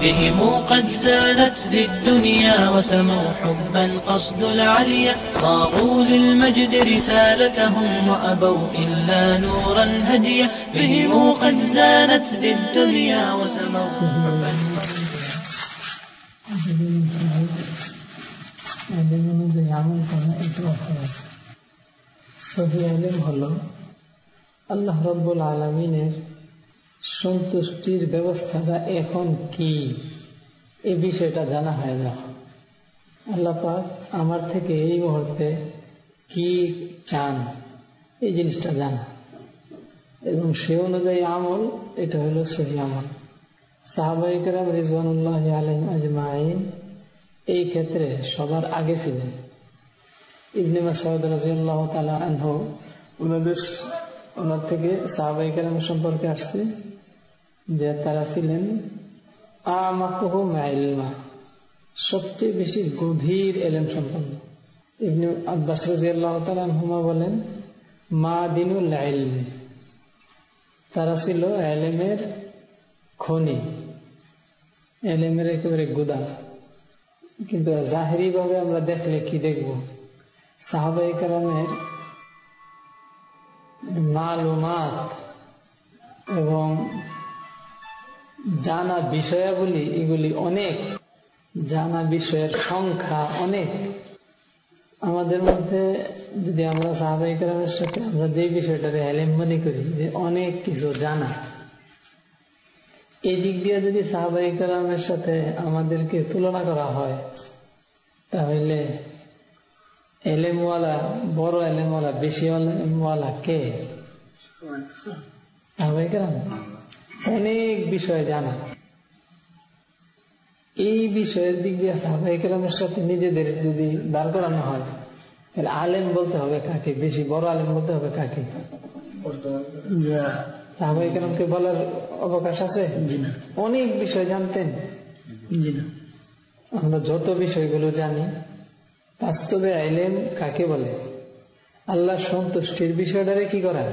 بهم قد زانت ذي الدنيا وسموا حبا قصد العليا صاغوا للمجد رسالتهم وأبوا إلا نورا هديا بهم قد زانت ذي الدنيا وسموا حبا এলেম অনুযায়ী আমল করা এটা অপরাধ সহি এলেম হল আল্লাহ রব্বুল আলমিনের সন্তুষ্টির ব্যবস্থাটা এখন কি? এ বিষয়টা জানা হয় না। আল্লাহ পাক আমার থেকে এই মুহূর্তে কি চান? এই জিনিসটা জানা। এবং সে অনুযায়ী আমল, এটা হলো সহি আমল। সাহাবাহিকরাম রিজওয়ানুল্লাহ আলম আজমাইন এই ক্ষেত্রে সবার আগে ছিলেন। ইবনে মাসউদ রাদিয়াল্লাহ তাআলা আনহু, ওনাদের, ওনার থেকে সাহাবাই কেরাম সম্পর্কে আসছে। যে তারা ছিলেন সবচেয়ে বেশি গভীর এলেম সম্পন্ন। ইবনে আব্বাস আনহুমা বলেন, মা দিনুল ইলম, তারা ছিল এলেমের খনি এলেমের একেবারে গুদাম। কিন্তু জাহেরি ভাবে আমরা দেখলে কি দেখব? সাহাবাই কালামের মালুমাত এবং জানা বিষয়াবলী এগুলি অনেক। জানা বিষয়ের সংখ্যা অনেক। আমাদের মধ্যে যদি আমরা সাহাবাই কালামের সাথে আমরা যে বিষয়টাকে হেলেম মনে করি যে অনেক কিছু জানা। এই দিক দিয়ে যদি সাহাবাই কালামের সাথে আমাদেরকে তুলনা করা হয়, তাহলে এলেমওয়ালা, বড় এলেমওয়ালা, বেশি এলেমওয়ালা কে? সাহাবাই কালাম অনেক বিষয় জানা। এই বিষয়ের দিক দিয়ে সাথে নিজেদের যদি দাঁড় করানো হয় তাহলে আলেম বলতে হবে কাকে বেশি বড় আলেম বলতে হবে কাকে। সাহাবাই কালামকে বলার অবকাশ আছে? অনেক বিষয় জানতেন। আমরা যত বিষয়গুলো জানি বাস্তবে আইলেম কাকে বলে? আল্লাহ সন্তুষ্টির বিষয়টারে কি করা?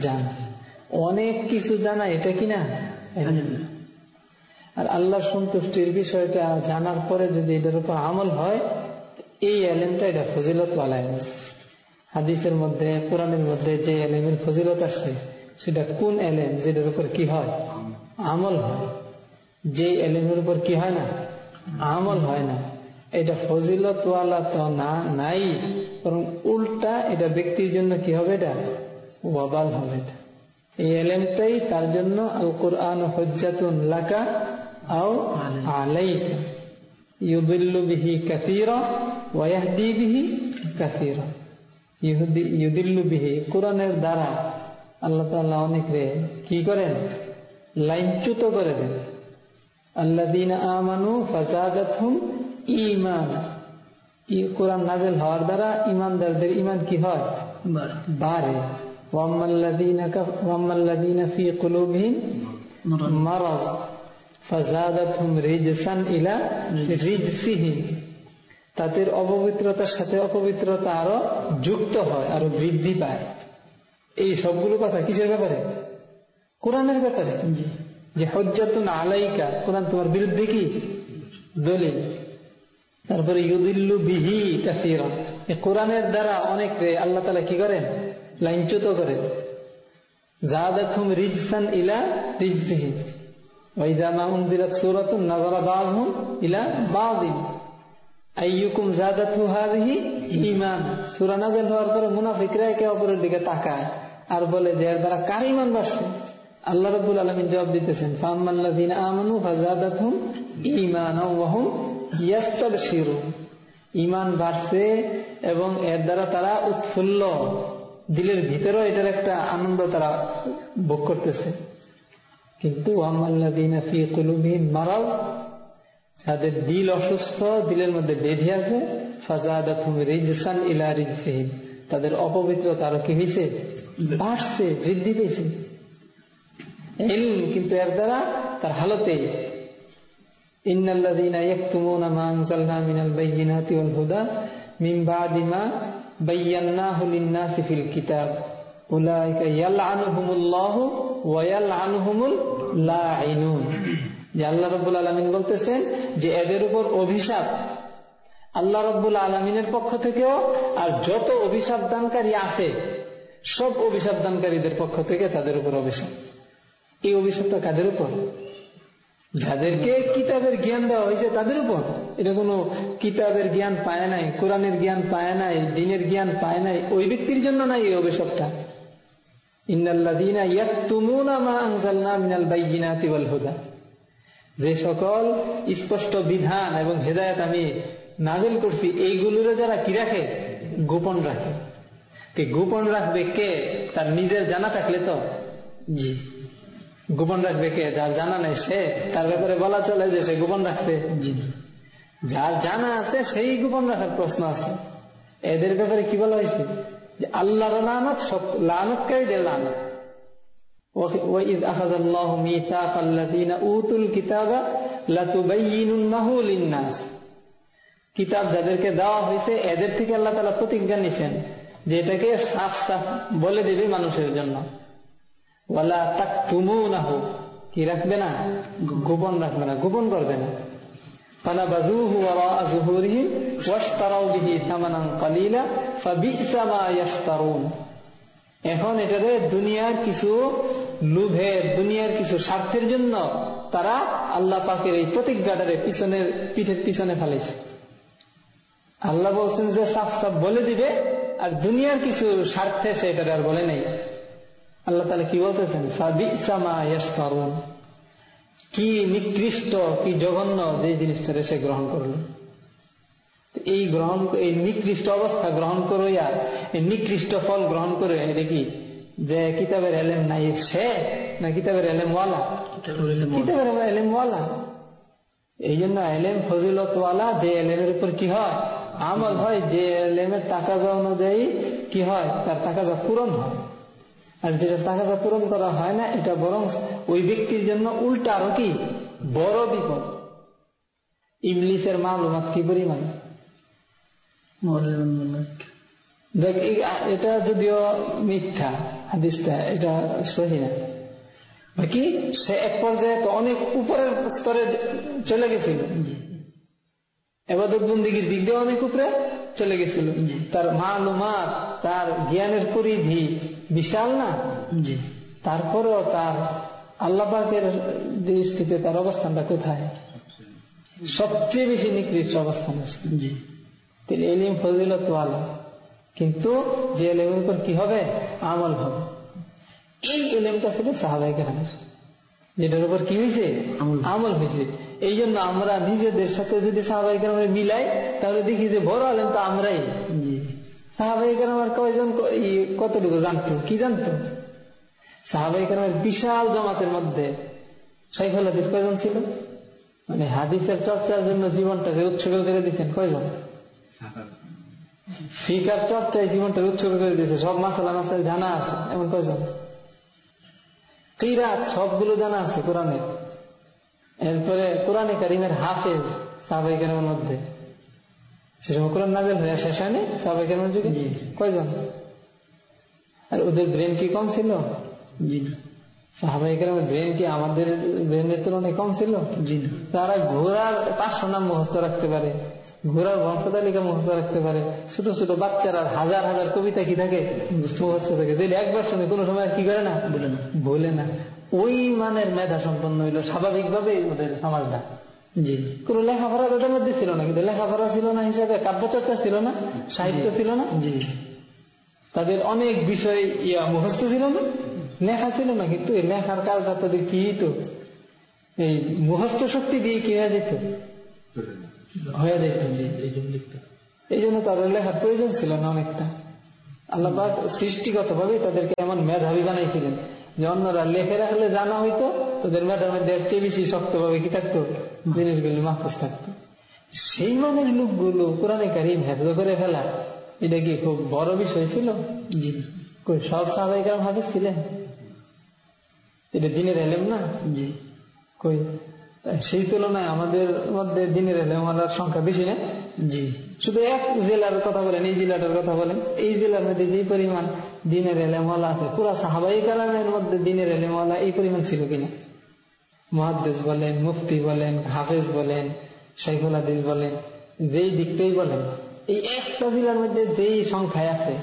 জানা। অনেক কিছু জানা এটা কি না আর আল্লাহ সন্তুষ্টির বিষয়টা জানার পরে যদি এটার উপর আমল হয় এই এলেমটা এটা ফজিলত আলাইম হাদিসের মধ্যে কোরআনের মধ্যে যে এলেমের ফজিলত আসছে সেটা কোন এলেম যেটার উপর কি হয়? আমল হয়। যে এলেমের উপর কি হয় না? আমল হয় না। এটা ফজিলত তো না নাই। বরং উল্টা এটা ব্যক্তির জন্য কি হবে এটা? ওয়াবাল হবে এটা। এই এলেমটাই তার জন্য আল কোরআন হজ্জাতুন লাকা আও আলাইকা। ইউদিল্লু বিহি কাসীরা ওয়া বিহি কাসীরা। ইউদিল্লু বিহি, কোরআনের দ্বারা আল্লাহ তাআলা অনেক রে কি করেন? লাইনচ্যুত করে দেন। আল্লাযীনা আমানু ফাযাদাতহুম ঈমান। কোরআন নাযিল হওয়ার দ্বারা ঈমানদারদের ঈমান কি হয়? বাড়ে। তাদের অপবিত্রতার সাথে অপবিত্রতা আরও যুক্ত হয় আরও বৃদ্ধি পায়। এই সবগুলো কথা কিসের ব্যাপারে? কোরআনের ব্যাপারে। যে হজ্জাতুন আলাইকা কোরআন তোমার বিরুদ্ধে কি? দলিল। তারপরে ইউদিল্লু বিহি কাসিরা কোরআনের দ্বারা অনেক আল্লাহ তালা কি করেন? লাইনচ্যুত করে। ইলা পরে একে অপরের দিকে তাকায় আর বলে, যে এর দ্বারা কার ঈমান বাড়ছে? আল্লাহ রাব্বুল আলামিন জবাব দিতেছেন ফাম্মাল্লাযীনা আমানু বাড়ছে এবং এর দ্বারা তারা উৎফুল্ল। দিলের ভিতরেও এটার একটা আনন্দ তারা ভোগ করতেছে। কিন্তু ফী যাদের দিল অসুস্থ, দিলের মধ্যে বেঁধে আছে তাদের অপবিত্রতা আরও কি হয়েছে বাড়ছে, বৃদ্ধি পেয়েছে। কিন্তু এর দ্বারা তার হালতে ইন্নাল্লাযীনা ইয়াকতুমুনা মিনাল বায়্যিনাতি ওয়াল হুদা মিন বাদি যে বলতেছেন যে এদের উপর অভিশাপ আল্লাহ রব্বুল আলমিনের পক্ষ থেকেও আর যত অভিশাপ দানকারী আছে, সব অভিশাপ দানকারীদের পক্ষ থেকে তাদের উপর অভিশাপ। এই অভিশাপটা কাদের উপর? যাদেরকে কিতাবের জ্ঞান দেওয়া হয়েছে তাদের উপর। এটা কোনো কিতাবের জ্ঞান পায় নাই, কোরআনের জ্ঞান পায় নাই, দিনের জ্ঞান পায় নাই, ওই ব্যক্তির জন্য নাই এই অভিশাপটা। যে সকল স্পষ্ট বিধান এবং হেদায়ত আমি নাজেল করছি, এইগুলোর যারা কি রাখে? গোপন রাখে। গোপন রাখবে? কে? তার নিজের জানা থাকলে তো? জি। গোপন রাখবে কে যার জানা নেই সে তার ব্যাপারে বলা চলে যে সে গোপন রাখবে যার জানা আছে সেই গোপন রাখার প্রশ্ন আছে এদের ব্যাপারে কি বলা হয়েছে যে আল্লাহর লানত সব লানতকারীদের লানত وإذ أخذ الله ميثاق الذين أوتوا الكتاب لتبيننه للناس কিতাব যাদেরকে দেওয়া হয়েছে এদের থেকে আল্লাহ তালা প্রতিজ্ঞা নিছেন যে এটাকে সাফ সাফ বলে দেবে মানুষের জন্য কি রাখবে না? গোপন রাখবে না, গোপন করবে না। এখন এটারে দুনিয়ার কিছু লুভের দুনিয়ার কিছু স্বার্থের জন্য তারা আল্লাহ পাকের এই প্রতিজ্ঞাটারে পিছনের পিঠের পিছনে ফেলেছে আল্লাহ বলছেন যে সাফ সাফ বলে দিবে, আর দুনিয়ার কিছু স্বার্থে সেটা আর বলে নেই। আল্লাহ তাহলে কি বলতেছেন? কি নিকৃষ্ট কি জঘন্য যে জিনিসটা সে গ্রহণ করল। এই গ্রহণ এই নিকৃষ্ট অবস্থা গ্রহণ করিয়া এই নিকৃষ্ট ফল গ্রহণ করে এটা কি? যে কিতাবের এলেম নাই সে না কিতাবের এলেম ওয়ালা কিতাবের এলেম ওয়ালা এই জন্য এলেম ফজিলতওয়ালা যে এলেমের উপর কি হয়? আমল হয় যে এলেমের টাকা যা অনুযায়ী কি হয়? তার টাকা যা পূরণ হয়। আর যেটা টাকা পূরণ করা হয় না এটা বরং ওই ব্যক্তির জন্য উল্টা আরও কি? বড় বিপদ। ইংলিশের মালুমাত কি পরিমাণ? দেখ এটা যদিও মিথ্যা হাদিসটা এটা সহি না। বাকি সে এক পর্যায়ে তো অনেক উপরের স্তরে চলে গেছিল। এবাদত বন্দিগির দিক দিয়ে অনেক উপরে চলে গেছিল। তার মালুমাত তার জ্ঞানের পরিধি বিশাল না? জি। তারপরেও তার আল্লাহের দৃষ্টিতে তার অবস্থানটা কোথায়? সবচেয়ে বেশি নিকৃষ্ট অবস্থান আছে। জি। এলিম ফজিলত আলো কিন্তু যে এলেমের উপর কি হবে? আমল হবে। এই এলেমটা ছিল সাহাবাই কেরামের। যেটার উপর কি হয়েছে? আমল হয়েছে। এই জন্য আমরা নিজেদের সাথে যদি সাহাবাই কেরামের মিলাই তাহলে দেখি যে বড় আলেম তো আমরাই। সাহাবাই কেরামের কয়জন কতটুকু জানতো? কি জানতো? সাহাবাই কেরামের বিশাল জমাতের মধ্যে সাইফুল হাদিস কয়জন ছিল? মানে হাদিসের চর্চার জন্য জীবনটাকে উৎসর্গ করে দিচ্ছেন কয়জন? ফিকার চর্চায় জীবনটা উৎসর্গ করে দিয়েছে। সব মাসালা মাসাল জানা আছে এমন কয়জন? কিরাত সবগুলো জানা আছে কোরআনের। এরপরে কোরআনে কারিমের হাফেজ সাহাবাই কেরামের মধ্যে। সে সময় কোরআন নাজেল হয়ে শেষ হয়নি যুগে। কয়জন? আর ওদের ব্রেন কি কম ছিল? জি। না সাহাবাই কেরামের ব্রেন কি আমাদের ব্রেনের তুলনায় কম ছিল? তারা ঘোড়ার পাঁচশো নাম মুখস্থ রাখতে পারে ঘোড়ার বংশ তালিকা মুখস্থ রাখতে পারে ছোট ছোট বাচ্চারা হাজার হাজার কবিতা কি থাকে? মুখস্থ থাকে। যে একবার শুনে কোনো সময় কি করে না? বলে না। বলে না। ওই মানের মেধা সম্পন্ন হইল স্বাভাবিকভাবে ওদের সমাজটা। কোন লেখাপড়া ওটার মধ্যে ছিল না কিন্তু লেখাপড়া ছিল না হিসাবে কাব্যচর্চা ছিল না সাহিত্য ছিল না। তাদের অনেক বিষয় ইয়া মুখস্থ ছিল না লেখা ছিল না কিন্তু এই লেখার কাজটা তাদের কি তো এই মুখস্থ শক্তি দিয়ে কি হয়ে যেত? হয়ে যেত। এই জন্য তাদের লেখার প্রয়োজন ছিল না অনেকটা। আল্লাহ সৃষ্টিগত ভাবে তাদেরকে এমন মেধাবী বানাইছিলেন। যে অন্যরা লেখে রাখলে জানা হইতো তাদের মেধার মধ্যে চেয়ে বেশি শক্তভাবে কি থাকতো? জিনিসগুলি মাহফুজ থাকতো। সেই মানের লোকগুলো কোরআনে কারিম হেফজ করে ফেলা এটা কি খুব বড় বিষয় ছিল? সব সাহাবাহিকার ভাবে ছিলেন? এটা দিনের এলেম না? কই সেই তুলনায় আমাদের মধ্যে দিনের এলেমালার সংখ্যা বেশি না? জি। শুধু এক জেলার কথা বলেন এই জেলাটার কথা বলেন এই জেলার মধ্যে যে পরিমাণ দিনের এলেমালা আছে। পুরা সাহাবাই কালামের মধ্যে দিনের এলেমালা এই পরিমাণ ছিল কিনা? মহাদ্দেশ বলেন, মুফতি বলেন, হাফেজ বলেন, শাইখুল হাদিস বলেন, যেই দিকটাই বলেন এই একটা জেলার মধ্যে যেই সংখ্যায় আছে,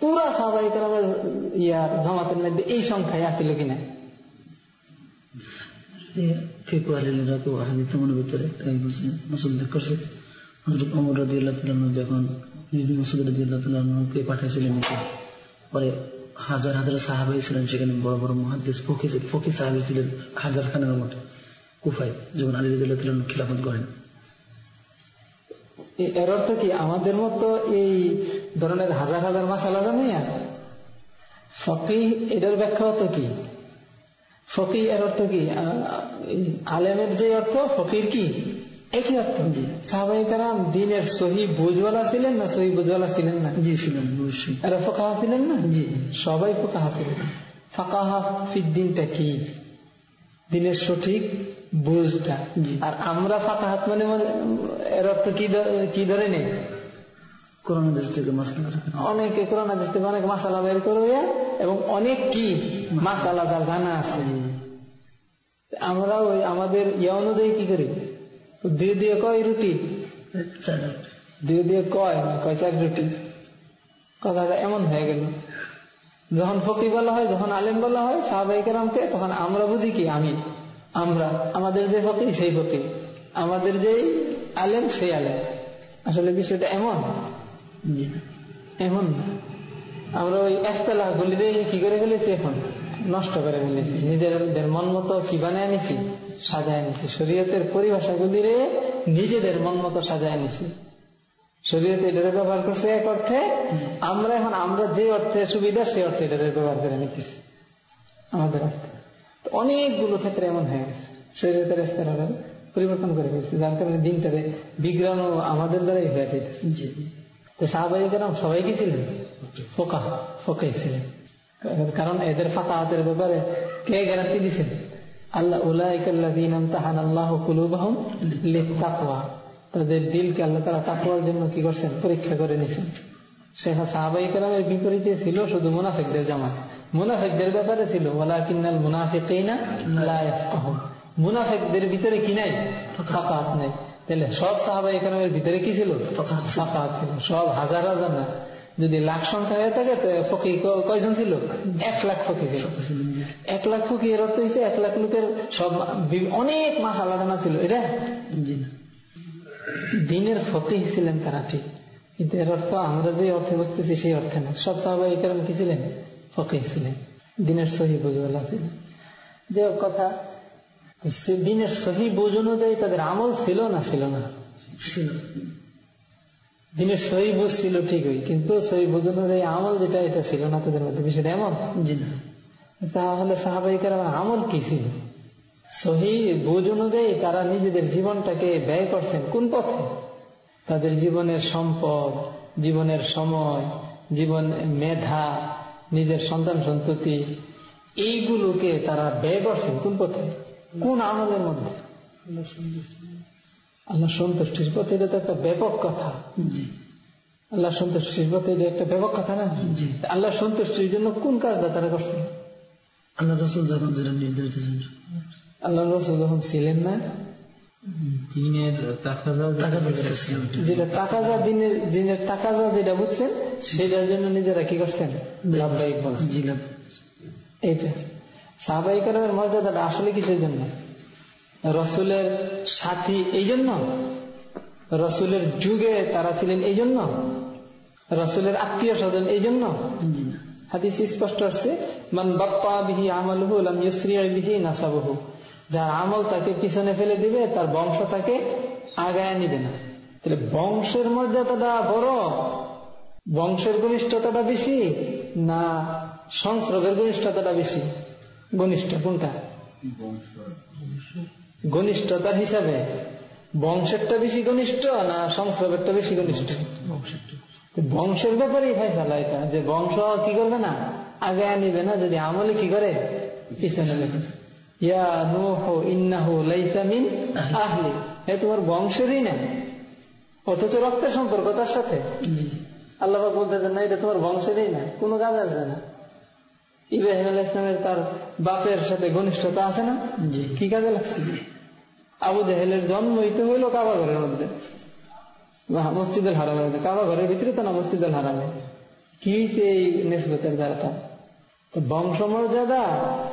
পুরা সাহাবাহিক রামের ইয়ার, জমাতের মধ্যে এই সংখ্যায় আছিল কিনা? ভিতরে করছে যখন মাসুদ পরে হাজার হাজার সাহাবাই ছিলেন সেখানে বড় বড় মহাদেশ ফকি ফকি সাহাবি ছিলেন হাজার খানের মতো কুফাই যখন আলী রাদিউল্লাহ ফিলানো খিলাফত করেন। এর অর্থ কি? আমাদের মতো এই ধরনের হাজার হাজার মাসালা জানিয়া ফকি এটার ব্যাখ্যা অর্থ কি? ফকি এর অর্থ কি? আলেমের যে অর্থ, ফকির কি? একই অর্থ সাহাবাই কারাম দিনের সহি বুঝওয়ালা ছিলেন না সহি বুঝওয়ালা ছিলেন না? জি ছিলেন অবশ্যই। এরা ফোকাহা ছিলেন না? জি। সবাই ফোকাহা ছিলেন। ফাঁকাহা ফিদ্দিনটা কি? দিনের সঠিক বুঝটা। আর আমরা ফাঁকাহাত মানে মানে এর অর্থ কি কি ধরে নেই? করোনা দেশ থেকে অনেকে কোরআন থেকে অনেক মাসালা বের করবে এবং অনেক কি? মাসালা যার জানা আছে। আমরা ওই আমাদের ইয়া অনুযায়ী কি করি? দিয়ে দিয়ে কয় রুটি? দিয়ে দিয়ে কয়? না কয় চার রুটি? কথাটা এমন হয়ে গেল। যখন ফকি বলা হয় যখন আলেম বলা হয় সাহাবাই কেরামকে তখন আমরা বুঝি কি আমি? আমরা আমাদের যে ফকি সেই ফকি আমাদের যেই আলেম সেই আলেম। আসলে বিষয়টা এমন। এমন। আমরা ওই এস্তেলা গুলি দিয়ে কি করে ফেলেছি এখন? নষ্ট করে ফেলেছি। নিজের মন মতো কি বানিয়ে নিছি সাজায় নিছি। শরীয়তের পরিভাষাগুলি রে নিজেদের মন মতো সাজায় নিছি। শরীয়তে ব্যবহার করছে এক অর্থে আমরা এখন আমরা যে অর্থে সুবিধা সেই অর্থে ব্যবহার করে নিতেছি। আমাদের অর্থে। অনেকগুলো ক্ষেত্রে এমন হয়ে গেছে। শরীয়তের ইস্তেলার পরিবর্তন করে ফেলছে। যার কারণে দিনটারে বিগ্রাম আমাদের দ্বারাই হয়ে যাইতেছে। তো সাহাবাই কেরাম সবাই কি ছিলেন? ফোকা ফোকাই ছিলেন। কারণ এদের ফাঁকা হাতের ব্যাপারে কে গ্যারান্টি দিচ্ছেন আল্লাহ উলাইকাল্লাযীনা ইমতাহানা কুলুবাহুম লিত্তাকওয়া। তাদের দিলকে আল্লাহ তারা তাকওয়ার জন্য কি করছেন? পরীক্ষা করে সাহাবাই কেরামের বিপরীতে ছিল শুধু মুনাফিকদের জামাত। মুনাফিকদের ব্যাপারে ছিল ওয়ালাকিন্নাল মুনাফিকিনা লা ইয়াফকাহুন। মুনাফিকদের ভিতরে কি নাই? ফাঁকা হাত নাই। তাহলে সব সাহাবাই কেরামের ভিতরে কি ছিল? ফাঁকা হাত ছিল। সব হাজার হাজার না। যদি লাখ সংখ্যা হয়ে থাকে তো ফকি কয়জন ছিল? এক লাখ ফকি ছিল। এক লাখ ফকি এর অর্থ হয়েছে? এক লাখ লোকের সব অনেক মাস আলাদা না ছিল। এটা দিনের ফকিহ ছিলেন তারা ঠিক। কিন্তু এর অর্থ আমরা যে অর্থে বুঝতেছি সেই অর্থে না। সব সাহাবাই কারণ কি ছিলেন? ফকিহ ছিলেন। দিনের সহি বুঝবেলা ছিলেন। যে কথা দিনের সহি বুঝ অনুযায়ী তাদের আমল ছিল না ছিল না? ছিল। দিনের সহি বুঝ ছিল ঠিকই কিন্তু সহি বুঝ অনুযায়ী আমল যেটা এটা ছিল না তাদের মধ্যে। বিষয়টা এমন? জি না। তাহলে সাহাবাহিকের আমল কি ছিল? সহি বুঝ অনুযায়ী তারা নিজেদের জীবনটাকে ব্যয় করছেন কোন পথে? তাদের জীবনের সম্পদ জীবনের সময় জীবন মেধা নিজের সন্তান সন্ততি এইগুলোকে তারা ব্যয় করছেন কোন পথে? কোন আমলের মধ্যে? আল্লাহ সন্তুষ্টির পথে এটা তো একটা ব্যাপক কথা। আল্লাহ সন্তুষ্টির পথে এটা একটা ব্যাপক কথা না। আল্লাহ সন্তুষ্টির জন্য কোন কাজটা তারা করছেন? আল্লাহ রসুল যখন যেটা নির্ধারিত ছিল। আল্লাহ রসুল যখন ছিলেন না দিনের তাকাজা যেটা যা দিনের দিনের যা যেটা বুঝছেন সেটার জন্য নিজেরা কি করছেন? লাভদায়ক বলছেন এইটা। সাহাবাই কালামের মর্যাদাটা আসলে কিসের জন্য? রসুলের সাথী এই জন্য? রসুলের যুগে তারা ছিলেন এই জন্য? রসুলের আত্মীয় স্বজন এই জন্য? হাদিস স্পষ্ট আসছে মান বাপ্পা বিহি আমলহু লাম বিহি নাসাবহু। যার আমল তাকে পিছনে ফেলে দিবে, তার বংশ তাকে আগায় নিবে না। তাহলে বংশের মর্যাদাটা বড়, বংশের ঘনিষ্ঠতাটা বেশি না সংস্রবের ঘনিষ্ঠতাটা বেশি? ঘনিষ্ঠ কোনটা? ঘনিষ্ঠতার হিসাবে। বংশেরটা বেশি ঘনিষ্ঠ না সংস্রবেরটা বেশি ঘনিষ্ঠ? তো বংশের ব্যাপারেই ফাইসালা এটা। যে বংশ কি করবে না? আগে আনিবে না যদি আমলে কি করে? পিছনে লেখে ইয়া নূহ ইন্নাহু লাইসা আহলি। এ তোমার বংশেরই না। অথচ রক্তের সম্পর্ক তার সাথে। আল্লাহ বলতেছেন না এটা তোমার বংশেরই না। কোনো কাজ আসবে না। ইব্রাহিম ইসলামের তার বাপের সাথে ঘনিষ্ঠতা আছে না? জি। কি কাজে লাগছে? আবু জাহেলের জন্ম হইতে হইল কাবা ঘরের মধ্যে। মসজিদুল মধ্যে কাবা ঘরের ভিতরে তো না মসজিদুল হারামে? কি হয়েছে এই নেসবতের দ্বারা তা? তো বংশমর্যাদা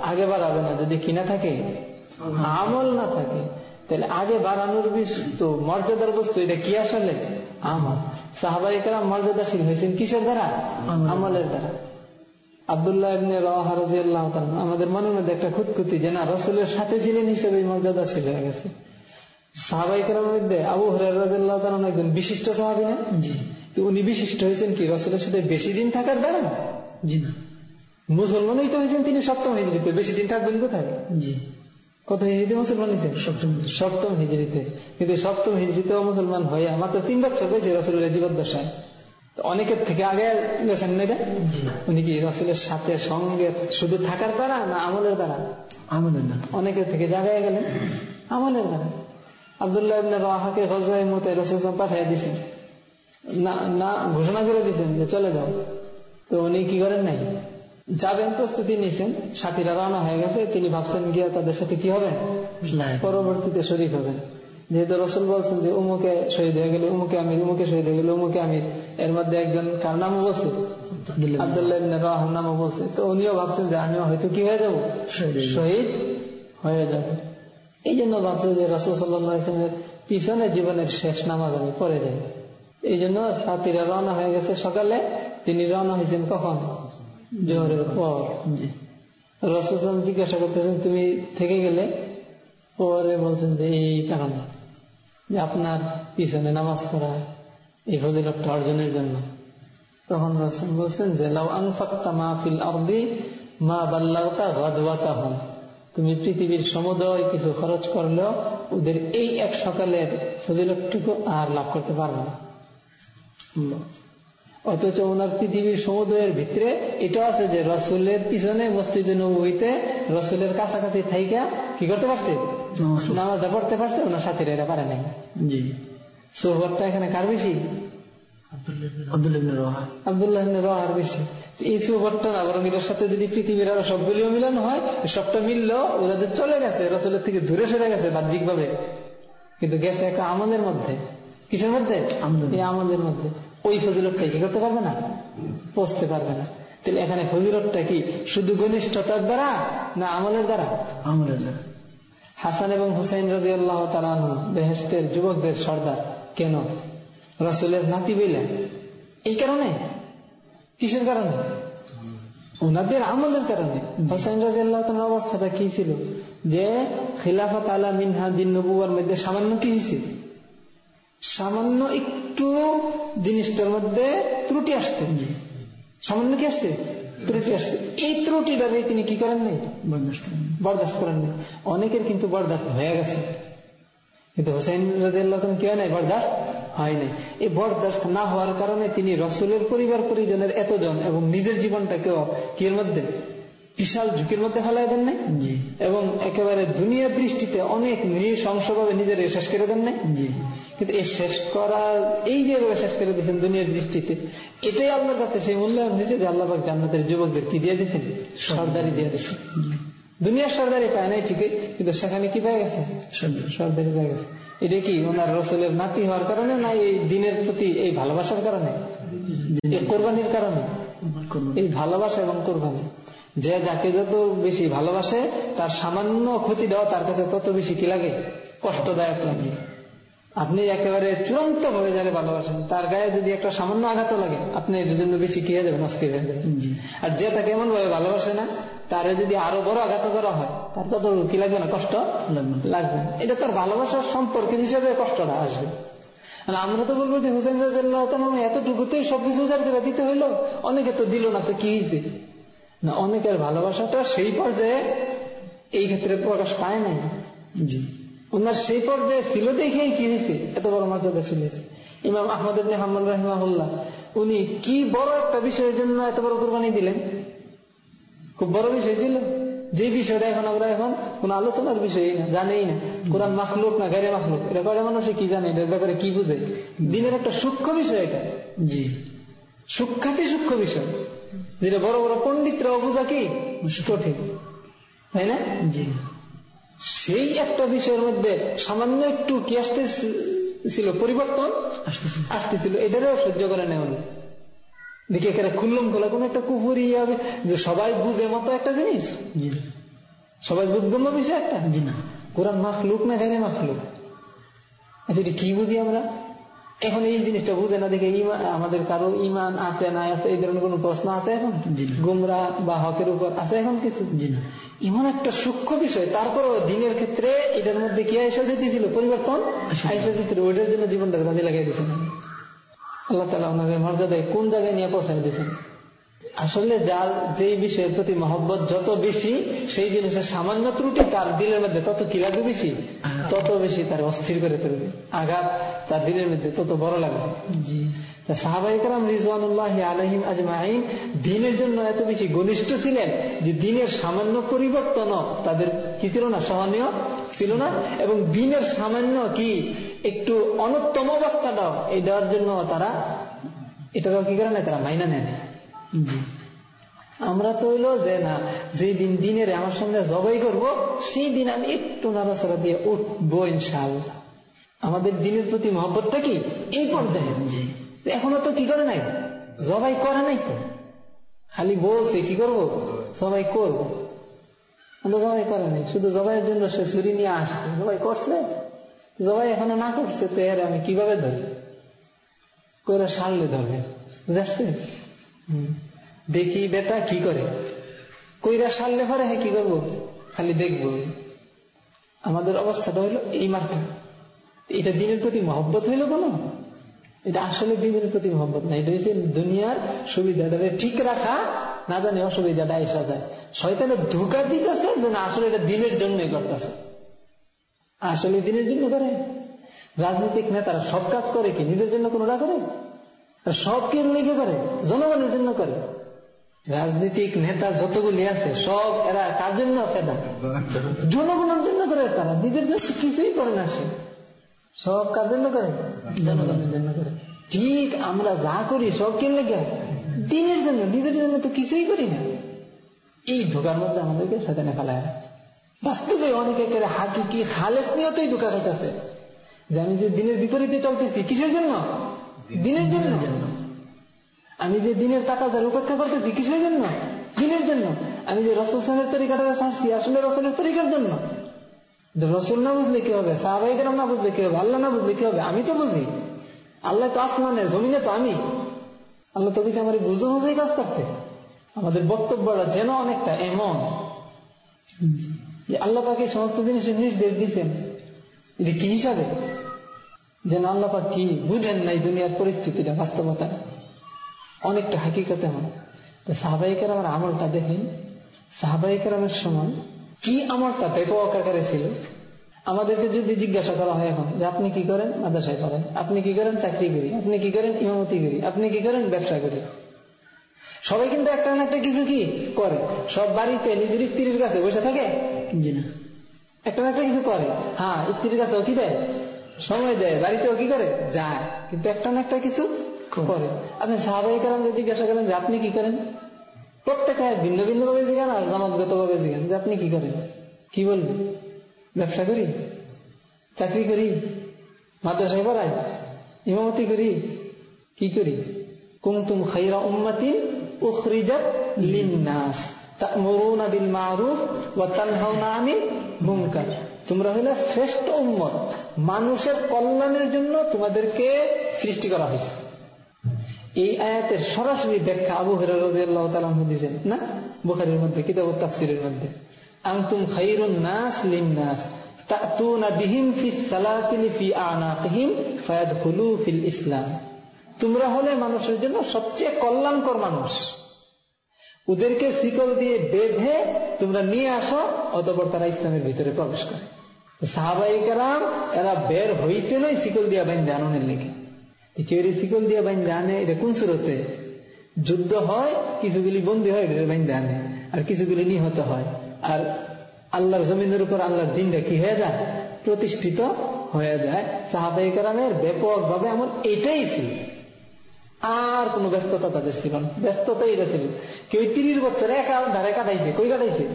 আগে বাড়াবে না যদি কিনা থাকে আমল না থাকে তাহলে আগে বাড়ানোর তো মর্যাদার বস্তু এটা কি আসলে? আমল। সাহাবাহিকরা মর্যাদাশীল হয়েছেন কিসের দ্বারা? আমলের। দ্বারা। আবদুল্লাহ ইবনে আমাদের মনের মধ্যে একটা খুঁতখুতি যে না রসুলের সাথে ছিলেন হিসেবে মর্যাদাশীল হয়ে গেছে। সাহাবাহিকের মধ্যে আবু হুরায়রা একজন বিশিষ্ট সাহাবী না তো উনি বিশিষ্ট হয়েছেন কি? রসুলের সাথে বেশি দিন থাকার দ্বারা জি না। মুসলমানই তো হয়েছেন তিনি সপ্তম হিজড়িতে বেশি দিন থাকবেন কোথায়? কত হিজড়িতে মুসলমান হয়েছেন? সপ্তম সপ্তম হিজড়িতে কিন্তু সপ্তম হিজড়িতেও মুসলমান হয়ে মাত্র তিন বছর হয়েছে রসুলের জীবদ্দশায়। অনেকের থেকে আগে গেছেন না এটা? উনি কি রসুলের সাথে সঙ্গে শুধু থাকার দ্বারা না আমলের দ্বারা? আমলের না অনেকের থেকে জায়গায় গেলেন। আমলের দ্বারা। আবদুল্লাহ ইবনে রাহাকে মতে পাঠিয়ে দিয়েছেন। না না ঘোষণা করে দিয়েছেন যে চলে যাও। তো উনি কি করেন নাই? যাবেন প্রস্তুতি নিয়েছেন সাথীরা হয়ে গেছে তিনি ভাবছেন গিয়া তাদের সাথে কি হবে? পরবর্তীতে শরীর হবেন। যেহেতু রসুল বলছেন যে উমুকে শহীদ হয়ে গেলে উমুকে আমির উমুকে শহীদ হয়ে গেলে উমুকে আমির এর মধ্যে একজন কার নামও বলছে? আব্দুল্লাহ নামও বলছে। তো উনিও ভাবছেন যে আমিও হয়তো কি হয়ে যাব? শহীদ হয়ে যাব। এই জন্য ভাবছে যে রসুল সাল্লামের পিছনে জীবনের শেষ নামাজ আমি পড়ে যাই। এই জন্য সাথীরা রওনা হয়ে গেছে সকালে তিনি রওনা হয়েছেন কখন? জোহরের পর। রসুল জিজ্ঞাসা করতেছেন তুমি থেকে গেলে? পরে বলছেন যে এই কারণে যে আপনার পিছনে নামাজ পড়া এই ফজিলতটা অর্জনের জন্য। তখন রসুল বলছেন যে লাউ আনফাক্তা মা ফিল আরদি মা বাল্লাগতা গাদওয়াতা হন তুমি পৃথিবীর সমুদয় কিছু খরচ করলেও ওদের এই এক সকালের ফজিলতটুকু আর লাভ করতে পারবে না। অথচ ওনার পৃথিবীর সমুদ্রের ভিতরে এটা আছে যে রসুলের পিছনে মসজিদে নবীতে রসুলের কাছাকাছি থাইকা কি করতে পারছে? নামাজ নামাজটা পড়তে পারছে ওনার সাথীরা এটা পারে নাই। জি। সোহবতটা এখানে কার বেশি? আব্দুল্লাহ আবদুল্লাহ রহার বেশি। এই এটার সাথে যদি পৃথিবীর আরও সবগুলিও মিলানো হয় সবটা মিললো ওরা চলে গেছে রসুলের থেকে দূরে সরে গেছে বাহ্যিক ভাবে কিন্তু গেছে একটা আমলের মধ্যে। কিসের মধ্যে। এই আমলের মধ্যে। ওই ফজিলতটা কি করতে পারবে না? পৌঁছতে পারবে না। তাহলে এখানে ফজিলতটা কি শুধু ঘনিষ্ঠতার দ্বারা না আমলের দ্বারা? আমলের না হাসান এবং হুসাইন রাজি আল্লাহ তালানু বেহেস্তের যুবকদের সর্দার। কেন? রসুলের নাতি বইলেন। এই কারণে? কিসের কারণে? ওনাদের আমলের কারণে। হোসেন রাজি আল্লাহ অবস্থাটা কি ছিল? যে খিলাফত আলা মিনহা দিন নবুয়ার মধ্যে সামান্য কি হয়েছে? সামান্য একটু জিনিসটার মধ্যে ত্রুটি আসছে। সামান্য কি আসছে? ত্রুটি আসছে। এই ত্রুটিটারে তিনি কি করেন নাই। বরদাস্ত করেন নাই অনেকের কিন্তু বরদাস্ত হয়ে গেছে। কিন্তু হোসেন রাজিয়াল্লাহ কি হয় নাই? বরদাস্ত হয় নাই। এই বরদাস্ত না হওয়ার কারণে তিনি রসুলের পরিবার পরিজনের এতজন এবং নিজের জীবনটাকেও কি এর মধ্যে? বিশাল ঝুঁকির মধ্যে ফেলাই দেন নাই? এবং একেবারে দুনিয়ার দৃষ্টিতে অনেক নৃশংসভাবে নিজের শেষ করে দেন নাই? কিন্তু এই শেষ করা এই যে শেষ করে দিয়েছেন দুনিয়ার দৃষ্টিতে এটাই আপনার কাছে সেই মূল্যায়ন হয়েছে যে আল্লাহ জান্নাতের যুবকদের কি দিয়ে দিয়েছেন? সর্দারি দিয়ে দিয়েছেন। দুনিয়ার সর্দারি পায় নাই ঠিকই কিন্তু সেখানে কি পেয়ে গেছে? সর্দার পেয়ে গেছে। এটা কি ওনার রসুলের নাতি হওয়ার কারণে না এই দিনের প্রতি এই ভালোবাসার কারণে? এই কোরবানির কারণে? এই ভালোবাসা এবং কোরবানি। যে যাকে যত বেশি ভালোবাসে তার সামান্য ক্ষতি দেওয়া তার কাছে তত বেশি কি লাগে? কষ্টদায়ক লাগে। আপনি একেবারে চূড়ান্ত ভাবে যারে ভালোবাসেন তার গায়ে যদি একটা সামান্য আঘাত লাগে আপনি এর জন্য বেশি কি হয়ে যাবেন? অস্থির হয়ে যাবেন। আর যে তাকে এমন ভাবে ভালোবাসে না তারে যদি আরও বড় আঘাত করা হয় তার তত কি লাগবে না? কষ্ট? লাগবে। এটা তার ভালোবাসার সম্পর্কের হিসাবে কষ্টটা আসবে। আমরা তো বলব যে হুসেন এতটুকুতেই সবকিছু উজাড় করে দিতে হইল অনেকে তো দিল না তো কি হয়েছে না অনেকের ভালোবাসাটা সেই পর্যায়ে এই ক্ষেত্রে প্রকাশ পায় নাই। জি। ওনার সেই পর্যায়ে ছিল দেখেই কি হয়েছে এত বড় মর্যাদা ছিল। ইমাম আহমদ হাম্বল রাহিমাহুল্লাহ উনি কি বড় একটা বিষয়ের জন্য এত বড় কোরবানি দিলেন? খুব বড় বিষয় ছিল। যে বিষয়টা এখন আমরা এখন কোন আলোচনার বিষয় না জানেই না। কোরআন মাখলুক না গাড়ি মাখলুক? এটা করে মানুষে কি জানে? এটার ব্যাপারে কি বুঝে? দিনের একটা সূক্ষ্ম বিষয় এটা। জি। সূক্ষাতি সূক্ষ্ম বিষয়। যেটা বড় বড় পণ্ডিতরাও বোঝা কি? কঠিন। তাই না? জি। সেই একটা বিষয়ের মধ্যে সামান্য একটু কি আসতে ছিল পরিবর্তন? আসতেছে আসতেছিল। এটারও সহ্য করে নেওয়া দেখি এখানে খুললাম খোলা কোন একটা কুপুরি হবে। যে সবাই বুঝে মতো একটা জিনিস? সবাই বুঝগম্য বিষয় একটা? কোরআন মাখলুক না এখানে মাখলুক? আচ্ছা এটা কি বুঝি আমরা? এখন এই জিনিসটা বুঝে না দেখে আমাদের কারও ইমান আছে না আছে এই ধরনের কোন প্রশ্ন আছে এখন? গুমরা বা হকের উপর আছে এখন কিছু? ইমান একটা সূক্ষ্ম বিষয় তারপরও দিনের ক্ষেত্রে এটার মধ্যে কি আয়সা যেতেছিল পরিবর্তন। আয়সা যেতে ওইটার জন্য জীবনটাকে কাজে লাগিয়ে দিয়েছেন। আল্লাহ তালা ওনাদের মর্যাদায় কোন জায়গায় নিয়ে পৌঁছায় দিয়েছেন? আসলে যার যেই বিষয়ের প্রতি মহব্বত যত বেশি সেই জিনিসের সামান্য ত্রুটি তার দিলের মধ্যে তত কি লাগবে বেশি? তত বেশি তার অস্থির করে তুলবে আঘাত তার দিলের মধ্যে তত বড় লাগবে। রিজওয়ানুল্লাহ আলহিম দিনের জন্য এত বেশি ঘনিষ্ঠ ছিলেন যে দিনের সামান্য পরিবর্তনও তাদের কি ছিল না সহনীয় ছিল না? এবং দিনের সামান্য কি একটু অনুত্তম অবস্থাটাও এই দেওয়ার জন্য তারা এটাও কি করে না তারা মাইনা নেন আমরা তো হইল যে না যে দিন দিনের আমার সঙ্গে জবাই করব সেই দিন আমি একটু নাড়াচাড়া দিয়ে উঠবো ইনশাআল্লাহ। আমাদের দিনের প্রতি মহব্বতটা কি? এই পর্যায়ে। এখনও তো কি করে নাই? জবাই করে নাই তো। খালি বলছে কি করব? জবাই করব। জবাই করে নাই। শুধু জবাইয়ের জন্য সে ছুরি নিয়ে আসছে। জবাই করছে? জবাই এখনও না করছে, তো এর আমি কীভাবে ধরি? করে সারলে ধরবে বুঝতে দেখি বেটা কি করে। কইরা সারলে পরে হ্যাঁ কি করব? খালি দেখব। আমাদের অবস্থাটা হইল এই মার্কা এটা দিনের প্রতি মহব্বত হইল কোনো? এটা আসলে দিনের প্রতি মহব্বত না। এটা হচ্ছে দুনিয়ার সুবিধাটাকে ঠিক রাখা, না জানি অসুবিধাটা এসা যায়। শয়তানের ধোকা দিতেছে যে না, আসলে এটা দিনের জন্যই করতেছে। আসলে দিনের জন্য করে। রাজনৈতিক নেতারা সব কাজ করে কি নিজের জন্য কোনোটা করে? সব কে লেগে করে? জনগণের জন্য করে। রাজনৈতিক নেতা যতগুলি আছে, সব এরা কার জন্য জনগণের জন্য করে তারা। নিজের জন্য কিছুই করে না সে। সব কার জন্য করে? জনগণের জন্য করে। ঠিক আমরা যা করি, সব কে লেগে? দিনের জন্য। নিজের জন্য তো কিছুই করি না। এই ধোকার মধ্যে আমাদেরকে সেখানে ফেলায় বাস্তবে অনেকে করে হাকিকি, খালেস নিয়তেই ধোকা খাইতেছে। যে আমি যে দিনের বিপরীতে চলতেছি, কিসের জন্য? দিনের জন্য। আমি যে দিনের টাকা যার উপেক্ষা করতেছি, কিসের জন্য? দিনের জন্য। আমি যে রসুল সাহেবের তরিকাটা ছাড়ছি আসলে রসুলের তরিকার জন্য। রসুল না বুঝলে কি হবে? সাহাবাহিকের না বুঝলে কি হবে? আল্লাহ না বুঝলে কি হবে? আমি তো বুঝি। আল্লাহ তো আসমানে, জমিনে তো আমি। আল্লাহ তো আমার বুঝতে বুঝেই কাজ করতে। আমাদের বক্তব্যটা যেন অনেকটা এমন। যে আল্লাহ পাকে সমস্ত জিনিসের নির্দেশ দিচ্ছেন এটা কি হিসাবে? যেন আল্লাহ পাক কি বুঝেন নাই দুনিয়ার পরিস্থিতিটা বাস্তবতা। অনেকটা হাকিকতে হয় তো সাহাবাহিকের আমার আমলটা দেখেন। সাহাবাহিকের আমার সময় কি আমলটা ব্যাপক আকারে ছিল আমাদেরকে যদি জিজ্ঞাসা করা হয় এখন, যে আপনি কি করেন? মাদ্রাসায় করেন আপনি কি করেন? চাকরি করি। আপনি কি করেন? ইমামতি করি। আপনি কি করেন? ব্যবসা করি। সবাই কিন্তু একটা না একটা কিছু কি করে? সব বাড়িতে নিজের স্ত্রীর কাছে বসে থাকে? জি না। একটা না একটা কিছু করে। হ্যাঁ স্ত্রীর কাছেও কি দেয়? সময় দেয়। বাড়িতেও কি করে? যায়। কিন্তু একটা না একটা কিছু করে। আপনি সাহাবাহিক জিজ্ঞাসা করেন যে আপনি কি করেন? প্রত্যেকে ভিন্ন ভিন্ন ভাবে জিজ্ঞান আর জমাতগত ভাবে জিজ্ঞান যে আপনি কি করেন? কি বলবেন? ব্যবসা করি? চাকরি করি? মাদ্রাসায় পড়াই? ইমামতি করি? কি করি? কুমতুম খাইরা উম্মাতি তোমরা হইলে শ্রেষ্ঠ উম্মত। মানুষের কল্যাণের জন্য তোমাদেরকে সৃষ্টি করা হয়েছে। এই আয়াতের সরাসরি ব্যাখ্যা আবু হেরা দিয়েছেন, না? বুখারীর মধ্যে, কিতাব তাফসীরের মধ্যে। ইসলাম তোমরা হলে মানুষের জন্য সবচেয়ে কল্যাণকর মানুষ। ওদেরকে শিকল দিয়ে বেঁধে তোমরা নিয়ে আসো, অতপর তারা ইসলামের ভিতরে প্রবেশ করে। সাহাবাই কারাম, এরা বের নয় শিকল দিয়া বাইন জানানোর লেগে। কেউ শিকল দিয়া বাইন জানে এটা কোন সুরতে? যুদ্ধ হয় কিছুগুলি বন্দী হয় বাইন জানে আর কিছুগুলি নিহত হয়। আর আল্লাহর জমিনের উপর আল্লাহর দিনটা কি হয়ে যায়? প্রতিষ্ঠিত হয়ে যায়। সাহাবাই কারামের ব্যাপক ভাবে আমার এটাই ছিল। আর কোনো ব্যস্ততা তাদের ছিল না। ব্যস্ততা এটা ছিল। কেউ তিরিশ বছর একা ধারে কাটাইছে। কই কাটাইছে?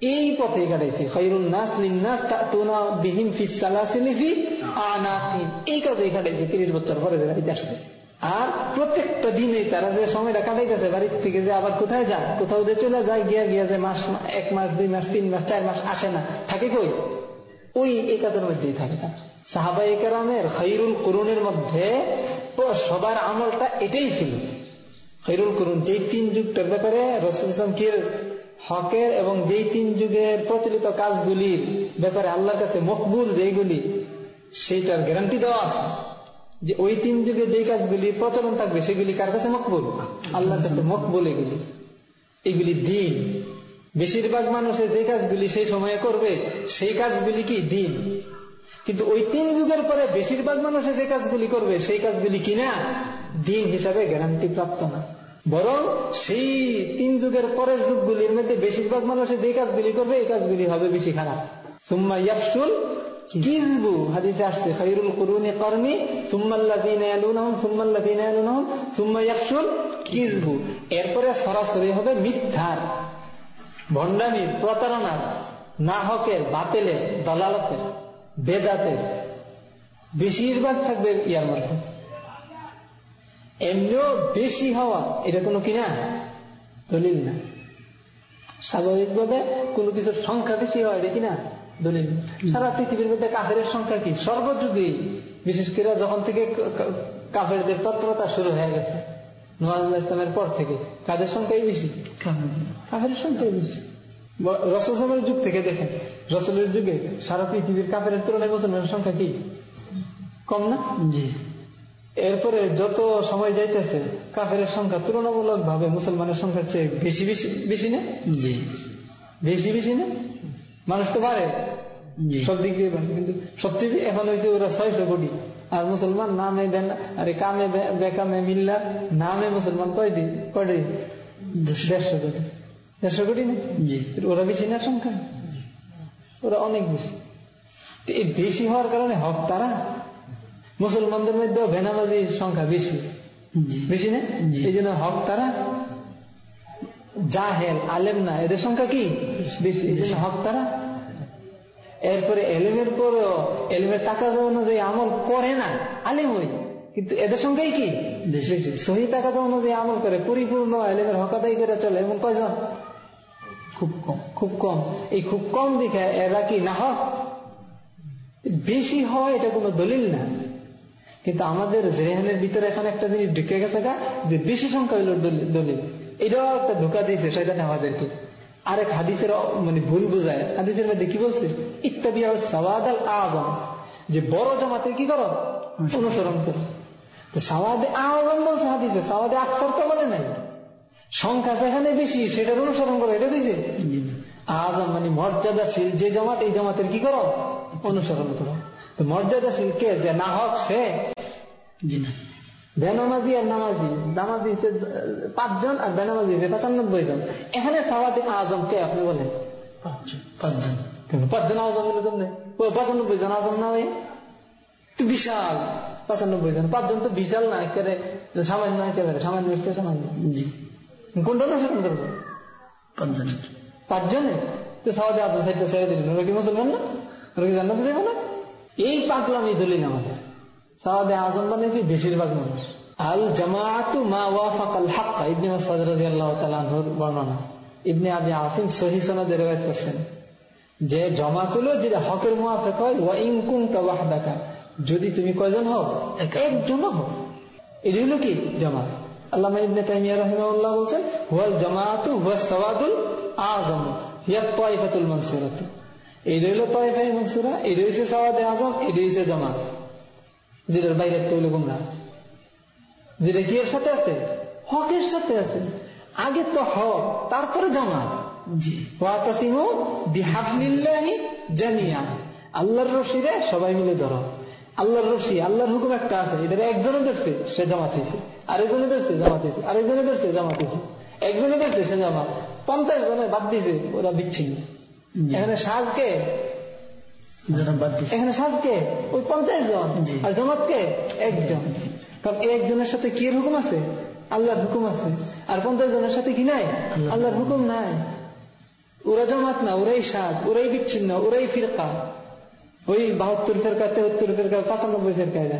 এই পথে কাটাইছে। খৈরুল নাস লিন্নাস তাতুনা বিহিম ফিস সালাসিলি ফি এই কাজে কাটাইছে। তিরিশ বছর পরে গাড়িতে আসছে। আর প্রত্যেকটা দিনে তারা যে সময়টা কাটাইতেছে, বাড়ির থেকে যে আবার কোথায় যায়, কোথাও যে চলে যায়, গিয়া গিয়া যে মাস, এক মাস, দুই মাস, তিন মাস, চার মাস আসে না। থাকে কই? ওই এই কাজের মধ্যেই থাকে না সাহাবাই কেরামের খৈরুল করুনের মধ্যে সবার আমলটা এটাই ছিল। খৈরুল করুন যেই তিন যুগটার ব্যাপারে রসুল কির হকের এবং যেই তিন যুগের প্রচলিত কাজগুলির ব্যাপারে আল্লাহর কাছে মকবুল যেইগুলি, সেইটার গ্যারান্টি দেওয়া আছে যে ওই তিন যুগে যেই কাজগুলি প্রচলন থাকবে, সেগুলি কার কাছে মকবুল? আল্লাহর কাছে মকবুল এগুলি। এগুলি দিন। বেশিরভাগ মানুষের যে কাজগুলি সেই সময়ে করবে, সেই কাজগুলি কি? দিন। কিন্তু ওই তিন যুগের পরে বেশিরভাগ মানুষের যে কাজগুলি করবে, সেই কাজগুলি কিনা দিন হিসাবে গ্যারান্টি প্রাপ্ত না। বরং সেই তিন যুগের পরের যুগগুলির মধ্যে বেশিরভাগ মানুষের যে কাজগুলি করবে, এই কাজগুলি হবে বেশি খারাপ। সুম্মা ইয়াফসুল হাদিসে আসছে, খাইরুল কুরুনি সুম্মা ইয়াফসুল এরপরে সরাসরি হবে মিথ্যার ভণ্ডামির প্রতারণার না হকের বাতেলের, দলালতের। বেদাতের বেশিরভাগ থাকবে ইয়ার মধ্যে। এমনিও বেশি হওয়া এটা কোনো কিনা দলিল না। স্বাভাবিকভাবে কোনো কিছুর সংখ্যা বেশি হয় এটা কিনা দলিল। সারা পৃথিবীর মধ্যে কাফের সংখ্যা কি? সর্বযুগে। বিশেষ করে যখন থেকে কাফেরদের তৎপরতা শুরু হয়ে গেছে। নোয়াজ ইসলামের পর থেকে। কাদের সংখ্যাই বেশি? কাফের সংখ্যাই বেশি। রসুলের যুগ থেকে দেখেন। রসুলের যুগে সারা পৃথিবীর কাফের তুলনায় মুসলমানের সংখ্যা কি? কম না? জি। এরপরে যত সময় যাইতেছে কাফের সংখ্যা তুলনামূলক ভাবে মুসলমানের সংখ্যার চেয়ে বেশি বেশি বেশি না? জি। বেশি বেশি না? মানুষ তো পারে সব দিক দিয়ে কিন্তু সবচেয়ে এখন হয়েছে ওরা ছয়শো কোটি। আর মুসলমান নামে বেন- আরে কামে বেকামে মিল্লা নামে মুসলমান কয় দিন? কয় দিন? দেড়শো কোটি। দেড়শো কোটি না? জি। ওরা বেশি না সংখ্যা? ওরা অনেক বেশি। এই বেশি হওয়ার কারণে হক তারা মুসলমানদের মধ্যে বেনামাজির সংখ্যা বেশি। বেশি না? এই জন্য হক তারা জাহেল আলেম না এদের সংখ্যা কি? বেশি। এই জন্য হক তারা এরপরে এলিমের পরেও এলিমের টাকা অনুযায়ী আমল করে না আলেম হই কিন্তু এদের সংখ্যাই কি? সহি টাকা অনুযায়ী আমল করে পরিপূর্ণ এলিমের হক আদায় করে চলে। এমন কয়জন? খুব কম খুব কম। এই খুব কম দেখে এরা কি না হক বেশি হয়, এটা কোনো দলিল না। কিন্তু আমাদের জেহানের ভিতরে এখন একটা জিনিস ঢুকে গেছে গা, যে বেশি সংখ্যা হইল দলিল। এটাও একটা ধোকা দিয়েছে সেটা আমাদেরকে। আরেক হাদিসের মানে ভুল বোঝায়। হাদিসের মধ্যে কি বলছে? ইত্যাদি সওয়াদ আল আজম যে বড় জামাতের কি করো? অনুসরণ করো। সাওয়াদে আজম বলছে হাদিসে, সাওয়াদে আকসার তো বলে নাই। সংখ্যা যেখানে বেশি সেটার অনুসরণ করো এটা দিয়েছে আজম মানে মর্যাদাশীল যে জামাত এই জামাতের কি করো? অনুসরণ করো। তো মর্যাদাশীল কে? যে না হক সে? বেনামাজি আর নামাজি। নামাজি হচ্ছে পাঁচজন আর বেনামাজি হচ্ছে পঁচানব্বই জন। এখানে সাওয়াতে আজম কে আপনি বলেন? পাঁচজন পাঁচজন। আজম হলো কেমনে? পঁচানব্বই জন আজম না তো বিশাল। পঁচানব্বই জন। পাঁচজন তো বিশাল না একেবারে সামান্য একেবারে সামান্য সামান্য। জি। কোনটা অনুসরণ করব পাঁচজন পাঁচজনে তো আজম সাইডটা ছেড়ে দিলেন। ওরা কি মুসলমান না? ওরা কি জান্নাতে যাবে না? এই পাগলামি দলিল আমাদের। সাওয়াদে আজম বানিয়েছি বেশিরভাগ মানুষ। আল জামাআতু মা ওয়াফাকাল হাক্কা। ইবনে মাসউদ রাদিয়াল্লাহু তাআলা আনহুর বর্ণনা। ইবনে আবি আসিম সহিহ সনদে রওয়ায়াত করছেন। যে জমাত হলো যেটা হকের মুআফিক হয় ওয়া ইন কুনতা ওয়াহদাকা। যদি তুমি কয়জন হও? একজন হও। এটা হলো কি? জামাত আল্লামা ইবনে তাইমিয়া রাহিমাহুল্লাহ বলছেন ওয়াল জামাআতু ওয়াস সাওয়াদুল আযম হিয়া তাইফাতুল মানসুরাতু। এই রইল মানসুরা এই রয়েছে সাওয়াদে আজম এই রয়েছে জামাত। যেটার বাইরে গুমরা যেটা কি এর সাথে আছে? হকের সাথে আছে। আগে তো হক তারপরে জামাত। জি। ওয়াতাসিমু বিহাবলিল্লাহি জামিয়া আল্লাহর রশিরে সবাই মিলে ধরো। আল্লাহর রশি আল্লাহর হুকুম একটা আছে এটা একজনে ধরছে সে জামাত হয়েছে আরেকজনে ধরছে জামাত হয়েছে আরেকজনে ধরছে জামাত হয়েছে একজনে ধরছে সে জামাত। পঞ্চাশ জনে বাদ দিয়েছে ওরা বিচ্ছিন্ন। এখানে সাজকে এখানে সাজকে ওই পঞ্চাশ জন। আর জামাতকে একজন। কারণ একজনের সাথে কি হুকুম আছে? আল্লাহর হুকুম আছে। আর পঞ্চাশ জনের সাথে কি নাই? আল্লাহর হুকুম। নাই। ওরা জমাত না ওরাই সাত ওরাই বিচ্ছিন্ন ওরাই ফিরকা। ওই বাহাত্তর ফেরকা তেহত্তর ফেরকা পঁচানব্বই ফেরকা এরা।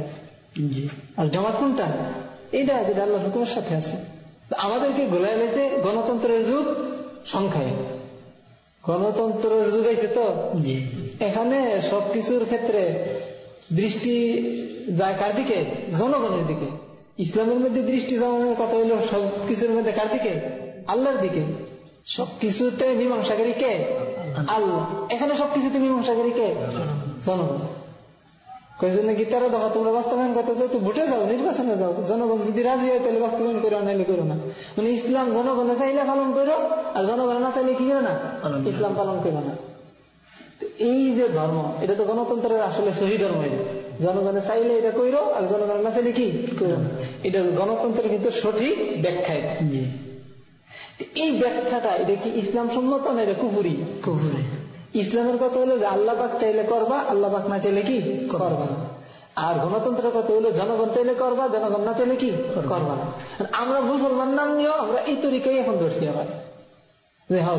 জি। আর জামাত কোনটা? এইটা যেটা আল্লাহ হুকুমের সাথে আছে। আমাদেরকে গোলায় লেছে গণতন্ত্রের যুগ সংখ্যায়। গণতন্ত্রের যুগ আছে তো? এখানে সবকিছুর ক্ষেত্রে দৃষ্টি যায় কার দিকে? জনগণের দিকে। ইসলামের মধ্যে দৃষ্টি জনগণের কথা হইল সবকিছুর মধ্যে কার দিকে? আল্লাহর দিকে। সবকিছুতে মীমাংসাকারী কে? আল্লাহ। এখানে সবকিছুতে মীমাংসাকারী কে? জনগণ। কয়েকজনে তোমরা বাস্তবায়ন করতে চাও তো ভোটে যাও নির্বাচনে যাও। জনগণ যদি রাজি হয় তাহলে বাস্তবায়ন করো নাইলে করো না। মানে ইসলাম জনগণে চাইলে পালন করো আর জনগণ না চাইলে কি না? ইসলাম পালন করো না। এই যে ধর্ম এটা তো গণতন্ত্রের আসলে সহি ধর্ম এটা। জনগণে চাইলে এটা কইরো আর জনগণ না চাইলে কি করো না। এটা গণতন্ত্রের কিন্তু সঠিক ব্যাখ্যা এটা। এই ব্যাখ্যাটা এটা কি ইসলাম সম্মত না এটা কুপুরি কুহুরে ইসলামের কথা হলো যে আল্লাহ পাক চাইলে করবা, আল্লাহ পাক না চাইলে কি? করবা আর গণতন্ত্রের কথা হলো জনগণ চাইলে করবা, জনগণ না চাইলে কি? করবা আমরা মুসলমান নাম নিয়েও আমরা এই তরিকাই এখন ধরছি আবার। যে হ্যাঁ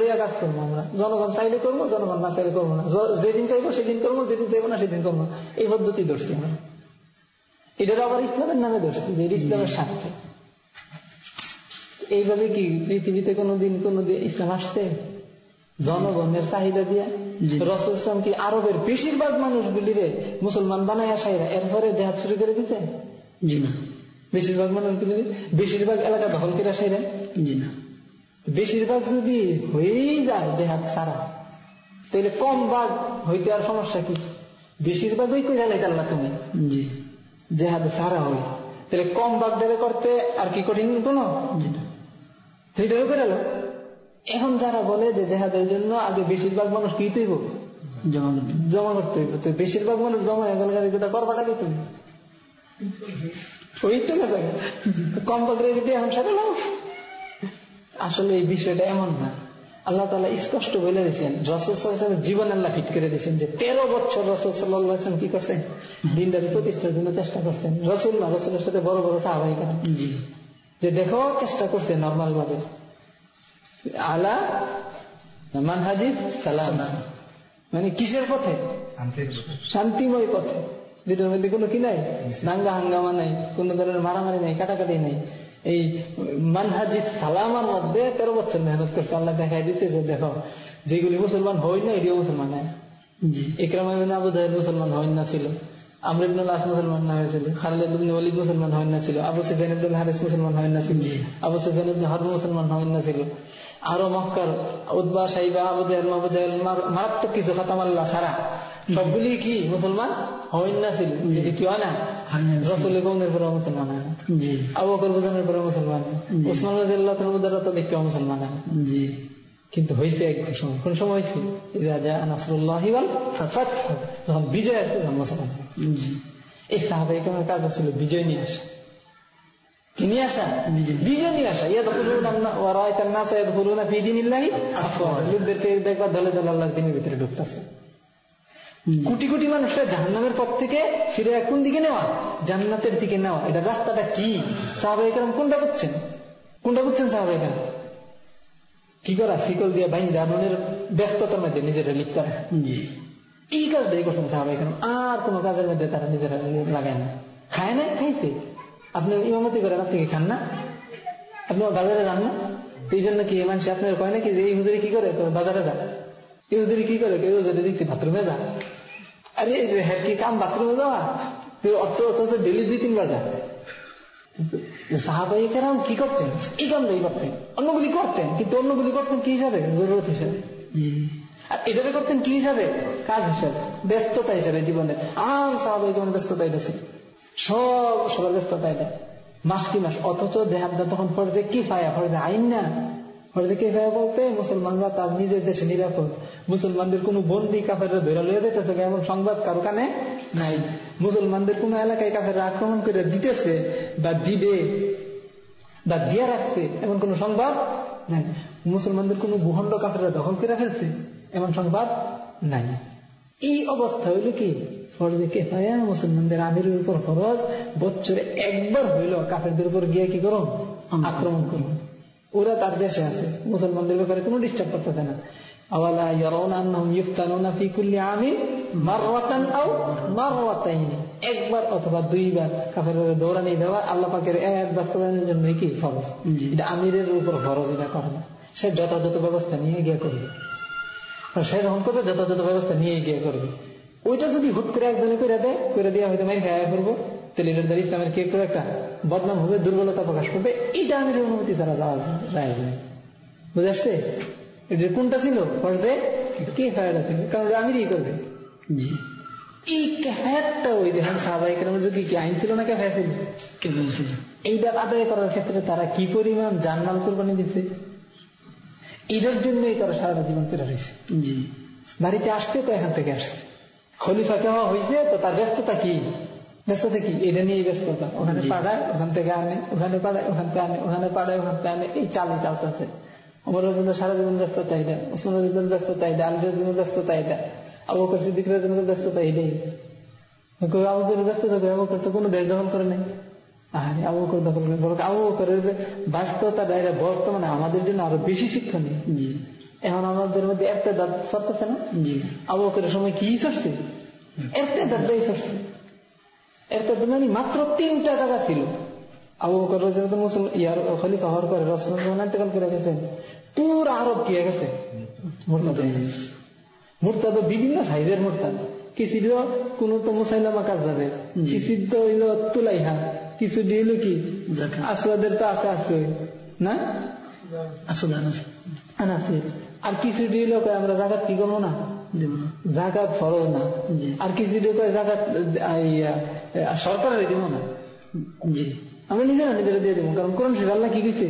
লইয়া কাজ করব আমরা। জনগণ চাইলে করব, জনগণ না চাইলে করব না। যেদিন চাইব সেদিন করব, যেদিন চাইব না সেদিন করব এই পদ্ধতি ধরছি আমরা। এটার আবার ইসলামের নামে ধরছি, যে ইসলামের স্বার্থে। এইভাবে কি পৃথিবীতে কোনোদিন কোনোদিন ইসলাম আসছে? জনগণের চাহিদা দিয়া। রসুল কি আরবের বেশিরভাগ মানুষগুলি রে মুসলমান বানায় আসাইরা এরপরে জেহাদ শুরু করে দিছে? জি না। বেশিরভাগ মানুষগুলি বেশিরভাগ এলাকা দখল করে আসাইরা জি না। বেশিরভাগ যদি হয়েই যায় জেহাদ সারা তাহলে কম ভাগ হইতে আর সমস্যা কি? বেশিরভাগই কই জানাই না তুমি। জি। জেহাদ সারা হয় তাহলে কম ভাগ দেবে করতে আর কি কঠিন কোনো? সেইটাও করে। এখন যারা বলে যে জেহাদের জন্য আগে বেশিরভাগ মানুষ কি তৈব জমা করতে জমা করতে হইব। তো বেশিরভাগ মানুষ জমা এটা করবাটা কি তুমি ওই তো কথা। কম পাকড়ে দিতে এখন সাথে আসলে এই বিষয়টা এমন না। আল্লাহ তালা স্পষ্ট বলে দিয়েছেন রসুল জীবন আল্লাহ ফিট করে দিয়েছেন যে তেরো বছর রসুল সাল্লাম কি করছেন? দিনদারি প্রতিষ্ঠার জন্য চেষ্টা করছেন। রসুল না রসুলের সাথে বড় বড় সাহাবাহিক যে দেখো চেষ্টা করছে নর্মাল ভাবে। আলা মানহাজিস সালাম। মানে কিসের পথে? শান্তিময় পথে। যেটার মধ্যে কোনো কি নাই? দাঙ্গা হাঙ্গামা নাই কোন ধরনের মারামারি নাই কাটাকাটি নাই। এই সালামার মধ্যে তেরো বছর মেহনত করছে। আল্লাহ দেখাই দিচ্ছে যে দেখো যেগুলি মুসলমান হয় না এটিও মুসলমান হয় ইকরাম ইবনে আবু জাহেল মুসলমান হয় না ছিল। আমর আস মুসলমান না হয়েছিল। খালিদ ওয়ালিদ মুসলমান হয় না ছিল। আবু সুফিয়ান ইবনে হারিস মুসলমান হয় না ছিল। আবু সুফিয়ান হরব মুসলমান হয় না ছিল। আরও মক্কার উদ্বা সাইবা আবু জাহেল আবু মারাত্মক কিছু খাতাম আল্লাহ সারা। সবগুলি কি মুসলমান? হয় না ছিল। যেটি কি হয় না? রসুল কৌনের পরে মুসলমান আবু বকর পরে মুসলমান উসমান রাজিয়াল্লাহু তাআলা উদারতা দেখে মুসলমান জি। কিন্তু হয়েছে এক সময়। কোন সময় হয়েছে রাজা নাসরুল্লাহ যখন বিজয় আসছে তখন মুসলমান জি। এই সাহাবাহিকের কাজ ছিল বিজয় নিয়ে আসা। কি নিয়ে আসা? বিজয়। বিজয় নিয়ে আসা। ইয়া তখন ওরা না চাই বলুন না ফিদিন ইল্লাহি লোকদেরকে দেখবা দলে দলে আল্লাহর দিনের ভিতরে ঢুকতেছে। কোটি কোটি মানুষরা জাহান্নামের পথ থেকে ফিরে কোন দিকে নেওয়া? জান্নাতের দিকে নেওয়া। এটা রাস্তাটা কি? সাহাবাহিকের কোনটা করছেন কোনটা করছেন সাহাবাহিকের কি করা? শিকল দিয়ে বাইন্দা মনের ব্যস্ততার মধ্যে নিজেরা লিপ্ত রাখা জি। এই কাজটাই করছেন সাহাবাই কেন আর কোন কাজের মধ্যে তারা নিজেরা লাগায় না। খায় না খাইছে। আপনি ইমামতি করেন আপনি কি খান না? আপনি বাজারে যান না? এই জন্য কি মানুষ আপনার কয় নাকি যে, এই হুজুরি কি করে? বাজারে যা। এই হুজুরি কি করে? কেউ হুজুরি দেখছি বাথরুমে যা। আরে হ্যাঁ কি কাম বাথরুমে যাওয়া? তুই অর্থ অথচ ডেলি দুই তিনবার যা। সাহাবাই কেরাম কি করতেন? এই কামটাই করতেন। অন্যগুলি করতেন, কিন্তু অন্যগুলি করতেন কি হিসাবে? জরুরত হিসাবে। আর এটাকে করতেন কি হিসাবে? কাজ হিসাবে। ব্যস্ততা হিসাবে জীবনে আম স্বাভাবিক জীবনের ব্যস্ততা এটা ছিল। সব সবার ব্যস্ততা এটা মাস কি মাস? অথচ জেহাদা তখন ফরজে কি ফায়া ফরজে আইন না। ফরজে কি ফায়া বলতে মুসলমানরা তার নিজের দেশে নিরাপদ। মুসলমানদের কোনো বন্দি কাফের ধরে লয়ে যেতেছে এমন সংবাদ কারও কানে নাই। মুসলমানদের কোন এলাকায় কাফের আক্রমণ করে দিতেছে বা দিবে বা দিয়ে রাখছে, এমন কোন সংবাদ নাই। মুসলমানদের কোন ভূখণ্ড কাফেরা দখল করে ফেলছে, এমন সংবাদ নাই। এই অবস্থা হইল কি? ফরজে কেফায়া মুসলমানদের আমিরের উপর ফরজ বছরে একবার হইল কাফেরদের উপর গিয়ে কি করুন আক্রমণ করুন ওরা তার দেশে আছে। মুসলমানদের ব্যাপারে কোনো ডিস্টার্ব করতেছে না। আওয়ালা ইয়ারাউনা আন্নাহুম ইফতানুনা ফি কুল্লি আমিন মাররাতান আও মাররাতাইন। একবার অথবা দুইবার দৌড়ানি দেওয়া আল্লাহ পাকের এক বাস্তবায়নের জন্য কি ফরজ? এটা আমিরের উপর ফরজ এটা করে না। সে যথাযথ ব্যবস্থা নিয়ে গিয়ে করবে। সে যখন করবে যথাযথ ব্যবস্থা নিয়ে গিয়ে করবে। ওইটা যদি হুট করে একজনে করে দেয় করে দিয়ে হয়তো মারি খাওয়া করব। তাহলে এটার দ্বারা ইসলামের কে করে একটা বদনাম হবে দুর্বলতা প্রকাশ করবে এটা আমির অনুমতি ছাড়া যাওয়া যায় বুঝে আসছে? এটা কোনটা ছিল? ফর্জে কে ছিল কারণ আমিরই করবে। এই ক্যাফায়াতটা ওই দেখেন সাহাবাহিক যুগে কি আইন ছিল না ক্যাফায়া ছিল? এইটা আদায় করার ক্ষেত্রে তারা কি পরিমাণ জান্নাল কোরবানি দিছে? এটার জন্যই তারা সারা জীবন পেরে রয়েছে। বাড়িতে আসছে তো এখান থেকে আসছে। খলিফা কেমন হয়েছে তো তার ব্যস্ততা কি? ব্যস্ততা কি? এটা নিয়ে ব্যস্ততা। ওখানে পাড়ায় ওখান থেকে আনে ওখানে পাড়ায় ওখান থেকে আনে ওখানে পাড়ায় ওখান থেকে আনে এই চালে চালতেছে আমার জন্য সারা জীবন ব্যস্ততা এটা ওসমানের জন্য ব্যস্ততা এটা আলিদের জন্য ব্যস্ততা এটা আবু বকর সিদ্দিকের জন্য ব্যস্ততা এটাই আবু বকরের ব্যস্ততা কই? আবু বকর তো কোনো দেশ দখল করে নাই। আরে আবু বকর দখল করে আবু বাস্তবতা এটা বর্তমানে আমাদের জন্য আরও বেশি শিক্ষণীয়। এখন আমাদের মধ্যে একটা দাঁত সরতেছে না? আবু বকরের সময় কি সরছে? একটা দাঁতটাই সরছে। একটা দাঁত মানে মাত্র তিনটা টাকা ছিল। আবু বকর মুসলমান ইয়ার খলিফা হওয়ার পরে রসুল্লাহ করে গেছেন পুরো আরব কি গেছে। মুরতাদ। হয়ে বিভিন্ন সাইজের মুরতাদ। কিছু দিল কোন তো মুসাইলামা কাজ যাবে কিছু তো হইল তুলাইহা। কিছু দিল কি? জাকাত। তো আছে আছে। না? আসলে আনাসির। আর কিছু দিল আমরা জাকাত কি করব না? জাকাত ফরজ না। আর কিছু দিল জাকাত সরকারের দিব না? জি। আমি নিজেরা নিজেরা দিয়ে দেবো কারণ কোরআন শরীফ আল্লাহ কি কইছে?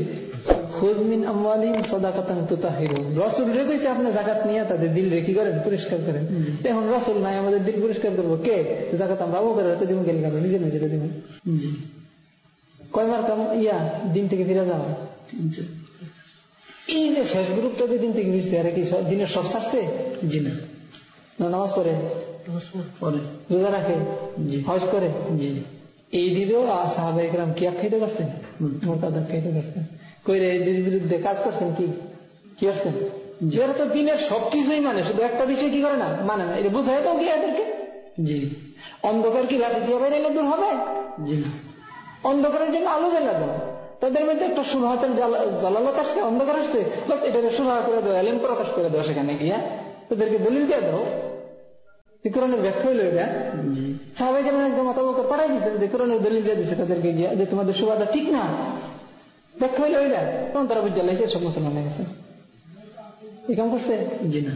খুদমিন আমওয়ালিহিম সাদাকাতান তুতাহিরুন। রাসূল রে কইছে আপনি জাকাত নিয়ে তাদের দিল রে কি করেন? পরিষ্কার করেন। এখন রাসূল নাই আমাদের দিল পরিষ্কার করব কে? জাকাত আমরা আবু করে দিব গেলে কেন নিজে নিজেরা দিব। জি। কয় কাম ইয়া দিন থেকে ফিরে যাওয়া। এই যে শেষ গ্রুপটা থেকে ফিরছে আর কি দিনের সব ছাড়ছে জি না। না নামাজ পড়ে? রোজা রাখে? হজ করে? জি। এই সাহাবা ইকরাম কি আখ্যায়িত করছেন মোরতাদ আখ্যায়িত করছেন কইরে এদের বিরুদ্ধে কাজ করছেন কি? কি করছেন? যারা তো দিনের সবকিছুই মানে শুধু একটা বিষয় কি করে না? মানে না এটা বুঝায় তো কি এদেরকে? জি। অন্ধকার কি লাঠি দিয়ে বাইরে দূর হবে? জি অন্ধকারের জন্য আলো জ্বালা দেয় তাদের মধ্যে একটা সুভাতের জালালত আসছে অন্ধকার আসছে। বাস এটাকে সুভা করে দেওয়া এলেন প্রকাশ করে দেওয়া সেখানে গিয়া। তাদেরকে দলিল দিয়ে দাও। কোরআনের ব্যাখ্যা হইল এটা। সাহাবাই কেন একদম মাথা পাঠাই দিচ্ছে যে কোরআনের দলিল দিয়ে দিচ্ছে তাদেরকে গিয়া যে তোমাদের সুবাদা ঠিক না। ব্যাখ্যা হইল ওইটা তখন তারা বুঝতে লাগছে সব মুসলমান গেছে। এই কাম করছে? জি না।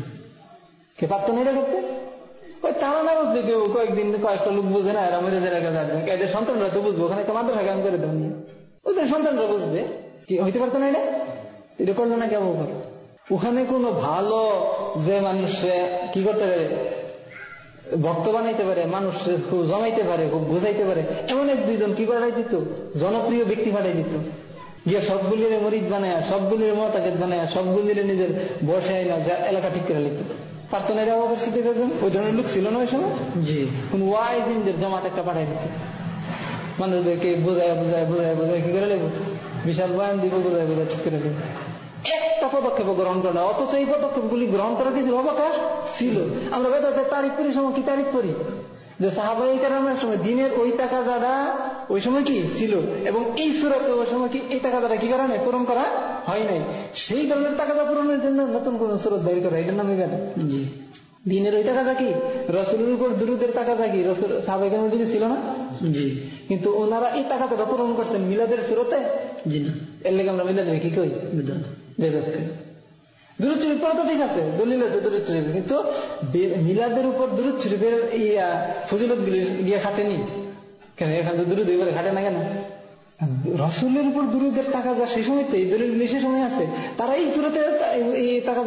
কে পারতো না এটা করতে? ওই তারা না বুঝলে কেউ কয়েকদিন কয়েকটা লোক বুঝে না এরা মরে যারা এদের সন্তানরা তো বুঝব ওখানে একটা মাদ্রাসা কাম করে দেবো ওদের সন্তানরা বুঝবে। কি হইতে পারতো না এটা? এটা করল না কেমন করে? ওখানে কোনো ভালো যে মানুষ কি করতে পারে? ভক্ত বানাইতে পারে মানুষ জমাইতে পারে খুব বুঝাইতে পারে। এমন এক দুইজন কি পাঠাই দিত? জনপ্রিয় ব্যক্তি পাঠাই দিত। গিয়ে সবগুলির মরিচ বানায় সবগুলির মতাকেত বানায় সবগুলির নিজের বসায় না এলাকা ঠিক করে লিখত। পারতো না এরা অবস্থিত ওই ধরনের লোক ছিল না ওই সময়? জি। কোন ওয়াইজ ইনদের জমাত একটা পাঠাই দিত। মানুষদেরকে বোঝায় বোঝায় বোঝায় বোঝায়, কি করে নেব বিশাল বয়ান দিব, বোঝায় বোঝায়, ঠিক করে একটা পদক্ষেপ গ্রহণ করে না, অথচ এই পদক্ষেপগুলি গ্রহণ করার কিছু অবকাশ ছিল। আমরা বেদাতে তারিফ করি, সময় কি তারিফ করি? যে সাহাবাই কারণের সময় দিনের ওই টাকা যারা, ওই সময় কি ছিল? এবং এই সুরত ওই সময় কি, এই টাকা যারা কি করা নাই পূরণ করা হয় নাই? সেই কারণের টাকাটা পূরণের জন্য নতুন কোন সুরত বের করা, এটার নামে জি দিনের ওই টাকা কি রসুলের উপর দুরুদের টাকা কি রসুল মধ্যে ছিল না? জি। কিন্তু ওনারা এই টাকাটা পূরণ করছেন মিলাদের সুরতে? জি না। এর লেগে আমরা মিলাদের কি কই? বেদাত করি। দুরুদ শরীফ পড়া তো ঠিক আছে দলিল আছে দুরুদ শরীফ কিন্তু মিলাদের উপর দুরুদ শরীফের ইয়া ফজিলত গিয়ে খাটেনি? কেন এখানে তো দুরুদ এবারে খাটে না কেন? রসুলের উপর দুরুদের টাকা যা সেই সময় তো এই দলিল সে সময় আছে তারা এই সুরতে এই টাকা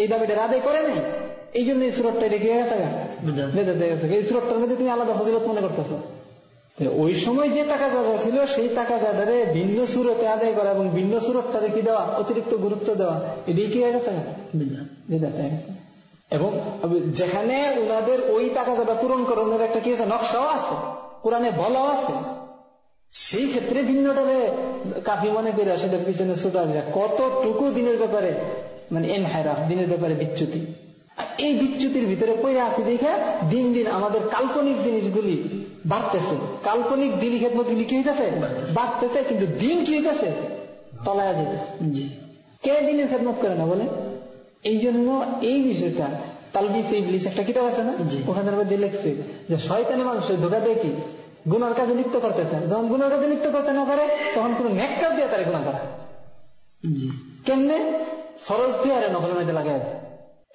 এই দাবিটা আদায় করে নাই? এই জন্য এই সুরতটা রেখে গেছে গা। বেঁধে দিয়ে গেছে এই সুরতটার মধ্যে তুমি আলাদা ফজিলত মনে করতেছো। ওই সময় যে টাকা জায়গা ছিল সেই টাকা জায়গারে ভিন্ন সুরতে আদায় করা এবং ভিন্ন সুরতটারে কি দেওয়া? অতিরিক্ত গুরুত্ব দেওয়া। এটাই কি হয়ে গেছে এবং যেখানে ওনাদের ওই টাকা টাকাটা পূরণ করানোর একটা কি আছে? নকশাও আছে। কোরআনে বলাও আছে। সেই ক্ষেত্রে ভিন্নটারে কাফি মনে করে সেটার পিছনে সুদার কতটুকু দিনের ব্যাপারে মানে এন হায়রা দিনের ব্যাপারে বিচ্যুতি। এই বিচ্যুতির ভিতরে পড়ে আছে দেখে দিন দিন আমাদের কাল্পনিক জিনিসগুলি বাড়তেছে। কাল্পনিক দিনই খেদমতগুলি কি হইতেছে? বাড়তেছে। কিন্তু দিন কি হইতেছে? তলায় যেতেছে কে দিনের খেদমত করে না বলে? এই জন্য এই বিষয়টা তালবিস ইবলিস একটা কিতাব আছে না? ওখানে মধ্যে লিখছে যে শয়তানি মানুষের ধোকা দিয়ে কি? গুনার কাজে লিপ্ত করতে চায়। যখন গুনার কাজে লিপ্ত করতে না পারে তখন কোন নেককার দিয়ে তারা গুণা করা। কেমনে? সরল দিয়ে আরে নকলের মধ্যে লাগাই।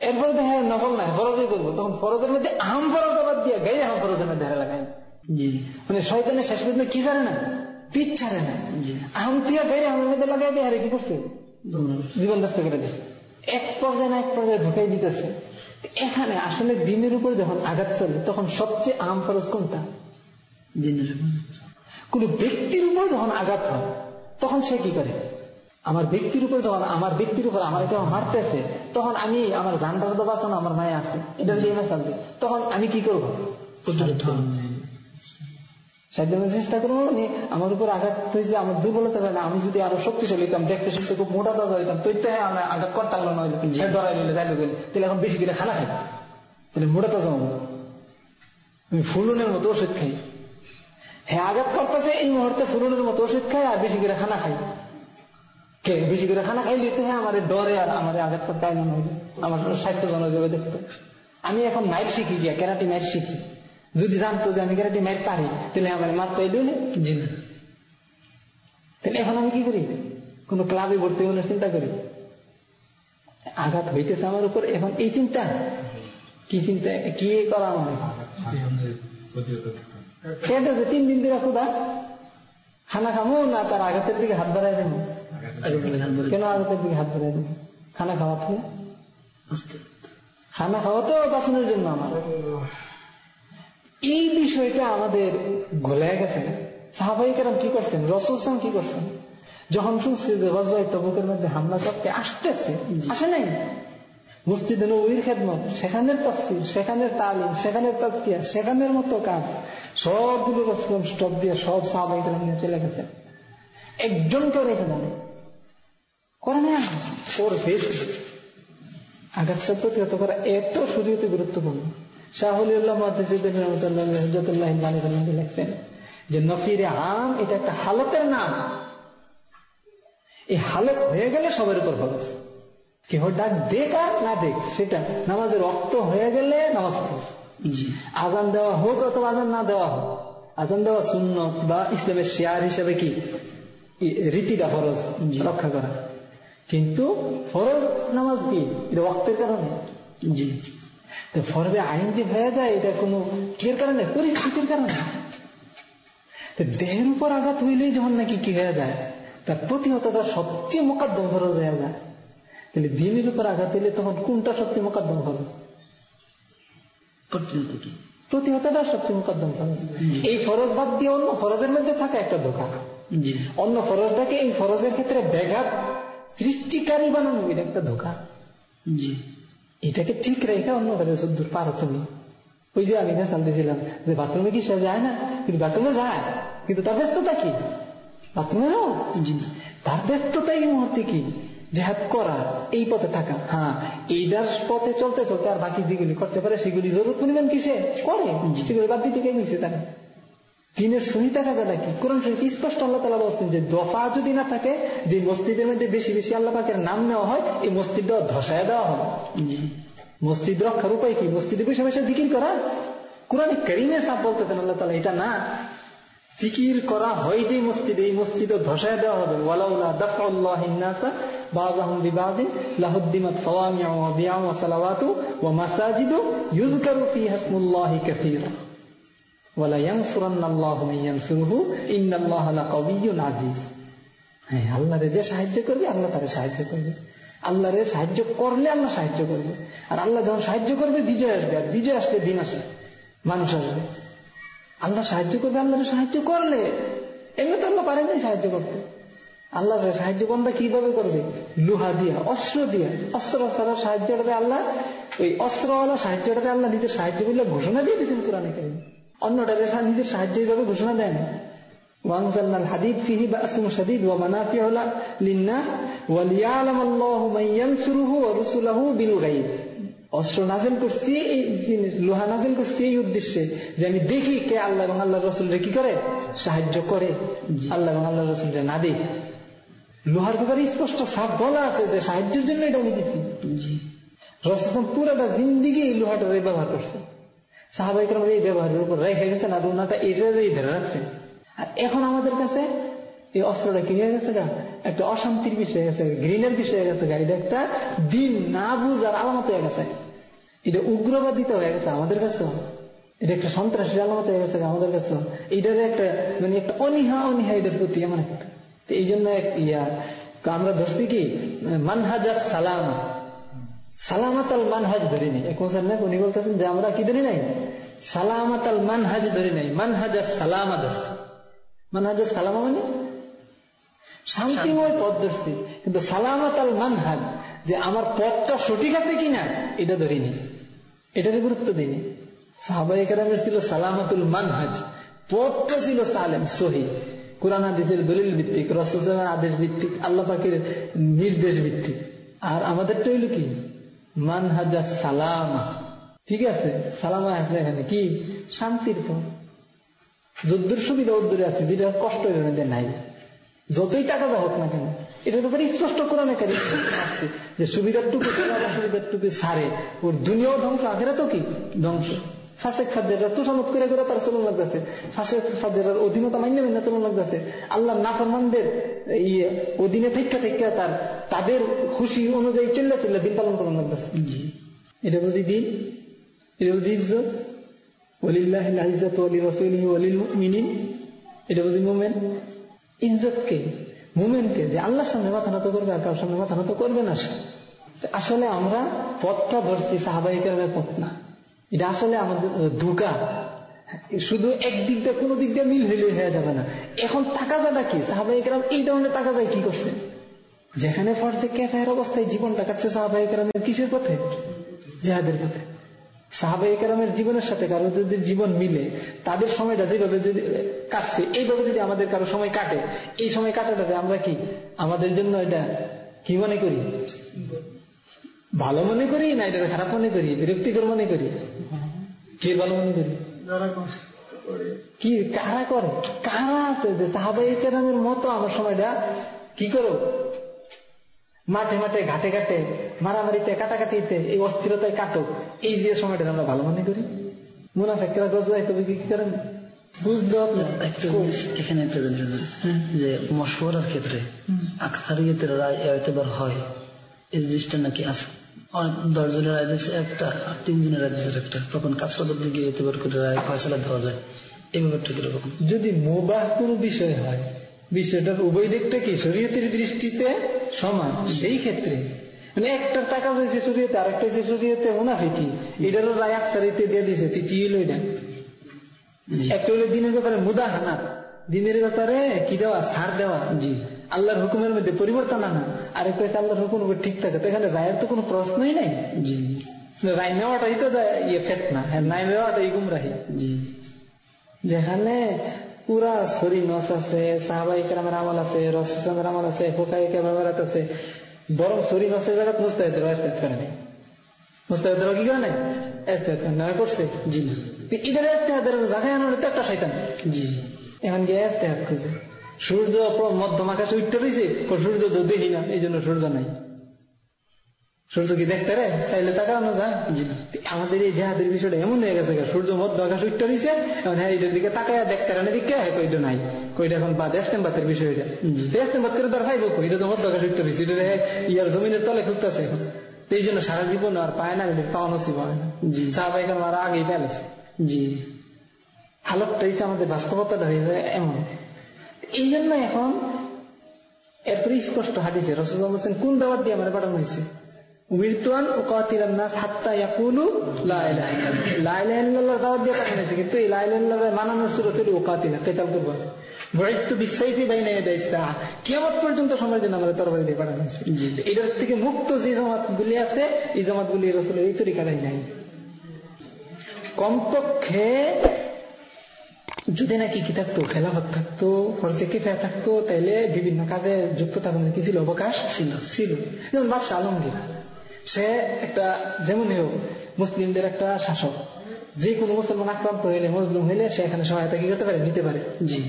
এরপরে দেখে হ্যাঁ, নকল নাই ফরজই করব তখন ফরজের মধ্যে আম ফরজ আবার দিয়ে গায়ে আম ফরজের মধ্যে লাগাই। জি। মানে শয়তানের শেষ পর্যন্ত কি ছাড়ে না? পিঠ ছাড়ে না। আম তিয়া গায়ে আমের মধ্যে লাগাই দিয়ে হারে কি করছে? জীবন ব্যস্ত করে দিচ্ছে এক পর্যায়ে না এক পর্যায়ে ঢুকাই দিতেছে। এখানে আসলে দিনের উপর যখন আঘাত চলে তখন সবচেয়ে আম ফরজ কোনটা? জিনের কোন ব্যক্তির উপর যখন আঘাত হয় তখন সে কি করে? আমার ব্যক্তির উপর যখন আমার ব্যক্তির উপর আমার কেউ মারতেছে তখন আমি আমার জানটার তো বাঁচানো আমার মায়ে আছে। এটা দিয়ে মেশাল তখন আমি কি করব? চেষ্টা করব আমার উপর আঘাত হয়েছে আমার দুর্বলতা কারণে আমি যদি আরও শক্তিশালী হইতাম দেখতে শুনতে খুব মোটা দাদা হইতাম তো তো হ্যাঁ আমি আঘাত করতাম না ধরাই নিলে যাইলো গেলে তাহলে এখন বেশি করে খানা খাই। তাহলে মোটা তাজা হব। আমি ফুলুনের মতো ওষুধ খাই। হ্যাঁ আঘাত করতেছে এই মুহূর্তে ফুলুনের মতো ওষুধ খাই আর বেশি করে খানা খাই। কে বেশি করে খানা খাইলে তো হ্যাঁ আমার ডরে আর আমার আঘাত করতে আইন হইলে আমার স্বাস্থ্যজনক ভাবে দেখতো। আমি এখন মাইট শিখি গিয়া ক্যারাটি মাইট শিখি। যদি জানতো যে আমি ক্যারাটি মাইট পারি তাহলে আমার মারতে জি না। তাহলে এখন আমি কি করি? কোন ক্লাবে ভর্তি হলে চিন্তা করি? আঘাত হইতেছে আমার উপর। এখন এই চিন্তা কি চিন্তা কি করা আমার যে তিন দিন দিকে খুদা খানা খামো না তার আঘাতের দিকে হাত বাড়াই দেবো। কেন আঘাতের দিকে হাত বাড়াই দেবো খানা খাওয়া থেকে খানা খাওয়া তো জন্য আমার। এই বিষয়টা আমাদের গলে গেছে সাহাবাই কেরাম কি করছেন? রসুল সাম কি করছেন? যখন শুনছে যে গজবাই তবুকের মধ্যে হামলা করতে আসতেছে, আসে নাই? মসজিদে নবীর খেদমত, সেখানের তফসিল সেখানের তালিম, সেখানের তৎকিয়া সেখানের মতো কাজ, সবগুলো রসুল স্টপ দিয়ে সব সাহাবাই কেরাম নিয়ে চলে গেছে। একজন কেউ রেখে দেয় ওর বেশি করা এত শরীয়তে গুরুত্বপূর্ণ। রহমতুল্লাহ হজরতুল্লাহ লিখছেন যে নফিরে আম এটা একটা হালতের নাম। এই হালত হয়ে গেলে সবার উপর খরচ কেহ ডাক দেখ আর না দেখ সেটা নামাজের রক্ত হয়ে গেলে নামাজ খরচ আজান দেওয়া হোক অথবা আজান না দেওয়া হোক আজান দেওয়া শূন্য বা ইসলামের শেয়ার হিসাবে কি? রীতিটা ফরজ রক্ষা করা। কিন্তু ফরজ নামাজ কি? এটা ওয়াক্তের কারণে? জি। তো ফরজে আইন যে হয়ে যায় এটা কোনো কির কারণে? পরিস্থিতির কারণে। তো দেহের উপর আঘাত হইলেই যখন নাকি কি হয়ে যায় তার প্রতিহতটা সবচেয়ে মোকাদ্দম ফরজ হয়ে যায়। তাহলে দিনের উপর আঘাত হইলে তখন কোনটা সবচেয়ে মোকাদ্দম ফরজ? প্রতিহতটি সবচেয়ে মোকাদ্দম ফরজ? এই ফরজ বাদ দিয়ে অন্য ফরজের মধ্যে থাকা একটা ধোকা অন্য ফরজটাকে এই ফরজের ক্ষেত্রে ব্যাঘাত সৃষ্টিকারী বানানো এটা একটা ধোকা। এটাকে ঠিক রেখে অন্য ঘরে দূর পারো তুমি ওই যে আমি মেসাল দিয়েছিলাম যে বাথরুমে কি সে যায় না? কিন্তু বাথরুমে যায়। কিন্তু তার ব্যস্ততা কি? বাথরুমে যাও? তার ব্যস্ততা এই মুহূর্তে কি? জেহাদ করা এই পথে থাকা। হ্যাঁ এইটার পথে চলতে চলতে আর বাকি যেগুলি করতে পারে সেগুলি জরুর পরিমাণ কিসে করে। সেগুলি বাদ দিতে কে নিচ্ছে তারা দিনের সহিতা কাজা নাকি? কোরআন শরীফ স্পষ্ট আল্লাহ তালা বলছেন যে, দফা যদি না থাকে, যে মসজিদের মধ্যে বেশি বেশি আল্লাহ পাকের নাম নেওয়া হয়, এই মসজিদটা ধসায় দেওয়া হয় মসজিদ রক্ষার উপায় কি? মসজিদে বসে বসে জিকির করা? কোরআন করিমে সাপ বলতেছেন আল্লাহ তালা, এটা না। জিকির করা হয় যে মসজিদে, এই মসজিদে ধসায় দেওয়া হবে। ওয়ালাউলা দাফাউল্লাহ ইন্নাসা বাযাহুম বিবাযিন লাহুদ্দিমাত সাওয়ামি'ু ওয়া বি'উ ওয়া সালাওয়াতু ওয়া মাসাজিদু ইউযকারু আল্লাহরে যে সাহায্য করবে, আল্লাহ তারে সাহায্য করবে। আল্লাহরে সাহায্য করলে আল্লাহ সাহায্য করবে। আর আল্লাহ যখন সাহায্য করবে, বিজয় আসবে। আর বিজয় আসলে দিন আসে মানুষ আসবে। আল্লাহ সাহায্য করবে, আল্লাহরে সাহায্য করলে, এমনি তো আল্লাহ পারেন সাহায্য করতে। আল্লাহ সাহায্য বন্ধা কীভাবে করবে? লোহা দিয়া, অস্ত্র দিয়া। অস্ত্র ছাড়া সাহায্য করবে আল্লাহ। ওই অস্ত্রওয়ালা সাহায্যটাকে আল্লাহ, নিজের সাহায্য বলে ঘোষণা দিয়ে দিয়েছেন কোরআনে অন্যটাকে সা- নিজের সাহায্য এইভাবে ঘোষণা দেন وأنزلنا الحديد فيه بأس شديد ومنافع للناس وليعلم الله من ينصره ورسله بالغيب অস্ত্র নাজিল করছি এই জিনিস লোহা নাজিল করছি এই উদ্দেশ্যে যে আমি দেখি কে আল্লাহ এবং আল্লাহ রসুলরে কি করে সাহায্য করে আল্লাহ এবং আল্লাহ রসুলরে না দেখি লোহার ব্যাপারে স্পষ্ট সাপ বলা আছে যে সাহায্যের জন্য এটা আমি দিচ্ছি জি রসম পুরোটা জিন্দিগি এই লোহাটা ব্যবহার করছে এই ব্যবহারের উপর রেখে গেছেন আর ধরে রাখছেন এখন আমাদের কাছে এই অস্ত্রটা কি হয়ে গেছে একটা অশান্তির বিষয় গেছে, ঘৃণের বিষয় গেছে একটা দিন না বুঝার আলামত হয়ে গেছে। এটা উগ্রবাদিত হয়ে গেছে আমাদের কাছে এটা একটা সন্ত্রাসের আলামত হয়ে গেছে আমাদের কাছে এটার একটা মানে একটা অনীহা অনীহা এটার প্রতি এমন একটা। এই জন্য এক ইয়া আমরা ধরছি কি মানহাজাস সালামা। সালামাত আল মানহাজ ধরি নাই। এক উনি বলতেছেন যে আমরা কি ধরি নাই? সালামাত আল মানহাজ ধরি নাই। মানহাজ সালামা ধরছি মানহাজ সালামা মানে? শান্তিময় পথ ধরছি। কিন্তু সালামাত আল মানহাজ যে আমার পথটা সঠিক আছে কিনা, এটা ধরিনি এটারই গুরুত্ব দিইনি সাহাবাই কারামের ছিল সালামাতুল মানহাজ। পথটা ছিল সালেম, সহি। কোরআন আদেশের দলিল ভিত্তিক, রসুলের আদেশ ভিত্তিক, আল্লাহ পাকের নির্দেশ ভিত্তিক। আর আমাদেরটা হইল কি? মানহাজা সালামা। ঠিক আছে? সালামা আছে এখানে কি? শান্তির পথ। যদ্দুর সুবিধা উদ্দুরে আছে, যেটা কষ্ট নাই। যতই টাকা যা হোক না কেন এটা তো স্পষ্ট কোরআনে কারি আসছে যে সুবিধার টুকু সুবিধার টুকু সারে। ওর দুনিয়াও ধ্বংস আখেরা তো কি? ধ্বংস। ফাঁসেক চলন আল্লাহ অধীনে তার, তাদের খুশি অনুযায়ী দিন পালন করানো লাগতেছে। এটা বুঝি দিন এটা বুঝি ইজ্জত ওলিল্লাহ এটা বুঝি মোমেন। কে মোমেনকে যে আল্লাহর সামনে মাথা নত করবে আর কারোর সামনে মাথা নত করবে না আসলে আমরা পথটা ধরছি সাহাবাহিকের পথ না। এটা আসলে আমাদের দুকা শুধু একদিক দিয়ে, কোনো দিক দিয়ে মিল হইলে হয়ে যাবে না। এখন টাকা যাটা কি? সাহাবাহিকেরাম এই ধরনের টাকা যায় কি করছে? যেখানে ফর্জে ক্যাফের অবস্থায় জীবনটা কাটছে সাহাবাহিকেরামের কিসের পথে? জেহাদের পথে। সাহাবাহিকেরামের জীবনের সাথে কারও যদি জীবন মিলে, তাদের সময়টা যেভাবে যদি কাটছে, এইভাবে যদি আমাদের কারও সময় কাটে, এই সময় কাটাটাতে আমরা কি? আমাদের জন্য এটা কি মনে করি? ভালো মনে করি না এটা খারাপ মনে করি বিরক্তিকর মনে করি? কি ভালো মনে করি? কি কারা করে? কারা আছে যে সাহাবাই কেরামের মতো আমার সময়টা? কি করো? মাঠে মাঠে ঘাটে ঘাটে মারামারিতে কাটাকাটিতে এই অস্থিরতায় কাটো এই যে সময়টা আমরা ভালো মনে করি। মুনাফেকরা গজলাই তবে কি করেন? এখানে একটা আছে, যে মশওয়ারার ক্ষেত্রে আখতারিয়তের রায় এতবার হয়। এই জিনিসটা নাকি আছে। দশ জনের রায় দিয়েছে একটা আর তিন জনের রায় দিয়েছে একটা তখন কাছরাদের দিকে এতবার করে রায় ফয়সলা দেওয়া যায়। এই ব্যাপারটা কীরকম যদি মোবাহ কোন বিষয় হয় বিষয়টার উভয় দিকটা কি শরীয়তের দৃষ্টিতে সমান? সেই ক্ষেত্রে। মানে একটার টাকা হয়েছে শরীয়তে আর একটা হয়েছে শরীয়তে মুনাফিকি এটারও রায় আকসারিতে দিয়ে দিয়েছে কি হইল এটা। একটা হলো দিনের ব্যাপারে মুদাহানা দিনের ব্যাপারে কি দেওয়া? সার দেওয়া। জি। আল্লাহর হুকুমের মধ্যে পরিবর্তন আনা। আরেকটা হচ্ছে আল্লাহর উপর ঠিক থাকে। তো এখানে রায়ের তো কোনো প্রশ্নই নাই। রায় নেওয়াটাই তো ইয়ে ফেত না নাই নেওয়াটাই গুমরাহি। যেখানে পুরা শরীর নস আছে সাহাবাই কেরামের আমল আছে রসুসমের আমল আছে ফোকাই কেরামের আছে বরং শরীর নসের জায়গা মুস্তাহিদের এস্তেদ করে নেই। মুস্তাহিদের কি করে নাই? এস্তেদ করে নয় করছে জি এটার এস্তেহাদের জায়গায় আনার তো একটা শয়তান। জি। এখন গিয়ে এস্তেহাদ খুঁজে সূর্য মধ্যম আকাশে উঠতে রয়েছে সূর্য তো দেখি না এই জন্য সূর্য নাই। সূর্য কি দেখতে রে? চাইলে তাকানো যায় আমাদের এই জেহাদের বিষয়টা এমন হয়ে গেছে সূর্য মধ্য আকাশ উঠতে রয়েছে এখন হ্যাঁ এটার দিকে তাকায় দেখতে রানে দিকে হ্যাঁ কইটা নাই। কইটা এখন বাদ ইস্তেমবাতের বিষয়টা ইস্তেমবাদ করে তার ভাইব কই এটা তো মধ্য আকাশ উঠতে রয়েছে এটা ইয়ার জমিনের তলে খুঁজতেছে এখন। এই জন্য সারা জীবন আর পায় না পাওয়া নসিব হয় না। সাহাবাই আর আগেই পেলেছে জি। হালতটা আমাদের বাস্তবতাটা হয়ে যায় এমন। এই জন্য এখন এরপরে স্পষ্ট হাদিসে রসুল বলছেন কোন দাওয়াত দিয়ে আমার পাঠানো হয়েছে উমিরতুয়ান ও কাতিরান নাস হাত্তা ইয়াকুলু লা ইলাহা ইল্লাল্লাহ। লা ইলাহা ইল্লাল্লাহ দাওয়াত দিয়ে পাঠানো হয়েছে কিন্তু এই লা ইলাহা ইল্লাল্লাহ মানানোর সুরত হলো ও কাতিলা কেতাল করব বয়স্ত বিশ্বাসী বাইনে দেয় কিয়ামত পর্যন্ত সময়ের জন্য আমাদের তরবারি দিয়ে পাঠানো হয়েছে এটার থেকে মুক্ত যে আছে এই জমাত গুলি রসুলের এই তরিকাটাই নাই। কমপক্ষে যদি নাকি কি থাকতো খেলাফত থাকতো ফরজে কিফায়া থাকতো তাইলে বিভিন্ন কাজে যুক্ত থাকার কি ছিল অবকাশ? ছিল। ছিল। যেমন বাদশাহ আলমগীর সে একটা যেমন হোক মুসলিমদের একটা শাসক। যে কোনো মুসলমান আক্রান্ত হইলে মজলুম হইলে সে এখানে সহায়তা কি করতে পারে? নিতে পারে। জি।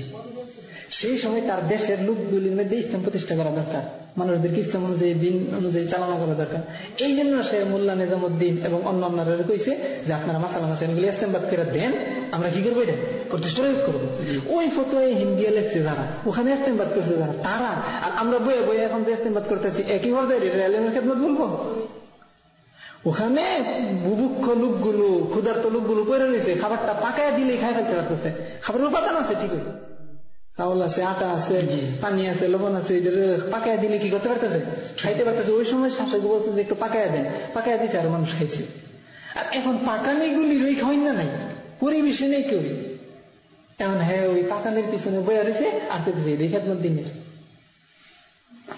সেই সময় তার দেশের লোকগুলির মধ্যে ইসলাম প্রতিষ্ঠা করা দরকার। মানুষদেরকে ইসলাম অনুযায়ী, দিন অনুযায়ী চালনা করা দরকার। এই জন্য সে মোল্লা নিজামুদ্দিন এবং অন্য অন্যরা কইছে যে, আপনারা মাসালা মাসাইলগুলি ইসলামবাদ করে দেন, আমরা কি করব এটা? প্রতিষ্ঠা করব। ওই লেখছে যারা, ওখানে ইসলামবাদ করছে যারা, তারা। আর আমরা বয়ে বয়ে এখন যে ইসলামবাদ করতেছি, একই পর্যায়ে রেলের খেদমত বলব? ওখানে বুভুক্ষ লোকগুলো, ক্ষুধার্ত লোকগুলো রয়েছে, খাবারটা পাকায় দিলেই খাই ফেলতে পারতেছে। খাবারের উপাদান আছে ঠিকই। চাউল আছে আটা আছে পানি আছে লবণ আছে পাকায় দিলে কি করতে পারতেছে? খাইতে পারতেছে। ওই সময় শাসক বলছে যে একটু পাকায় দেন। পাকায় দিচ্ছে আর মানুষ খাইছে। আর এখন পাকানি গুলি রই খাওয়াই না নাই? পরিবেশে নেই কেউ। এখন হ্যাঁ ওই পাকানির পিছনে বয়ে রয়েছে আর পেতেছে এই খেতমত দিনের।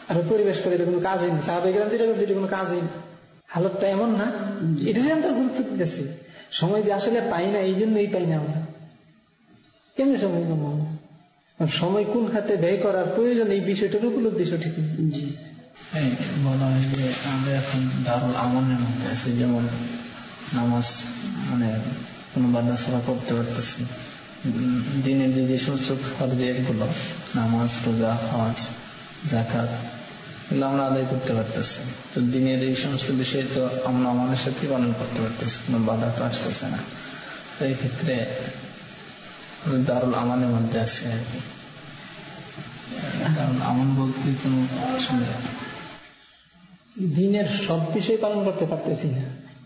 আর পরিবেশ করে এটা কোনো কাজ হয়নি সাহাবাই গ্রাম যেটা করছে এটা কোনো কাজ হয়নি হালতটা এমন না। এটা যে আমরা গুরুত্ব দিতেছি। সময় যে আসলে পাই না এই জন্যই পাই না আমরা। কেমনি সময় কম সময় কোন খাতে ব্যয় করার প্রয়োজন, এই বিষয়টার উপলব্ধি সঠিক বলা হয় যে আমরা এখন মধ্যে যেমন নামাজ মানে কোনো ছাড়া করতে পারতেছি দিনের যে নামাজ, রোজা, হজ জাকাত এগুলো আমরা আদায় করতে পারতেছি। তো দিনের এই সমস্ত বিষয় তো আমরা আমাদের সাথে পালন করতে পারতেছি, কোনো বাধা তো আসতেছে না। তো এই ক্ষেত্রে দারুল আমানের মধ্যে আছে আর কি। দারুল আমান বলতে কোনো আসলে দিনের সব বিষয় পালন করতে পারতেছি না।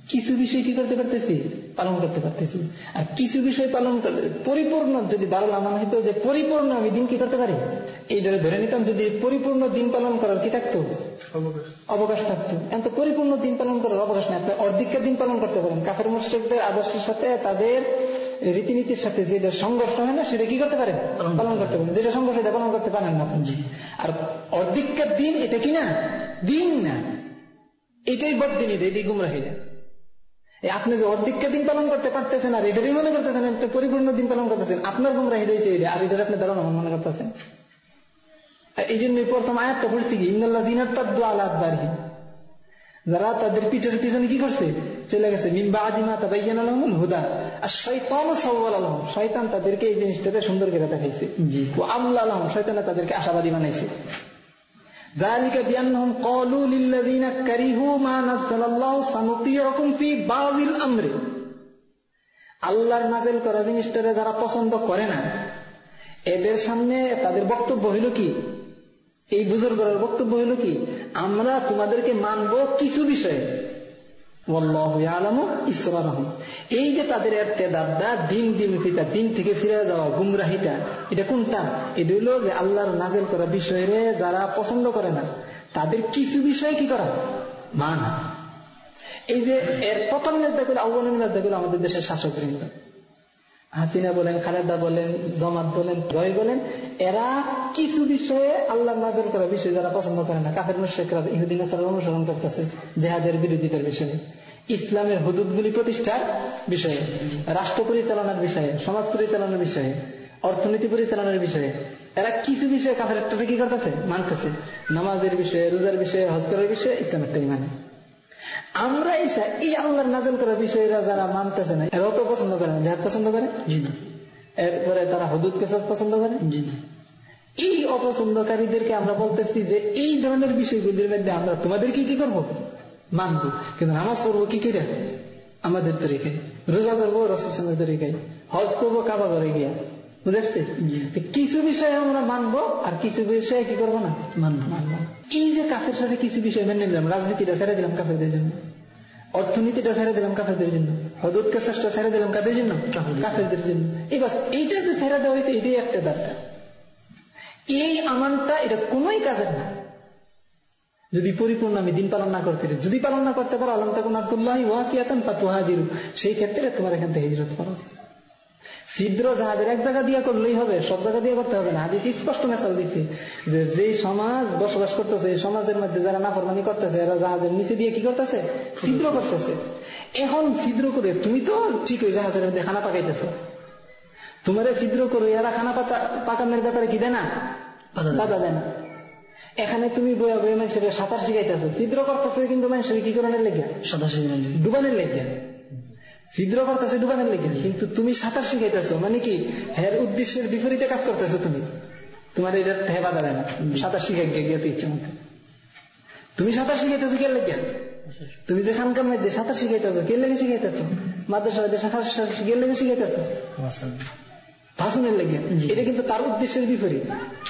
কিছু বিষয় কি করতে পারতেছি? পালন করতে পারতেছি। আর কিছু বিষয় পালন করলে পরিপূর্ণ যদি দারুল আমান হইতো যে পরিপূর্ণ আমি দিন কি করতে পারি? এইটা ধরে নিতাম যদি পরিপূর্ণ দিন পালন করার কি থাকতো? অবকাশ। থাকতো। এত পরিপূর্ণ দিন পালন করার অবকাশ নেই। আপনি অর্ধেকের দিন পালন করতে পারেন। কাফের মুশ্রিকদের আদর্শের সাথে তাদের রীতিনীতির সাথে যেটা সংঘর্ষ হয় না সেটা কি করতে পারেন পালন করতে পারেন যেটা সংঘর্ষ এটা পালন করতে পারেন না আপনি। আর অর্ধেকের দিন এটা কি না? দিন না। এটাই বদিন এটা এটাই গুমরাহিরা আপনি যে অর্ধেকটা দিন পালন করতে পারতেছেন আর এটারই মনে করতেছেন একটা পরিপূর্ণ দিন পালন করতেছেন আপনার গুমরাহি রয়েছে এটা আর এটার আপনি দাঁড়ানো মনে করতেছেন। এই জন্য প্রথম আয়াতটা পড়ছি কি ইন্দাল্লাহ দিনার তাদ্দু আলাদ বাড়ি যারা তাদের পিঠের পিছনে কি করছে চলে গেছে মিনবা আদিমা তাবাইয়ান আলমুল হুদা আর শৈতান সওয়াল আলম শয়তান তাদেরকে এই জিনিসটাকে সুন্দর করে দেখাইছে ও আমলা আলম শয়তানা তাদেরকে আশাবাদী বানাইছে ذلك بأنهم قالوا للذين كرهوا ما نزل الله سنطيعكم في بعض الأمر আল্লাহর নাজেল করা জিনিসটারে যারা পছন্দ করে না এদের সামনে তাদের বক্তব্য হইল কি এই বুজুর্গের বক্তব্য হইল কি? আমরা তোমাদেরকে মানব কিছু বিষয়ে। এই যে তাদের দিন দিন ফিতা দিন থেকে ফিরে যাওয়া গুমরাহিটা, এটা কোনটা? এটা হইল যে আল্লাহর নাজেল করা বিষয়ে যারা পছন্দ করে না, তাদের কিছু বিষয় কি করা? মানা। এই যে এর প্রথম নেতা নেতাগুলো আহ্বানের নেতাগুলো আমাদের দেশের শাসক বৃন্দ হাসিনা বলেন, খালেদা বলেন, জমাত বলেন, জয় বলেন এরা কিছু বিষয়ে আল্লাহ নাজল করা বিষয় যারা পছন্দ করে না। কাফের মুশেকরা ইহুদিন অনুসরণ করতেছে, জেহাদের বিরোধিতার বিষয়ে। ইসলামের হুদুদগুলি প্রতিষ্ঠার বিষয়ে, রাষ্ট্র পরিচালনার বিষয়ে, সমাজ পরিচালনার বিষয়ে, অর্থনীতি পরিচালনার বিষয়ে। এরা কিছু বিষয়ে কাফের একটা কি করতেছে, মানতেছে। নামাজের বিষয়ে, রোজার বিষয়ে, হজ করার বিষয়ে ইসলামেরটাই মানে আমরা এসা এই আল্লাহর নাজল করা বিষয়রা যারা মানতেছে না, এরাও তো পছন্দ করে না, জেহাদ পছন্দ করে? জি না। এরপরে তারা হদুদ কেসাস পছন্দ করে? এই অপছন্দকারীদেরকে আমরা বলতেছি যে এই ধরনের বিষয়গুলির মধ্যে আমরা তোমাদেরকে কি কি করব? মানবো। কিন্তু নামাজ পড়ব কি করে? আমাদের তরিকায়। রোজা করব রসের তরিকায়। হজ করব কাবা করে গিয়া। বুঝাচ্ছে কিছু বিষয়ে আমরা মানবো আর কিছু বিষয়ে কি করব না? মানবো। মানবো। এই যে কাফের সাথে কিছু বিষয় মেনে নিলাম রাজনীতিটা ছেড়ে দিলাম কাফেরদের জন্য। অর্থনীতিটা ছেড়ে দিলাম কাফেরদের জন্য। হদুদ কাসাসটা ছেড়ে দিলাম কাদের জন্য? কাফেরদের জন্য। এই বাস এইটা যে ছেড়ে দেওয়া হয়েছে এটাই একটা দরকার এই আমানটা এটা কোনোই কাজের না। যদি পরিপূর্ণ আমি দিন পালন না করতে যদি পালন না করতে পারো আলম তাকুন আব্দুল্লাহ ওয়াসিয়াতান ফাতুহাজিরু। সেই ক্ষেত্রে তোমার এখান থেকে হিজরত করা উচিত। ছিদ্র জাহাজের এক জায়গা দিয়ে করলেই হবে সব জায়গা দিয়ে করতে হবে না। হাদিস স্পষ্ট মেসাল দিচ্ছে যে যে সমাজ বসবাস করতেছে এই সমাজের মধ্যে যারা নাফরমানি করতেছে এরা জাহাজের নিচে দিয়ে কি করতেছে? ছিদ্র করতেছে। এখন ছিদ্র করে তুমি তো ঠিক ওই জাহাজের মধ্যে খানা পাকাইতেছো। তোমার ছিদ্র করে এরা খানা পাতা পাকানোর ব্যাপারে কি দেয় না? বাধা দেয়। না। এখানে তুমি বইয়া বইয়া মানুষের সাঁতার শিখাইতেছো। ছিদ্র করতেছে কিন্তু মানুষের কি করানোর লেগে সাতাশি মিনিট ডুবানের লেগে ছিদ্র করতেছে ডুবানের লেগে। কিন্তু তুমি সাঁতার শিখাইতেছো মানে কি? হের উদ্দেশ্যের বিপরীতে কাজ করতেছো তুমি। তোমার এটা হে বাধা দেয় না। সাঁতার শিখাই গিয়ে গিয়ে ইচ্ছে মতো। তুমি সাঁতার শিখাইতেছো কে লেগে? তুমি যে খানকার মধ্যে সাঁতার শিখাইতেছো কে লেগে শিখাইতেছো? সাঁতার কে লেগে শিখাইতেছো? ভাষণের লেগে। এটা কিন্তু তার উদ্দেশ্যের বিপরীত।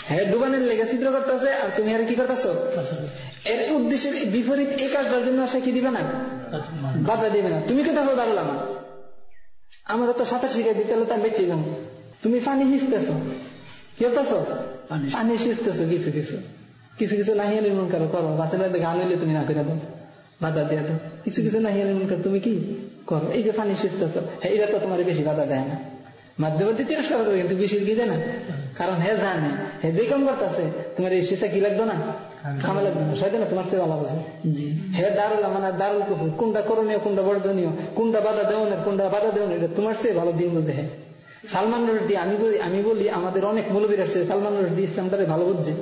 হ্যাঁ ডুবানের লেগে ছিদ্র করতেছে আর তুমি আর কি করতেছো? এর উদ্দেশ্যের বিপরীত এই কাজটার জন্য সে কি দিবে না? বাধা দিবে না। তুমি কোথাও দাঁড়াল আমার আমরা তো সাঁতার শিখাই দিতে হলে তার বেঁচে যাব। তুমি পানি হিসতেছ কি পানি। সিজতেছো কিছু কিছু। কিছু কিছু নাহিয়া নির্মূল করো করো। বাচ্চার গান হইলে তুমি না করে দাও। বাধা দিয়ে দাও। কিছু কিছু নাহিয়া নির্মূল করো তুমি কি করো? এই যে পানি সিজতেছো হ্যাঁ এটা তো তোমার বেশি বাধা দেয় না। মাধ্যবর্তী তিরস্কার করে কিন্তু বেশি কি দেয় না কারণ হে জানে হে যে কাম করতেছে তোমার এই শিশা কি লাগবে না? না তোমার চেয়ে ভালো আছে হে দারুল দারুল কুফুর কোনটা করণীয় কোনটা বর্জনীয় কোনটা বাধা কোনটা বাধা এটা তোমার চেয়ে ভালো দিন হ্যাঁ সালমান রশদি আমি বলি আমি বলি আমাদের অনেক মৌলবীর আছে সালমান রশদি ইসলামটারে ভালো বুঝছে।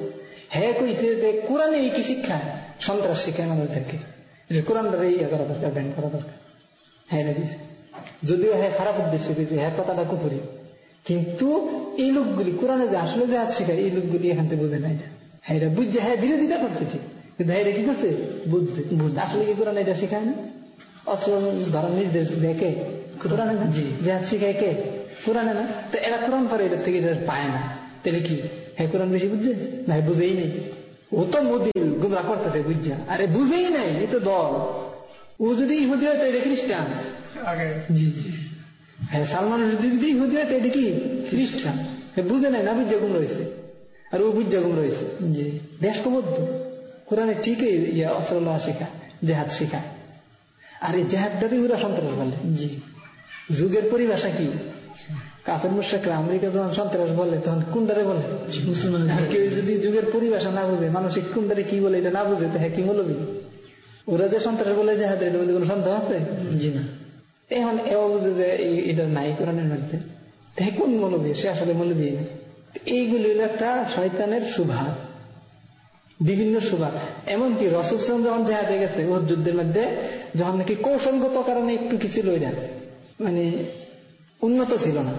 হ্যাঁ কইছে যে কোরআনে এই কি শিক্ষা? সন্ত্রাস আমাদেরকে যে কোরআনটারে ইয়ে করা দরকার ব্যান করা দরকার। হ্যাঁ দিছে যদিও হ্যাঁ খারাপ উদ্দেশ্য দিয়েছে হ্যাঁ কথাটা কুপুরি কিন্তু এই লোকগুলি কোরআনে যে আসলে যে শেখায় এই লোকগুলি এখান থেকে বুঝে নাই। হ্যাঁ এটা বুঝছে হ্যাঁ ঠিক। কিন্তু হ্যাঁ এটা কি করছে? বুঝছে। বুঝছে। আসলে কি কোরআনে এটা শেখায় না? অস্ত্র ধরার নির্দেশ দেখে কোরআনে না? জি। শিখায় কে? কোরআনে না? তো এরা কোরআন পরে এটার থেকে এটা পায় না। তাহলে কি? হ্যাঁ কোরআন বেশি বুঝছে? না হ্যাঁ বুঝেই নেই। ও তো মোদিল গুমরা করতেছে বুঝছা? আরে বুঝেই নাই এই তো দল। ও যদি ইহুদি হয় তো এটা খ্রিস্টান। জি। হ্যাঁ সালমান যদি ইহুদি হয় তো এটা কি? খ্রিস্টান। হ্যাঁ বুঝে নাই না বুঝা গুম রয়েছে আর ও বুঝা গুম রয়েছে। জি। কোরআনে ঠিকই ইয়া অসরল্লাহ শেখা জেহাদ শেখা আর এই জেহাদটারই ওরা সন্ত্রাস বলে। জি। যুগের পরিভাষা কি? কাফের মুশাকরা আমেরিকা যখন সন্ত্রাস বলে তখন কুন্ডারে বলে? মুসলমান কেউ যদি যুগের পরিভাষা না বুঝে মানসিক কুন্ডারে কি বলে এটা না বুঝে তো হ্যাঁ কি বলবি ওরা যে সন্ত্রাস বলে যে হাতে মধ্যে কোনো সন্দেহ আছে? জি না। এখন এও বুঝে যে এটা নাই কোরআনের মধ্যে। হ্যাঁ কোন মৌলবী? সে আসলে মৌলবী না। এইগুলি হলো একটা শয়তানের সুভাব বিভিন্ন সুভাব এমনকি রসুল সালাম যখন জেহাদে গেছে ওর যুদ্ধের মধ্যে যখন নাকি কৌশলগত কারণে একটু কি ছিল ওইটা মানে উন্নত ছিল না।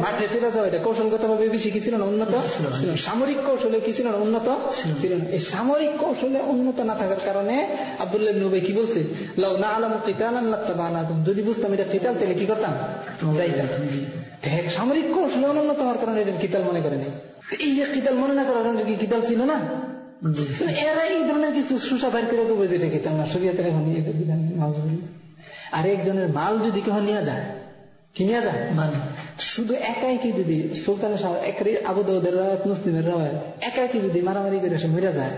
মাঠে চলে যাওয়া এটা কৌশলগত ভাবে বেশি কি ছিল না উন্নত? না। না। সামরিক কৌশলে কি ছিল না উন্নত? ছিল না। এই সামরিক কৌশলে উন্নত না থাকার কারণে আব্দুল্লাহ নবী কি বলছে? লাউ না আলাম কিতাল যদি বুঝতাম এটা কিতাল তাহলে কি করতাম? যাইতাম। সামরিক কৌশলে অনুন্নত হওয়ার কারণে এটা কিতাল মনে করে নেই। এই যে কিতাল মনে না করার কারণে কি কিতাল ছিল না? এরা এই ধরনের কিছু সুসা বাইর করে দেবো যেটা কিতাল না শরীয়তের এখন নিয়ে দেবে নাউজুবিল্লাহ। আর একজনের মাল যদি কেউ নিয়ে যায় কি নিয়ে যায়? ভালো শুধু একাই কি যদি সুলতানের সাহ- একরি আবু দাউদের রাওয়াত মুসলিমের রাওয়াত একাই কি যদি মারামারি করে সে মরে যায়?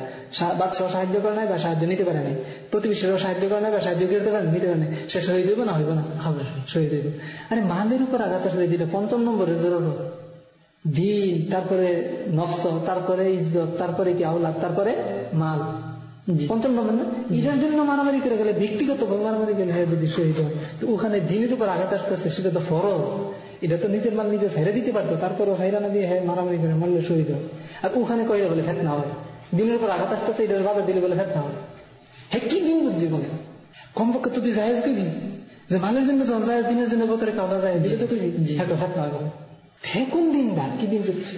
বাদশাহ সাহায্য করে নাই বা সাহায্য নিতে পারে নাই? প্রতিবেশীরাও সাহায্য করে নাই বা সাহায্য করতে পারে নিতে পারে সে শহীদ হইব না হইব না? হবে শহীদ হইব। আরে মালের উপর আঘাত আসলে দিলে পঞ্চম নম্বরে জোর দিন তারপরে নফস তারপরে ইজ্জত তারপরে কি আওলাদ তারপরে মাল। পঞ্চম নম্বর না এটার জন্য মারামারি করে গেলে ব্যক্তিগত মারামারি হ্যাঁ যদি শহীদ হয় তো ওখানে দিনের উপর আঘাত আসতেছে সেটা তো ফরজ। এটা তো নিজের মাল নিজে ছেড়ে দিতে পারতো না দিয়ে হ্যাঁ মারামারি করে মারলে শহীদ হয়। আর ওখানে বলে ফেতনা হয়। দিনের উপর আঘাত আসতেছে এটার বাধা দিলে বলে ফেতনা হয়। হ্যাঁ কি দিন বুঝছি বলে কমপক্ষে তো তুই জায়েজ করবি? যে মালের জন্য জায়েজ দিনের জন্য বতরে যায় দিলে তো তুই হ্যাঁ তো ফেতনা হবে। হ্যাঁ কোন দিন দা কি দিন করছে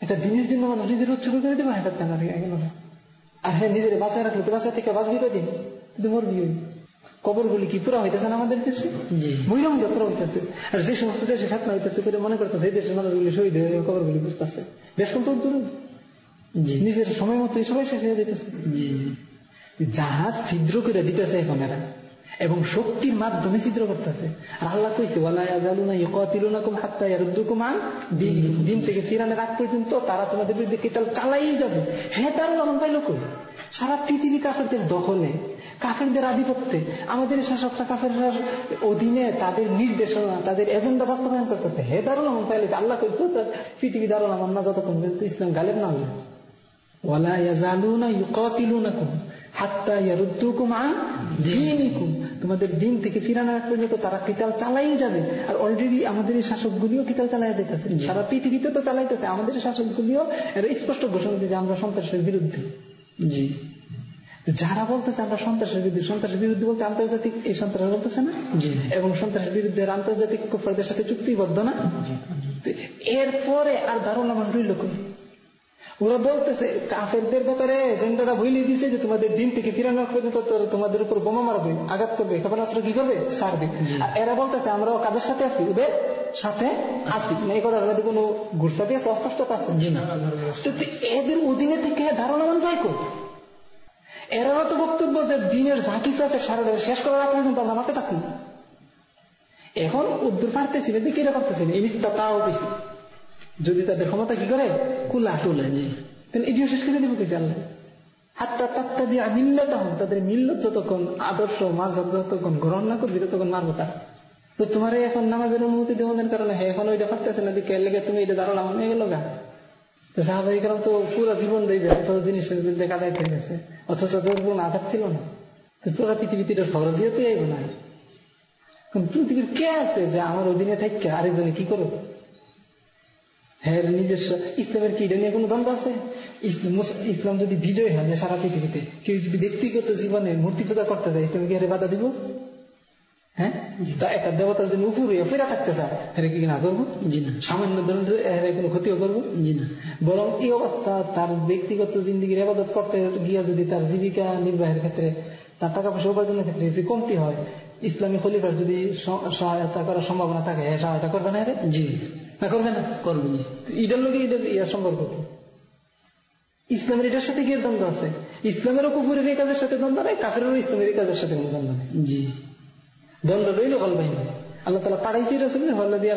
এটা দিনের জন্য মানুষ নিজের উৎসর্গ করে দেবে হ্যাঁ ফেতনা গেল না আর হ্যাঁ নিজের বাঁচায় রাখলে তো বাঁচা থেকে বাঁচবি কদিন? কিন্তু মরবি ওই কবর গুলি কি পুরা হইতেছে না আমাদের দেশে? জি। মহিলাম যা পুরা হইতেছে। আর যে সমস্ত দেশে ফেতনা হইতেছে করে মনে করতেছে এই দেশের মানুষগুলি শহীদ হয়ে কবর গুলি বুঝতেছে দেশ কোন তো দূরে। জি। নিজের সময় মতো সবাই শেষ হয়ে যেতেছে জাহাজ ছিদ্র করে দিতেছে এখন এরা। এবং শক্তির মাধ্যমে ছিদ্র করতেছে। আল্লাহ কইছে। দিন থেকে ফিরানের আগ পর্যন্ত তারা তোমাদের বিরুদ্ধে কেতাল চালাই যাবে। হ্যাঁ সারা পৃথিবী কাফেরদের দখলে, কাফেরদের আধিপত্যে, আমাদের কাফের অধীনে তাদের নির্দেশনা, তাদের এজেন্ডা বাস্তবায়ন করতেছে। হে দারুল আমন পাইলে আল্লাহ কই তো তার পৃথিবী দারুল আমন না যতক্ষণ ইসলাম গালেব না হলো ওয়ালা ইয়াজালুনা ইউকাতিলুনাকুম হাত্তা ইয়ারুদ্দুকুম আন দীনিকুম। তোমাদের দিন থেকে ফিরানো পর্যন্ত তারা কিতাল চালাই যাবে। আর অলরেডি আমাদের এই শাসকগুলিও কিতাল চালাই যেতেছে সারা পৃথিবীতে তো চালাইতেছে। আমাদের শাসকগুলিও এরা স্পষ্ট ঘোষণা দিচ্ছে আমরা সন্ত্রাসের বিরুদ্ধে। জি। যারা বলতেছে আমরা সন্ত্রাসের বিরুদ্ধে সন্ত্রাসের বিরুদ্ধে বলতে আন্তর্জাতিক এই সন্ত্রাস বলতেছে না? এবং সন্ত্রাসের বিরুদ্ধে আন্তর্জাতিক কুফারদের সাথে চুক্তিবদ্ধ না? এরপরে আর দারুণ আমার রইল কই? ওরা বলতেছে কাফেরদের ব্যাপারে এজেন্ডারা ভুলিয়ে দিছে যে তোমাদের দিন থেকে ফিরানো পর্যন্ত তোমাদের উপর বোমা মারবে আঘাত করবে ক্ষেপণাস্ত্র কি করবে? আর এরা বলতেছে আমরা কাদের সাথে আছি? ওদের সাথে আছি। না এই কথা আমাদের কোনো ঘুরসাতি আছে? অস্পষ্টতা আছে? তো এদের অধীনে থেকে ধারণা মান যায় কই? এরাও তো বক্তব্য যে দিনের যা কিছু আছে সারা শেষ করার আগ পর্যন্ত আমরা মাঠে থাকি এখন উদ্দূর পারতেছি না দিকে এটা করতেছি? না ইনিস তাও বেশি। যদি তাদের ক্ষমতা কি করে? কুলা তুলে তাহলে এটিও শেষ করে দেবো কিছু আল্লাহ করবি তো। তুমি তো তো অথচ তোর আঘাত ছিল না। তো পুরো পৃথিবীতে এটা যেহেতু আইব না। পৃথিবীর কে আছে যে আমার অধীনে থাকছে আরেকজনে কি করো হ্যাঁ নিজস্ব ইসলামের কি এটা নিয়ে কোনো দ্বন্দ্ব আছে? ইসলাম যদি বিজয় হয় সারা পৃথিবীতে কেউ যদি ব্যক্তিগত জীবনে মূর্তি পূজা করতে চায় ইসলামে কি হারে বাধা দিব? হ্যাঁ? তা একটা দেবতার জন্য উপরে ফেরা থাকতে চায় কি না করব? সামান্য কোনো ক্ষতিও করব? বরং এই অবস্থা তার ব্যক্তিগত জিন্দিগির আবাদত করতে গিয়ে যদি তার জীবিকা নির্বাহের ক্ষেত্রে তার টাকা পয়সা উপার্জনের ক্ষেত্রে যদি কমতি হয় ইসলামী খলিফার যদি সহায়তা করার সম্ভাবনা থাকে হ্যাঁ সহায়তা করবে না? জি। না করবে না করব ইটার লোকে ইটার ইয়ার সম্পর্ক কি? ইসলামের এটার সাথে কি দ্বন্দ্ব আছে? ইসলামেরও কুকুরের এই কাজের সাথে দ্বন্দ্ব নেই কাফেরও ইসলামের এই কাজের সাথে কোনো দ্বন্দ্ব নেই। জি। দ্বন্দ্ব রইল হল বাহিনী। আল্লাহ তালা হল্লাদি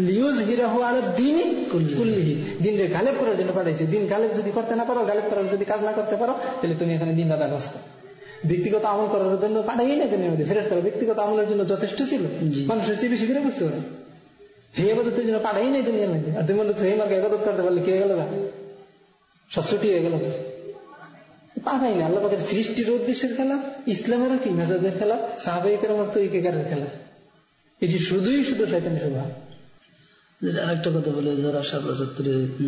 লিউজ হিরাহু আলা দিনি কুল্লিহি। দিনরে গালেব করার জন্য পাঠাইছে। দিন গালেব যদি করতে না পারো গালেব করার যদি কাজ না করতে পারো তাহলে তুমি এখানে দিন দাদা ব্যস্ত। ব্যক্তিগত আমল করার জন্য পাঠাই না তুমি ফেরত ব্যক্তিগত আমলের জন্য যথেষ্ট ছিল। মানুষের চেয়ে বেশি করে বুঝতে পারে। হে এবাদতের জন্য পাঠাই নাই দুনিয়ার মধ্যে আর তুমি বলছো হে মাকে এবাদত করতে পারলে কি হয়ে গেল? সব ছুটি হয়ে গেল। পাঠাই না আল্লাহ সৃষ্টির উদ্দেশ্যের খেলা ইসলামেরও কি মেজাজের খেলা সাহাবাহিকের মতো ইকেকারের খেলা শুধুই শুধু আরেকটা কথা বলে যারা সাত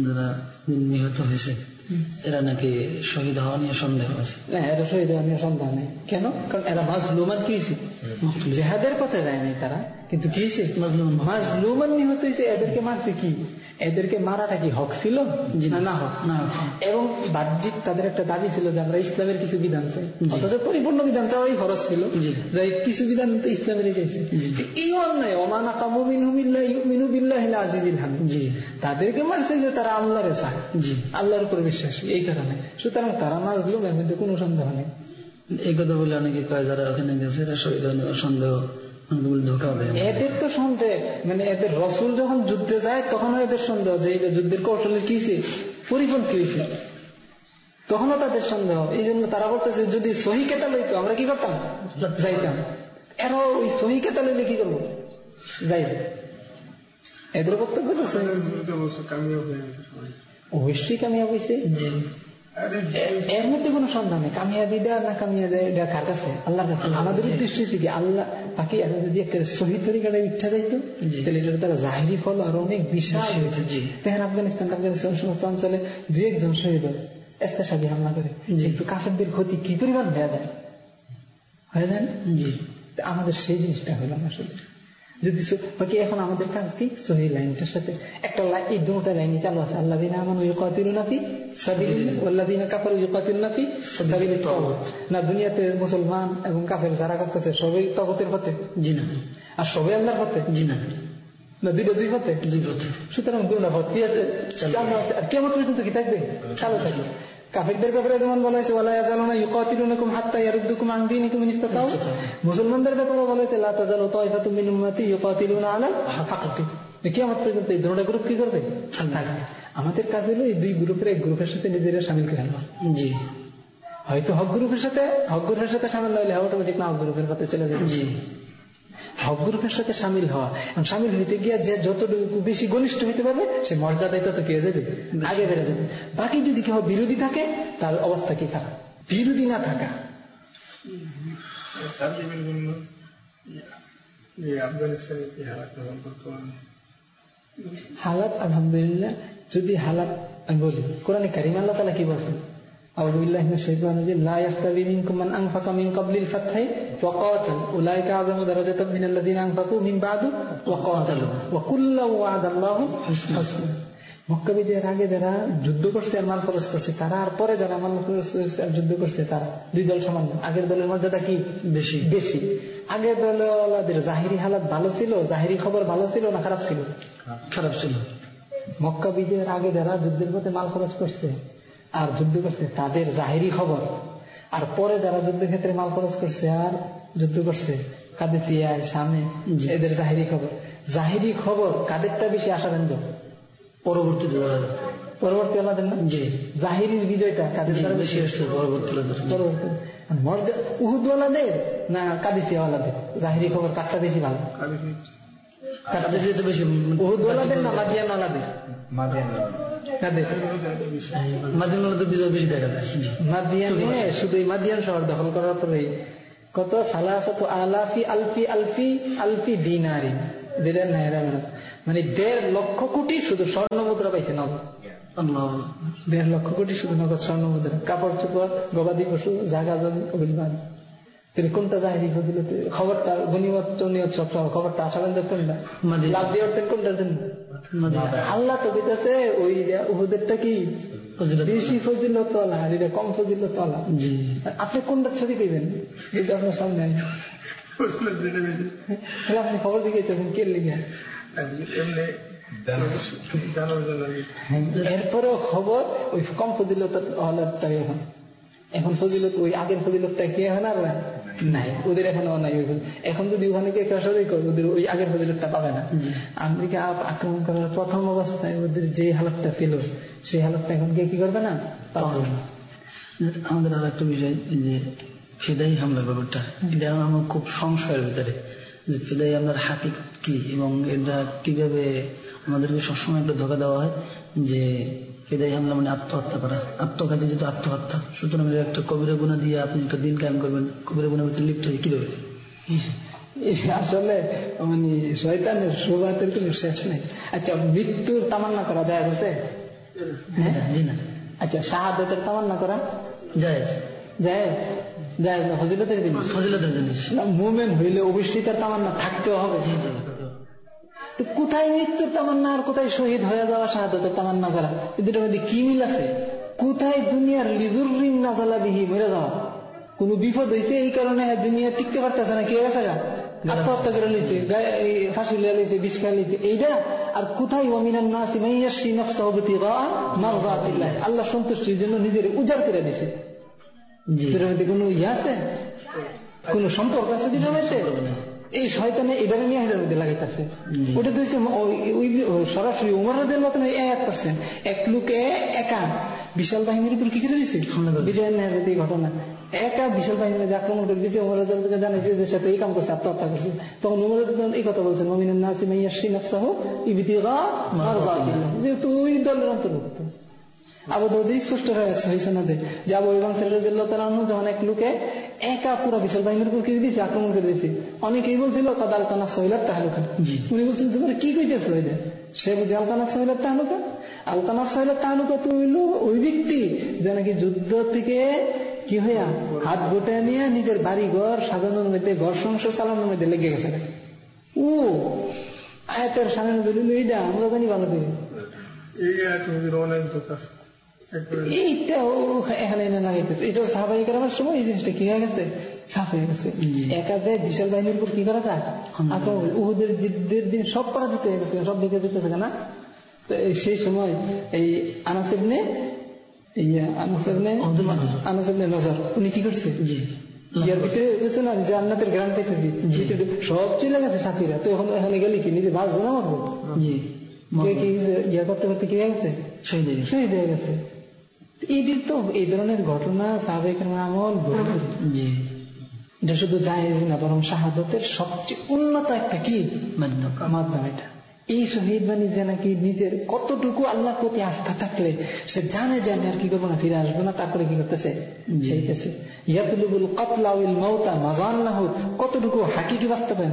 যারা নিহত হয়েছে এরা নাকি শহীদ হওয়া নিয়ে সন্দেহ আছে। না এরা শহীদ হওয়া নিয়ে সন্দেহ নেই। কেন? কারণ এরা মাজলুমান কি হয়েছে? জেহাদের পথে যায়নি তারা। কিন্তু কি হয়েছে? মাজলুমান। মাজলুমান নিহত হয়েছে এদেরকে মারছে কি? এদেরকে মারাটা কি হক ছিল? না হক না এবং বাহ্যিক তাদের একটা দাবি ছিল যে আমরা ইসলামের কিছু বিধান চাই। অথচ পরিপূর্ণ বিধান চাওয়াই খরচ ছিল। জি। যে কিছু বিধান তো ইসলামেরই চাইছে। এই অন্যায় অমানা কামু মিনহু বিল্লাহি আজিজিল হামিদ। জি। তাদেরকে মারছে যে তারা আল্লাহরে চায়। জি। আল্লাহর উপর বিশ্বাসী এই কারণে। সুতরাং তারা মাজলুম এর মধ্যে কোনো সন্দেহ নেই। এই কথা বলে অনেকে কয় যারা ওখানে গেছে এরা সন্দেহ। এদের তো সন্দেহ মানে এদের রসুল যখন যুদ্ধে যায় তখনও এদের সন্দেহ যে এই যে যুদ্ধের কৌশলের কি হয়েছে পরিপন্থী হয়েছে? তখনও তাদের সন্দেহ। এই জন্য তারা বলতেছে যদি সহি কেতা লইতো আমরা কি করতাম? যাইতাম। এরা ওই সহি কেতা লইলে কি করব? যাই এদের বক্তব্য। অবশ্যই কামিয়াব হয়েছে। এর মধ্যে কোনো সন্ধান নেই। না কামিয়াবি দেওয়া কার কাছে আল্লাহর কাছে আমাদের উদ্দেশ্য হচ্ছে কি আল্লাহ বাকি যদি একটা শহীদ তরিকাটা ইচ্ছা যাইতো তাহলে এটা তারা জাহিরি ফল আরও অনেক বিশাল। হয়েছে। দেখেন আফগানিস্তান আফগানিস্তান সমস্ত অঞ্চলে দু একজন শহীদ হয় এস্তেসাবি হামলা করে। কিন্তু কাফেরদের ক্ষতি কি পরিমাণ হয়ে যায়? হয়ে যায় আমাদের সেই জিনিসটা হলো শুধু যদি বাকি এখন আমাদের কাজ কি? সহি লাইনটার সাথে একটা লাইন এই দুটা লাইনই চালু আছে। আল্লাহ দিন আমার ইউকাতিল নাফি সাবিল আল্লাহ দিন কাফার ইউকাতিল নাফি সাবিল তাগুত। না দুনিয়াতে মুসলমান এবং কাফের যারা করতেছে সবাই তগতের পথে? জি না। আর সবাই আল্লাহর পথে? জি না। না দুইটা দুই পথে? দুই পথে। সুতরাং দুটা পথ কি আছে? চালু আছে। আর কেমন পর্যন্ত কি থাকবে? চালু থাকবে। কাফেরদের ব্যাপারে যেমন বলা হয়েছে ওয়ালা ইয়াজালুনা ইউকাতিলুনাকুম হাত্তা ইয়ারুদ্দুকুম আন দীনিকুম ইন ইসতাতাউ। মুসলমানদের ব্যাপারে বলা হয়েছে লা তাজালু তাইফাতুম মিন উম্মতি ইউকাতিলুনা আলা হাক্কি। কিয়ামত পর্যন্ত এই দুটো গ্রুপ কি করবে? আমাদের কাজ হলো এই দুই গ্রুপের এক গ্রুপের সাথে নিজেরা সামিল করে আনব জি। হয়তো হক গ্রুপের সাথে হক গ্রুপের সাথে সামিল হইলে অটোমেটিক না হক গ্রুপের পথে চলে যাবে। জি। হক গ্রুপের সাথে সামিল হওয়া। এবং সামিল হইতে গিয়ে যে যতটুকু বেশি ঘনিষ্ঠ হইতে পারবে সে মর্যাদায় তত কি হয়ে যাবে আগে বেড়ে যাবে। বাকি যদি কেউ বিরোধী থাকে তার অবস্থা কি খারাপ? বিরোধী না থাকা। হালাত আলহামদুলিল্লাহ যদি হালাত আমি বলি কোরআনে কারিম আল্লাহ তালা কি বলছেন? أعوذ بالله من الشيطان الرجيم لا يستوي منكم من أنفق من قبل الفتح وقاتل أولئك أعظم درجة من الذين أنفقوا من بعد وقاتلوا وكلا وعد الله حسنا মক্কা বিজয়ের আগে যারা যুদ্ধ করছে আর মাল খরচ করছে তারা আর পরে যারা মাল খরচ করছে আর যুদ্ধ করছে তারা দুই দল সমান না। আগের দলের মর্যাদা কি বেশি বেশি আগের দলের জাহিরি হালাত ভালো ছিল জাহিরি খবর ভালো ছিল না খারাপ ছিল খারাপ ছিল মক্কা বিজয়ের আগে যারা যুদ্ধের পথে মাল খরচ করছে আর যুদ্ধ করছে তাদের জাহিরি খবর। আর পরে যারা যুদ্ধের ক্ষেত্রে মাল খরচ করছে আর যুদ্ধ করছে কাদেসিয়ায় সামনে এদের জাহিরি খবর। জাহিরি খবর কাদেরটা বেশি যারা পরবর্তী না জি। জাহিরির বিজয়টা কাদের বেশি আসছে পরবর্তী পরবর্তী উহুদওয়ালাদের না কাদিসিয়াওয়ালাদের জাহিরি খবর কারটা বেশি ভালো? বেশি উহুদওয়ালাদের না মাদিয়ানওয়ালাদের। কাদের মাদিনার বিজয় বেশি দেখা যায়। মাদিয়ানে শুধু এই মাদিয়ান শহর দখল করার পরে কত সালাসাত আলাফি আলফি আলফি আলফি দিনারি। দেড় নাইরা মানে দেড় লক্ষ কোটি শুধু স্বর্ণ মুদ্রা পাইছে নগদ। দেড় লক্ষ কোটি শুধু নগদ স্বর্ণ মুদ্রা। কাপড় চোপড় গবাদি পশু জাগা জমি ওগুলি তাহলে কোনটা জাহিরি ফজিলত খবরটা গণিমত টনিয়ত সব সব খবরটা আশাবেন্দ্র কোনটা। লাভ দিয়ে উঠতেন কোনটার জন্য আল্লাহ তো দিতেছে ওই উহুদেরটা কি। বেশি ফজিলত তোলা আর এটা কম ফজিলত তোলা। আপনি কোনটা ছবি দিবেন যদি আপনার সামনে আসে। আপনি খবর দিকে কে লিখে। এরপরেও খবর ওই কম ফজিলত হলারটাই এখন এখন ফজিলত ওই আগের ফজিলতটা কি এখন আর নাই? ওদের এখনও নাই ওই এখন যদি ওখানে গিয়ে কাসারি করে ওদের ওই আগের ফজিলতটা পাবে না। আমেরিকা আক্রমণ করার প্রথম অবস্থায় ওদের যে হালতটা ছিল সেই হালতটা এখন গিয়ে কি করবে না? পাবে না। আমাদের আর একটা বিষয় যে ফিদাই হামলার ব্যাপারটা। এটা আমার খুব সংশয়ের ভিতরে। যে ফিদাই হামলার হাতে কি? এবং এটা কীভাবে আমাদেরকে সবসময় একটা ধোকা দেওয়া হয়? যে ফিদাই হামলা মানে আত্মহত্যা করা। আত্মঘাতী যেহেতু আত্মহত্যা সুতরাং একটা কবিরা গুণা দিয়ে আপনি একটা দিন কায়েম করবেন কবিরা গুণার ভিতরে লিপ্ত হয়ে কীভাবে? আসলে মানে শয়তানের শোভাতের কোনো শেষ নেই। আচ্ছা মৃত্যুর তামান্না করা যায় আছে? জি না আচ্ছা শাহাদতের তামান্না করা? যায় যায় যায় না ফজিলতের জিনিস? ফজিলতের জিনিস। মুভমেন্ট হইলে অবশ্যই তার তামান্না থাকতেও হবে। তো কোথায় মৃত্যুর তামান্না আর কোথায় শহীদ হয়ে যাওয়া শাহাদতের তামান্না করা? এই দুটোর মধ্যে কি মিল আছে? কোথায় দুনিয়ার লিজুর ঋণ না বিহি মরে যাওয়া? কোন বিপদ হয়েছে এই কারণে দুনিয়া টিকতে পারতেছে না কে গেছে গা? আত্মহত্যা করে এই ফাঁসি লিয়ে লিয়েছে বিষ খাই লিয়েছে এইটা আর কোথায় ওমিনান নাসি মাইয়াশি নফসাহু বিতিগা মারজাতিল্লাহ? আল্লাহ সন্তুষ্টির জন্য নিজের উজাড় করে দিছে। কোনো ইয়ে আছে? কোন সম্পর্ক আছে দুটার মধ্যে? এই শয়তানে এটার নিয়ে এটার মধ্যে লাগাইতেছে। ওটা তো হচ্ছে সরাসরি উমর রাদের মতন এক পার্সেন্ট এক লোকে একা। বিশাল বাহিনীর উপর কি করে দিছে? বিজয় নেহরুদের এই ঘটনা। একা বিশাল বাহিনীর আক্রমণ করে দিয়েছে উমর রাদের জানাইছে যে সাথে এই কাম করছে আত্মহত্যা করছে। তখন উমর এই কথা বলছেন মমিনের নাসি মাইয়াশি নফসাহু মারদাতিল্লাহ যেহেতু ওই দলের অন্তর্ভুক্ত। আবু দাউদে স্পষ্ট হয়ে গেছে হয়েছে না যে যে আবু ইবান সাল্লাহ যখন এক লোকে একা পুরো বিশাল বাহিনীর উপর কি দিয়েছে আক্রমণ করে দিয়েছে। অনেকেই বলছিল কদাল কানাক সহিলার তাহলুকা। উনি বলছেন তোমরা কি কইতেছো এটা? সে বুঝে আলকানাক সহিলার তাহলুকা? আলকানাক সহিলার তাহলুকা তো হইল ওই ব্যক্তি যে নাকি যুদ্ধ থেকে কি হইয়া হাত গোটা নিয়ে নিজের বাড়ি ঘর সাজানোর মধ্যে ঘর সংসার চালানোর মধ্যে লেগে গেছে। ও আয়াতের সামনে দলিল এইটা আমরা জানি ভালো করে। এই নদীর অনেক দোকান একবারে এইটা ও এখানে এনে লাগাইতেছে সময় এই জিনিসটা কি হয়ে গেছে সাফ হয়ে গেছে একা যায় বিশাল বাহিনীর উপর কি করা যায় আক্রমণ উহুদের যুদ্ধের দিন সব পরাজিত হয়ে গেছে সব দিকে যেতেছে না তো সেই সময় এই আনাসেবনে এই আনাসেবনে আব্দুল আনাসেবনে নজর উনি কি করছে ইয়ার ভিতরে বুঝছ না জান্নাতের গ্রাম পেতেছি ভিতরে সব চলে গেছে সাথীরা তো এখন এখানে গেলি কি নিজে বাঁচবো না মারবো ইয়া করতে করতে কি হয়ে গেছে শহীদ হয়ে গেছে। এটির তো এই ধরনের ঘটনা সাবেক আমল জি। এটা শুধু জায়েজ না বরং শাহাদতের সবচেয়ে উন্নত একটা কি? মাধ্যম। এটা। এই শহীদ বাণী যে নাকি নিজের কতটুকু আল্লাহর প্রতি আস্থা থাকলে সে জানে যে আমি আর কি করব না ফিরে আসব না তারপরে কি করতেছে? সেইতেছে। ইয়াতুলুবুল কাতলা উল মাউতা মাজান না হোক কতটুকু হাকিকি বাস্তবায়ন?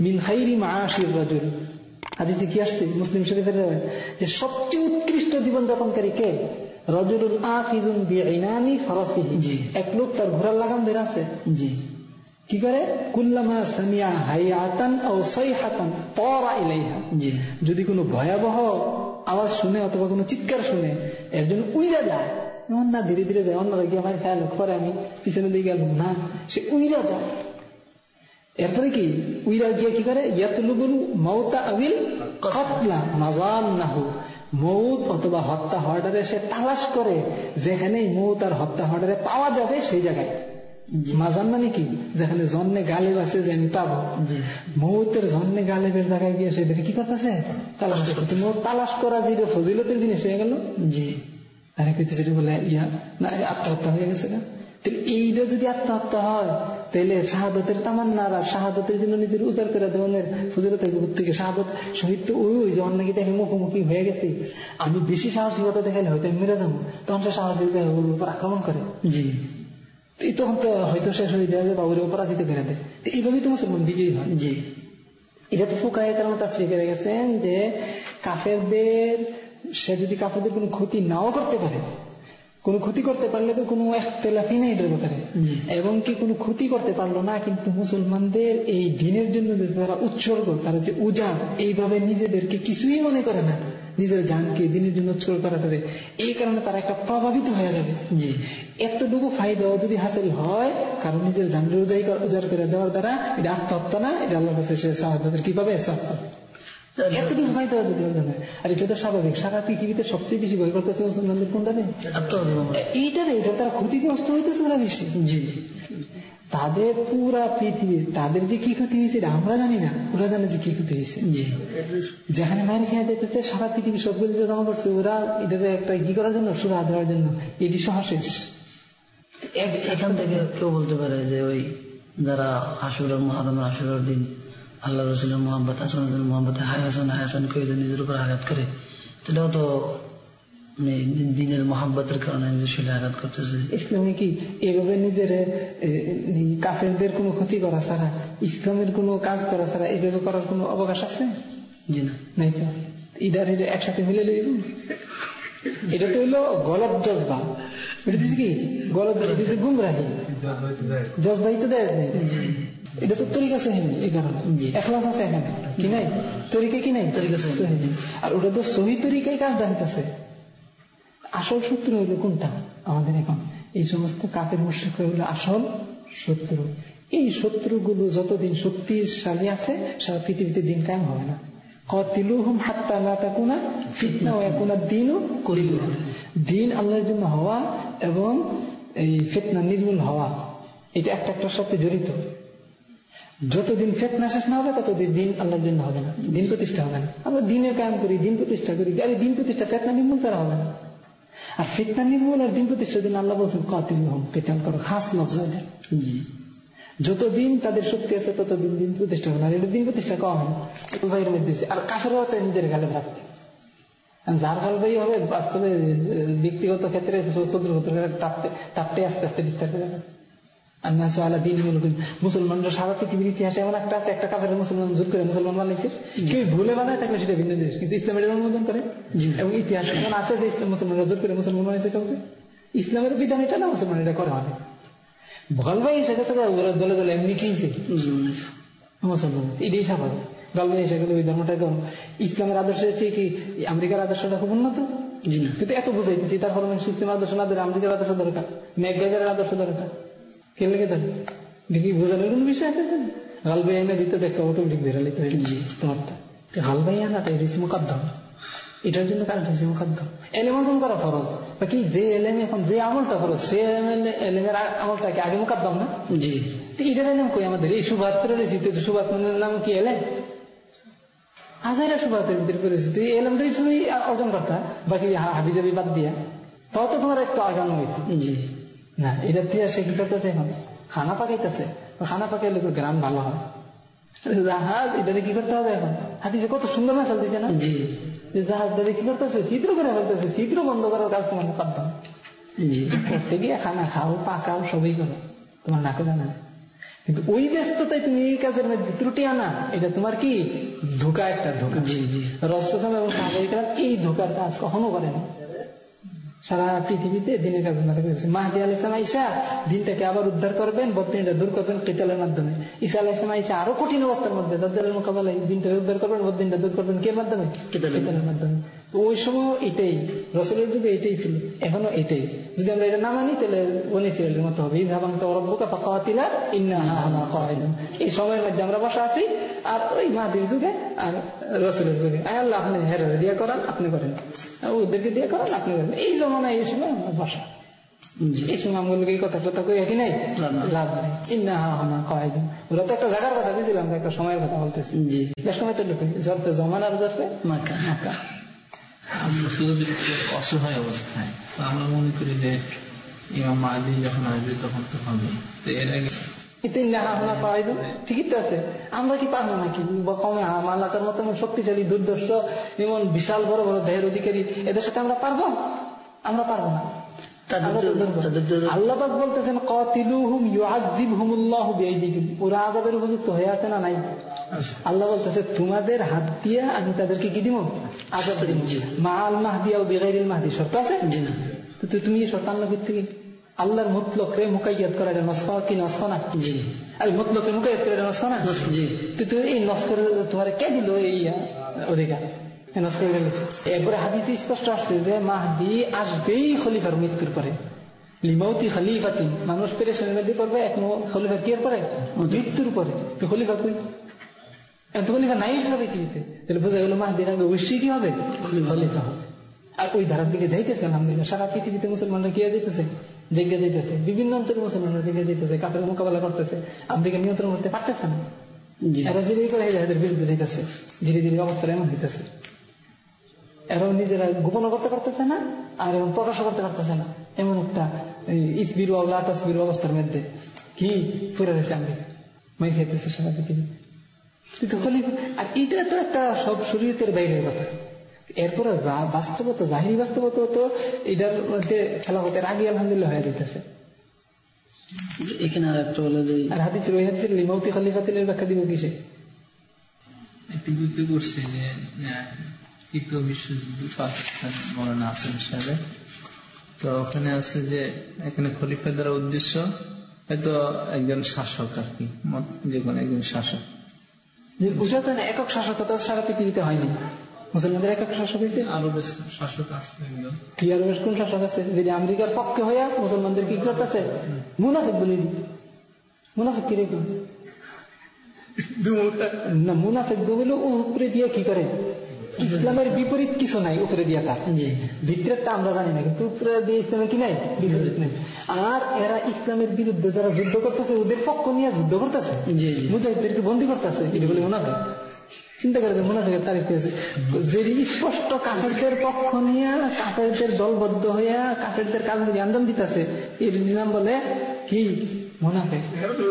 মিন খাইরি মাআশির রাজুল। হাদিসে কি আসছে? মুসলিম শরীফের যে সবচেয়ে উৎকৃষ্ট জীবন যাপনকারী কে? রজুলুল আখিযুন বিইনানি ফারাসিহি। জি। এক লোক তার ঘোড়ার লাগাম ধরে আছে। জি। কি করে? কুল্লামা সামিয়া হাইয়াতান ও সাইহাতান তরা ইলাইহা। জি। যদি কোনো ভয়াবহ আওয়াজ শুনে অথবা কোনো চিৎকার শুনে এর জন্য উইরা যায় না ধীরে ধীরে যায়। অন্যরা গিয়ে আমার খেয়াল পরে আমি পিছনে দিয়ে গেলাম। না সে উইরা যায়। এরপরে কি? উইরা গিয়ে কি করে? ইয়াতলুবুল মাউতা আবিল কতলা। মাজান নাহু মৌত অথবা হত্যা হর্ডারে সে তালাশ করে যেখানে মৌত আর হত্যা হর্ডারে পাওয়া যাবে সেই জায়গায়। মাজান মানে কি? যেখানে জন্মে গালেব আছে যে আমি পাবো। মৌতের জন্মে গালেবের জায়গায় গিয়ে সেটাকে কি করতেছে? তালাশ করতে মৌত তালাশ করা যে ফজিলতের জিনিস হয়ে গেল। জি। আরে কিন্তু সেটা বলে ইয়া না আত্মহত্যা হয়ে গেছে না এইটা যদি আত্মহত্যা হয় তাহলে শাহাদতের তামান্না আর শাহাদতের জন্য নিজের উজার করে ফজিলতের উপর থেকে শাহাদত শহীদ তো ওই যখন নাকি দেখে মুখোমুখি হয়ে গেছে। আমি বেশি সাহসিকতা দেখালে হয়তো আমি মেরে যাব। তখন সে সাহসিকতা ওর উপর আক্রমণ করে। জি। তখন তো হয়তো শেষ হয়ে যায় বা ওর পরাজিত করে দেয়। এইভাবেই তো মুসলমান বিজয়ী হয়। জি। এটা তো ফোকায় কারণে তাসরি করে গেছেন যে কাফেরদের সে যদি কাফেরদের কোনো ক্ষতি নাও করতে পারে কোনো ক্ষতি করতে পারলে তো কোনো একতলাফি নেই এটার ব্যাপারে। এবং কি কোনো ক্ষতি করতে পারল না কিন্তু মুসলমানদের এই দিনের জন্য যে তারা উৎসর্গ তারা যে উজান এইভাবে নিজেদেরকে কিছুই মনে করে না। নিজের জানকে দিনের জন্য উৎসর্গ করাটারে এই কারণে তারা একটা প্রভাবিত হয়ে যাবে। জি। এতটুকু ফায়দাও যদি হাসিল হয় কারণ নিজের জানকে উজাই কর- উজাড় করে দেওয়ার দ্বারা এটা আত্মহত্যা না এটা আল্লাহ কাছে সে সাহায্যের কি পাবে সাহায্য এতটুকু ফায়দা যদি অর্জন হয় আর এটা তো স্বাভাবিক। সারা পৃথিবীতে সবচেয়ে বেশি ভয় করতেছে মুসলমানদের কোনটা নেই এটা তারা ক্ষতিগ্রস্ত হইতেছে ওরা বেশি? জি। তাদের পুরা পৃথিবীর তাদের যে কি ক্ষতি হয়েছে আমরা জানি না। ওরা জানে যে কি ক্ষতি হয়েছে। যেখানে মায়ের খেয়ে যেতেছে সারা পৃথিবী সবগুলো জমা করছে। ওরা এটাতে একটা কি করার জন্য? সুরা দেওয়ার জন্য। এটি সহ শেষ এক- এখান থেকে কেউ বলতে পারে যে ওই যারা আশুরার মহারমের আশুরার দিন আল্লাহ রসুলের মোহাম্মদ হাসান মোহাম্মদ হায় হাসান হায় হাসান কেউ যে নিজের উপর আঘাত করে। সেটাও তো মানে দিনের মহাব্বতের কারণে নিজের শরীরে আঘাত করতেছে। ইসলামে কি এভাবে নিজের কাফেরদের কোনো ক্ষতি করা ছাড়া ইসলামের কোনো কাজ করা ছাড়া এভাবে করার কোনো অবকাশ আছে? জি না। নাই তো? ইদার একসাথে মিলে লইব এটা তো হইল গলত জজবা। এটা দিচ্ছে কি? গলত দিচ্ছে গুমরাহি। জজবাই তো দেয়। নাই। এটা। তো তরিকা সহিনী এই কারণে। এখলাস আছে এখানে। কি নাই? তরিকা কি নাই? তরিকা। সহিনী। আর ওটা তো সহি তরিকায় কাজ ডাকতেছে আসল শত্রু হইল কোনটা? আমাদের এখন এই সমস্ত কাপের মুশ্রিক হইল আসল শত্রু। এই শত্রুগুলো যতদিন শক্তিশালী আছে সারা পৃথিবীতে দিন কায়েম হবে না। কতিলুহুম হাত্তা লা তাকুনা ফিতনা ও একুনা দিনও করিল দিন আল্লাহর জন্য হওয়া এবং এই ফিতনা নির্মূল হওয়া। এটা একটা একটার সাথে জড়িত। যতদিন ফেতনা শেষ না হবে ততদিন দিন আল্লাহর জন্য হবে না। দিন প্রতিষ্ঠা হবে না। আমরা দিনের কাম করি দিন প্রতিষ্ঠা করি। আরে দিন প্রতিষ্ঠা ফেতনা নির্মূল ছাড়া হবে না। আর ফিতনা নির্মূল আর দিন প্রতিষ্ঠার দিন আল্লাহ বলছেন কাতিল হম কেতাল করো খাস লফজ যতদিন তাদের শক্তি আছে ততদিন দিন প্রতিষ্ঠা হবে না। আর এটা দিন প্রতিষ্ঠা কম ভাইয়ের মধ্যে আর কাফেরও চাই নিজের গালে রাখতে যার ভাই হবে বাস্তবে ব্যক্তিগত ক্ষেত্রে তাপতে তাপতে আস্তে আস্তে বিস্তার করে যাবে। মুসলমানরা সারা পৃথিবীর ইতিহাসে এমন একটা আছে একটা মুসলমান জোর করে মুসলমান বানাইছে। কেউ ভুলে বানায় থাকলে সেটা ভিন্ন জিনিস। কিন্তু ইসলামের অনুমোদন করে। এবং ইতিহাস এমন আছে যে ইসলাম মুসলমানরা জোর করে মুসলমান বানাইছে কাউকে। ইসলামের বিধান এটা না মুসলমান এটা করে হবে ভল ভাই সেটা থেকে ওরা দলে দলে এমনি খেয়েছে। মুসলমান এটাই স্বাভাবিক। গল্প এসে গেলে ওই ধর্মটা একদম ইসলামের আদর্শ হচ্ছে কি আমেরিকার আদর্শটা খুব উন্নত। কিন্তু এত বুঝাইতেছি তার হরমোন সিস্টেম আদর্শ না ধরে আমেরিকার আদর্শ দরকার ম্যাকগাজারের আদর্শ দরকার। কে লেগে ধরে দেখি বোঝানোর কোনো বিষয় আছে গালবাই আইনা দিতে দেখো অটোমেটিক বেরোলে জি তোমারটা। আনা তাই রিসি মুকাদ্দম এটার জন্য কারণ রিসি মুকাদ্দম এলেম অর্জন করা ফরজ? বাকি যে এলেম এখন যে আমলটা ফরজ সে এলেমের আমলটাকে আগে মুকাদ্দম না? জি। এটার এলাম কই আমাদের? এই সুভাত্র রয়েছি তো সুভাত্রের নাম কি এলেন হাজারা সুভাতের ভিতরে করেছি তুই এলামটাই শুধু অর্জন করতা। বাকি হাবিজাবি বাদ দিয়া। তাও তো তোমার একটু আগানো হইতো। জি। না এটা দিয়ে সে কি করতেছে এখন খানা পাকাইতেছে খানা পাকাইলে তো গ্রাম ভালো হয়। জাহাজ এটা কি করতে হবে এখন? কত সুন্দর না চলতেছে না? জি। জাহাজ কি করতেছে? চিত্র করে ফেলতেছে চিত্র বন্ধ করার কাজ তোমার জি। করতে গিয়ে খানা খাও পাকাও সবই করো। তোমার নাকে জানা নেই। কিন্তু ওই ব্যস্ততায় তুমি এই কাজের মধ্যে ত্রুটি আনা এটা তোমার কি? ধোকা একটা ধোকা। রসম এবং সাহাবাহিকরা এই ধোকার কাজ কখনো করেনি। সারা পৃথিবীতে দিনের কাজ না থাকবে মাহদি আল ইসলাম আইসা দিনটাকে আবার উদ্ধার করবেন বদিনটা দূর করবেন কেতালের মাধ্যমে। ঈসা আল ইসলাম আইসা আরও কঠিন অবস্থার মধ্যে দজ্জালের মোকাবেলায় দিনটাকে উদ্ধার করবেন বদিনটা দূর করবেন কে মাধ্যমে? কেতালের কেতালের মাধ্যমে। তো ওই সময় এটাই রসলের যুগে এটাই ছিল এখনও এটাই। যদি আমরা এটা না মানি তাহলে বনি সিরিয়ালের মতো হবে। ইধাবাং তো রব্বুকা ফাকাতিলা ইন্না এই সময়ের মধ্যে আমরা বসা আছি আর ওই মাহাদির যুগে আর রসুলের যুগে। আল্লাহ আপনি হেরে দিয়ে করান আপনি করেন। ওদেরকে দিয়ে করান আপনি করেন। এই জমানায় এই সময় আমরা বসা। এই সময় আমগুলোকে এই কথা টথা কই কি নাই? লাভ নাই। ইন্না হানা কায়দুন ওরা তো একটা জায়গার কথা বুঝলাম আমরা একটা সময়ের কথা বলতেছি। জি বেশ সময় তো লোকে জরফে জমানার জরফে মাকা। মাকা। অসহায় অবস্থায়। আমরা মনে করি যে ইমাম মাহাদি যখন আসবে তখন তো হবে। তো এর আগে ঠিকই তো আছে। আমরা কি পারব নাকি? বা কমে মালাকার মতো শক্তিশালী দুর্দর্শ এমন বিশাল বড় বড় দেহের অধিকারী এদের সাথে আমরা পারব? আমরা পারব না। আল্লাহ পাক বলতেছেন কাতিলুহুম ইউআযিবহুমুল্লাহু বিআইদিকুম ওরা আযাবের উপযুক্ত হয়ে আছে না নাই? আল্লাহ বলতেছে তোমাদের হাত দিয়া আমি তাদেরকে কি দিব মাআল মাহদি ও বিগাইরিল মাহদি শর্ত আছে? তো তুমি শর্ত আল্লাহ থেকে? আল্লাহর মতলক রে মুকাইয়াত করা এটা নস্কা কি নস্কা না? আরে মতলকে মুকাইয়াত করে নস্কা না? তো এই নস্কর তোমার কে দিল এই অধিকার? এরপরে হাদিসে স্পষ্ট আসছে যে মাহদি আসবেই খলিফার মৃত্যুর পরে। লিমাউতি খলিফাতি মানুষ পেরেশানের মধ্যে পড়বে এক খলিফা কি পরে? মৃত্যুর পরে। তো খলিফা কই? খলিফা নাই পৃথিবীতে তাহলে বোঝা গেল মাহদির আগে অবশ্যই কি হবে? খলিফা হবে। আর ওই ধারার দিকে যাইতেছে আলহামদুলিল্লাহ। সারা পৃথিবীতে মুসলমানরা কি যাইতেছে? জেগে যাইতেছে। বিভিন্ন অঞ্চলে মুসলমানরা জেগে কাপের মোকাবেলা করতেছে। আমেরিকা নিয়ন্ত্রণ করতে পারতেছে না। এরা যে করে এদের বিরুদ্ধে যাইতেছে। ধীরে ধীরে অবস্থা এমন হইতেছে। এরাও নিজেরা গোপন করতে পারতেছে না আর এমন প্রকাশ করতে পারতেছে না। এমন একটা ইসবিরু আল্লাহ তাসবিরু অবস্থার মধ্যে। কি পুরে রয়েছে আমেরিকা? মাই খাইতেছে সারা পৃথিবী। কিন্তু খলিফা আর এটা তো একটা সব শরীয়তের বাইরের কথা। এরপরে বাস্তবতা জাহিরি বাস্তবতা তো এটার মধ্যে খেলাফতের আগে আলহামদুলিল্লাহ হয়ে যেতেছে। এখানে আর একটা হলো যে আর হাদিসের ওই হাদিসের লিমাউতি খলিফাতিলের ব্যাখ্যা দিব কিসে? একটি করছে যে তৃতীয় বিশ্বযুদ্ধ পাকিস্তান মৌলানা আসেন সাহেব তো ওখানে আছে যে এখানে খলিফা দ্বারা উদ্দেশ্য হয়তো একজন শাসক আর কি মত- যে কোনো একজন শাসক। যে ওটা তো না একক শাসকতা সারা পৃথিবীতে হয়নি। মুসলমানদের একক শাসক হয়েছে? আরবের শাসক আছে কি আরবের কোন শাসক আছে? যদি আমেরিকার পক্ষে হইয়া মুসলমানদের কি করতেছে? মুনাফিক বলে। মুনাফিক কি রেখে না মুনাফিক ও উপরে দিয়ে কি করে? ইসলামের বিপরীত কিছু নাই উপরে দিয়া তার। জি। ভিতরেরটা আমরা জানি না কিন্তু উপরে দিয়ে ইসলামের কি নাই? বিপরীত নাই। আর এরা ইসলামের বিরুদ্ধে যারা যুদ্ধ করতেছে ওদের পক্ষ নিয়ে যুদ্ধ করতেছে। জি জি। মুজাহিদদেরকে বন্দি করতেছে এটা বলে মুনাফিক। চিন্তা করে যে মুনাফিকের তারিফ পেয়েছে যে স্পষ্ট কাফেরদের পক্ষ নিয়ে কাফেরদের দলবদ্ধ হইয়া কাফেরদের কাজগুলি আন্দোলন দিতেছে এর নাম বলে কি? মুনাফিক। তো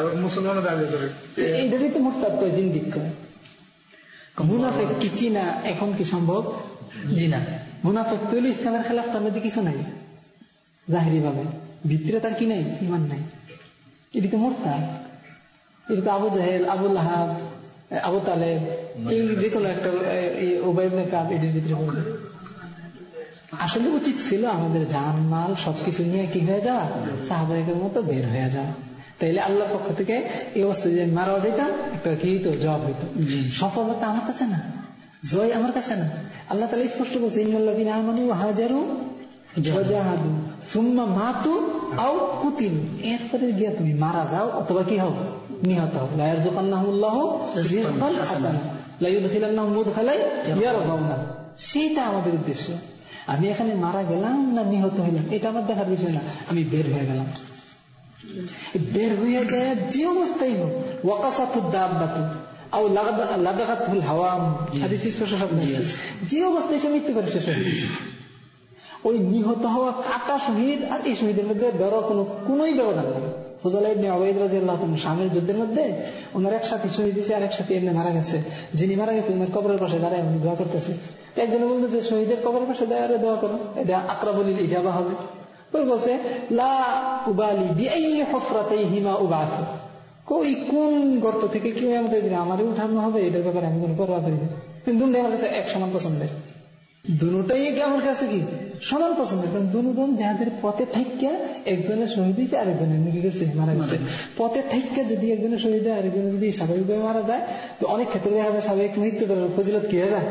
আবার মুসলমান করে এইটারই তো মোরতাদ কয় দিন দিক করে মুনাফিক কি চিনা এখন কি সম্ভব? জি না। মুনাফিক তৈল ইসলামের খেলাফ তার মধ্যে কিছু নাই। জাহিরি ভাবে ভিতরে তার কি নাই? ইমান নাই। এটি তো মোরতা তো আবু জাহেল আবুল হাব আবু তালেব, এই যে কোনো একটা কাপ এটির ভিতরে পড়বে আসলে উচিত ছিল আমাদের জান, মাল সবকিছু নিয়ে কি হয়ে যাওয়া? সাহাবাহিকের মতো বের হয়ে যাওয়া। তাইলে আল্লাহর পক্ষ থেকে এই অবস্থা যে মারাও যেতাম একটা কি হইতো জব হইতো সফলতা আমার কাছে না জয় আমার কাছে না। আল্লাহ তালা স্পষ্ট বলছে আমানু হাজারু সুম্মা মাতু আও কুতিল। এরপরে গিয়া তুমি মারা যাও অথবা কি হও? নিহত হও। হাসানা মুদখালাই সেটা আমাদের উদ্দেশ্য। আমি এখানে মারা গেলাম না নিহত হইলাম? এটা আমার দেখার বিষয় না। আমি বের হয়ে গেলাম। বের হয়ে যায় যে অবস্থায় হোক ওয়াকাসাতুদ দাব্বাতু আও হাওয়াম হাদিস স্পষ্ট শব্দ আছে। যে অবস্থায় সে মৃত্যু করে শেষ ওই নিহত হওয়া কাটা শহীদ আর এই শহীদের মধ্যে বড় কোনো কোনোই ব্যবধান নেই। ফজল ইবনে আবাইদ রাদিয়াল্লাহু তাআলা স্বামীর যুদ্ধের মধ্যে ওনার এক সাথী শহীদ হয়েছে আর এক সাথী এমনি মারা গেছে। যিনি মারা গেছে ওনার কবরের পাশে দাঁড়ায় উনি দোয়া করতেছে। একজনে যে শহীদের কবরের পাশে দাঁড়ায় দোয়া করো। এটা আকরাবুলিল ইজাবা হবে। বলছে লা উবালি বিআই হুফরাতাইহিমা উবাসু কই কোন গর্ত থেকে কি আমাদের দিনে আমারই উঠানো হবে এটার ব্যাপারে আমি কোনো পরোয়া করি না কিন্তু আমার কাছে এক সমান পছন্দের দুটাই আমার কাছে কি সমান পছন্দের কারণ দুজন যাদের পথে থাইকা একজনের শহীদ হয়েছে আরেকজনের নাকি করছে মারা গেছে পথে থাইকা যদি একজনের শহীদ হয় আরেকজনের যদি স্বাভাবিকভাবে মারা যায় তো অনেক ক্ষেত্রে দেখা যায় স্বাভাবিক মৃত্যুটার ফজিলত কি হয়ে যায়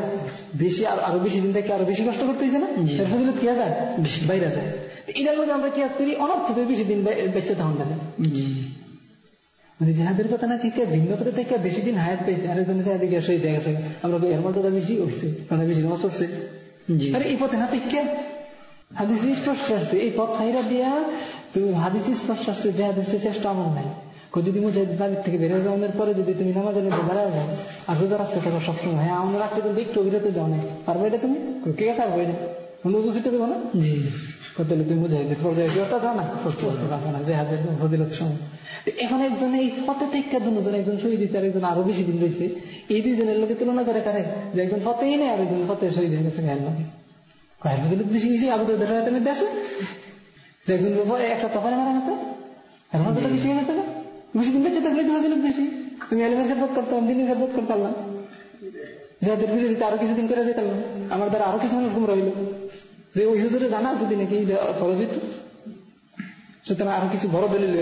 বেশি আর আরও বেশি দিন থেকে আরও বেশি কষ্ট করতে হয়েছে না ফজিলত কি হয়ে যায় বেশি বাইরে যায় এটার মধ্যে আমরা কি আজ করি? বেশি দিন বেঁচে তখন মানে কথা ভিন্ন থেকে বেশি দিন হায়াত পেয়েছে চারিদিকে শহীদ হয়ে গেছে আমরা এর মধ্যে বেশি কারণ বেশি নামাজ পড়ছে। আরে এই পথে না থেকে? হাদিস স্পষ্ট আসছে এই পথ সাইরা দিয়া তুমি হাদিস স্পষ্ট আসছে চেষ্টা আমার নাই। যদি মুজাহিদ থেকে বের হয়ে যাওয়ার পরে যদি তুমি নামাজের মধ্যে দাঁড়ায় যাও আর রোজা রাখতে থাকো সবসময় হ্যাঁ আমরা রাখতে তুমি একটু যাও না পারবে এটা তুমি? কে পারব এটা ছিটে দেবো না? জি। কতলে মুজাহিদের পর্যায়ে বিরতা দাও না সুস্থ সুস্থ রাখো না, যে ফজিলত সময় এখন একজন এই থেকে দুজন একজন শহীদ দিচ্ছে আর বেশি দিন রয়েছে, এই লোকে তুলনা করে কারে? যে একজন ফতেই নেই ফতে শহীদ হয়ে গেছে গায়ের লোকে বেশি বেশি। আছে যে একজন একটা তফানে মারা এখন তো বেশি হয়ে গেছে না? বেশি দিন বেঁচে থাকলে বেশি। তুমি খেদবোধ করতাম দিনের খেদবোধ করতে পারলাম। যাদের আরও কিছুদিন করে যেতাম, আমার দ্বারা আরও কিছু ঘুম রইল। যে ওই হুজুরে জানা যদি নাকি? ফরজিত? সুতরাং আরও কিছু বড় দলিল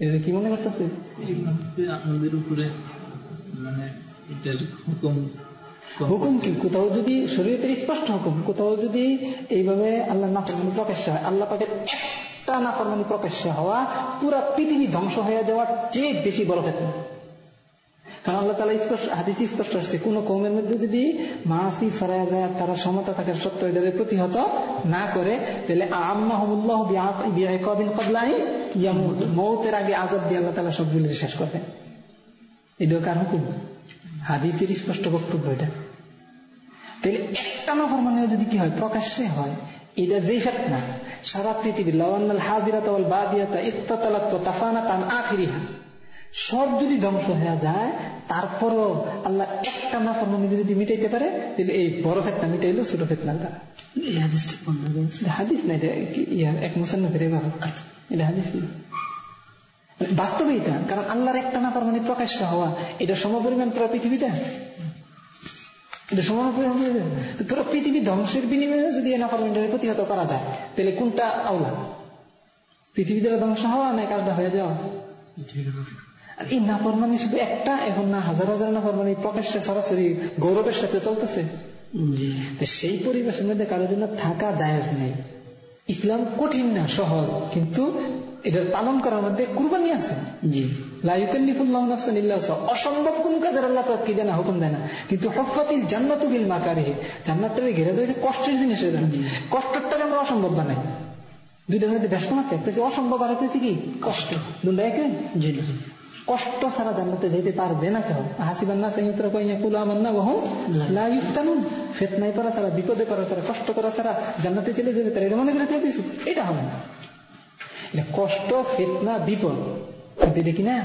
এটা কি মনে করতেছে? আমাদের উপরে মানে এটার হুকুম হুকুম কি? কোথাও যদি শরীরের স্পষ্ট হুকুম কোথাও যদি এইভাবে আল্লাহ নাফরমানি প্রকাশ্য হয় আল্লাহ পাকের একটা নাফরমানি প্রকাশ্য হওয়া পুরা পৃথিবী ধ্বংস হয়ে যাওয়ার চেয়ে বেশি বড় ক্ষেত্রে কারণ আল্লাহ তালা স্পষ্ট, হাদিস স্পষ্ট আসছে, কোন মধ্যে যদি মাসি যায় তারা সমতা থাকার প্রতিহত না করে, তাহলে আম্মাহমুল্লাহ কবলাহি ইয়ামুত। মৌতের আগে আজাদ দিয়ে আল্লাহ তালা সবগুলি শেষ করবেন। এটা কার হুকুম? হাদিসের স্পষ্ট বক্তব্য এটা। তাহলে একটা নফর মানে যদি কি হয়, প্রকাশ্যে হয়, এটা যেই ফেতনা, সারা পৃথিবী লওয়ান্নাল হাজিরাত বাদিয়াতা ইত্তাতালাত তাফানাত আন আখিরিহা। সব যদি ধ্বংস হয়ে যায় তারপরও আল্লাহ একটা নাফরমানি যদি মিটাইতে পারে তাহলে এই বড় ফেতনা মিটাইলো ছোট ফেতনার দ্বারা। এই হাদিসটা কোন জায়গায় আছে? এটা হাদিস না এটা এক মুসান্নফের এবার এটা হাদিস না। বাস্তবে এটা কারণ আল্লাহর একটা না মানে প্রকাশ্য হওয়া এটা সমপরিমাণ পুরো পৃথিবীটা এটা সমপরিমাণ পুরো পৃথিবী ধ্বংসের বিনিময়ে যদি এই নাফরমানিটাকে প্রতিহত করা যায় তাহলে কোনটা আওলা? পৃথিবী দ্বারা ধ্বংস হওয়া না কাজটা হয়ে যাওয়া? আর এই নাফরমানি শুধু একটা এখন না হাজার হাজার নাফরমানি প্রকাশ্যে সরাসরি গৌরবের সাথে চলতেছে। সেই পরিবেশের মধ্যে কারোর জন্য থাকা জায়েজ নেই। ইসলাম কঠিন না সহজ কিন্তু এটা পালন করার মধ্যে কুরবানি আছে। জি। অসম্ভব কোন কাজের আল্লাহ কি দেয় না হুকুম দেয় না। কিন্তু হফাতিল জান্নাতু বিল মাকারিহি। জান্নাতটাকে ঘিরে দিয়েছে কষ্টের জিনিস কষ্টটাকে আমরা অসম্ভব বানাই। দুইটার মধ্যে ব্যস্ত আছে। একটা অসম্ভব আর একটা কি? কষ্ট। দুটা একে? জি। কষ্ট সারা জান্নাতে যেতে পারবে না কেউ। হাসিবান না সাইয়ুতরা কইয়া কুলা মান্না ওহম লা ইফতানুন ফেতনায় পড়া সারা বিপদে পড়া সারা কষ্ট করা সারা জান্নাতে চলে যাবে, তারা এটা মনে করে দিয়ে দিয়েছি? এটা হবে না। কষ্ট, ফেতনা, বিপদ। কিন্তু এটা কি না?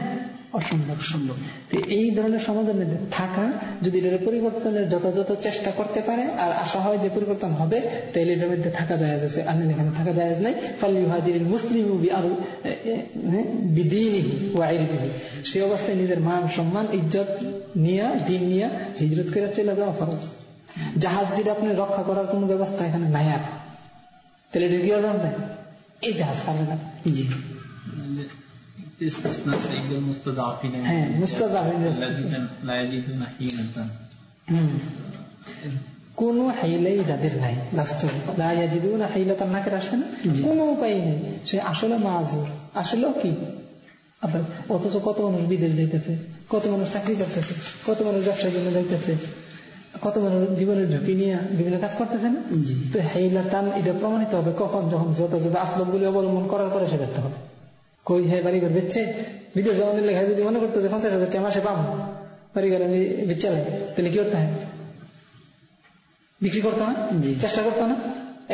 অসম্ভব। সম্ভব তো এই ধরনের মধ্যে থাকা, যদি এটার পরিবর্তনের যথাযথ চেষ্টা করতে পারে আর আশা হয় যে পরিবর্তন হবে তাহলে এটার মধ্যে থাকা যায় আছে। আর এখানে থাকা যায় নাই। ফালি হাজির মুসলিম আরও বিদিনী সে অবস্থায় নিজের মান, সম্মান, ইজ্জত নিয়া, দিন নিয়া হিজরত করে চলে যাওয়া ফরজ। জাহাজ যেটা আপনি রক্ষা করার কোন ব্যবস্থা এখানে নাই আর। তাহলে এটা কি হবে না এই জাহাজ পারবে না। জি। استثناء سيد المستضعفين من হ্যাঁ মুস্তাজাহিন الذين لا يجدون حيلة হুম কোন হাইলাই যাদের নাই বাস্তবে লাইয়াজিদুনা হাইলাতান নাকের আসছে না কোন উপায় নেই সে আসলে মাজুর আসলেও কি আবার অথচ কত মানুষ বিদেশ যাইতেছে কত মানুষ চাকরি করতেছে কত মানুষ ব্যবসার জন্য যাইতেছে কত মানুষ জীবনের ঝুঁকি নিয়ে বিভিন্ন কাজ করতেছে না তো হাইলাতান এটা প্রমাণিত হবে কখন যখন যত যত আসবাব গুলি অবলম্বন করার পরে সে ব্যর্থ হবে কই হ্যাঁ বাড়ি ঘর বেচছে? বিদেশ যাওয়ার লেখা যদি মনে করতো যে পঞ্চাশ হাজার টাকা মাসে পাবো। বাড়ি ঘর আমি বেচালাই তাহলে কি করতে হয়? বিক্রি করতো না? চেষ্টা করতো না?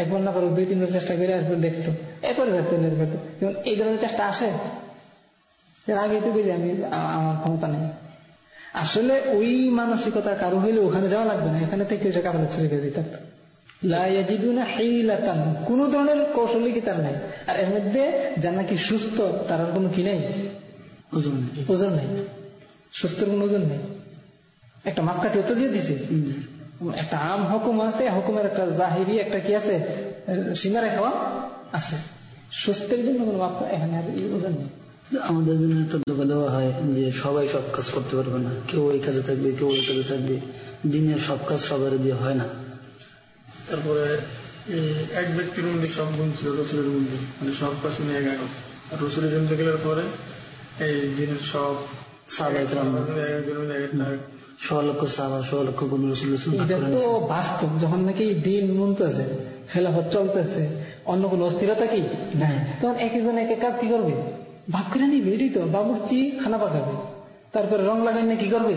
একবার না পারো দুই তিনবার চেষ্টা করে এরপর দেখতো। এরপরে দেখতো এরপর যেমন এই ধরনের চেষ্টা আসে? এর আগে তো বুঝি আমি আমার ক্ষমতা নেই। আসলে ওই মানসিকতা কারও হইলে ওখানে যাওয়া লাগবে না। এখানে থেকে কারণে ছুটে গেছে তার কোন ধরনের কৌশলই কি তার নাই? আর এর মধ্যে যার নাকি সুস্থ তার আর কোনো কি নেই? ওজন নেই। সুস্থর কোনো ওজন নেই। একটা মাপকাঠি তো দিয়ে দিছে। একটা আম হুকুম আছে হুকুমের একটা জাহিরি একটা কি আছে? সীমা রেখাও আছে। সুস্থের জন্য কোনো মাপ এখানে আর ওজন নেই। আমাদের জন্য একটা ধোকা দেওয়া হয় যে সবাই সব কাজ করতে পারবে না। কেউ এই কাজে থাকবে কেউ ওই কাজে থাকবে। দিনের সব কাজ সবার দিয়ে হয় না। তারপরে এক ব্যক্তির মধ্যে সব গুণ ছিল রসুলের মধ্যে মানে সব কাজ নিয়ে এক আগস আর রসুলের জন্য গেলে পরে এই দিনের সব। বাস্তব যখন নাকি দিন মনতেছে খেলাফত চলতেছে অন্য কোনো অস্থিরতা কি? নাই। তখন একজন এক কাজ কি করবে? ভাগ করে নিবে এটাই তো বাবুর্চি খানা পাকাবে। তারপরে রং লাগাই না কি করবে?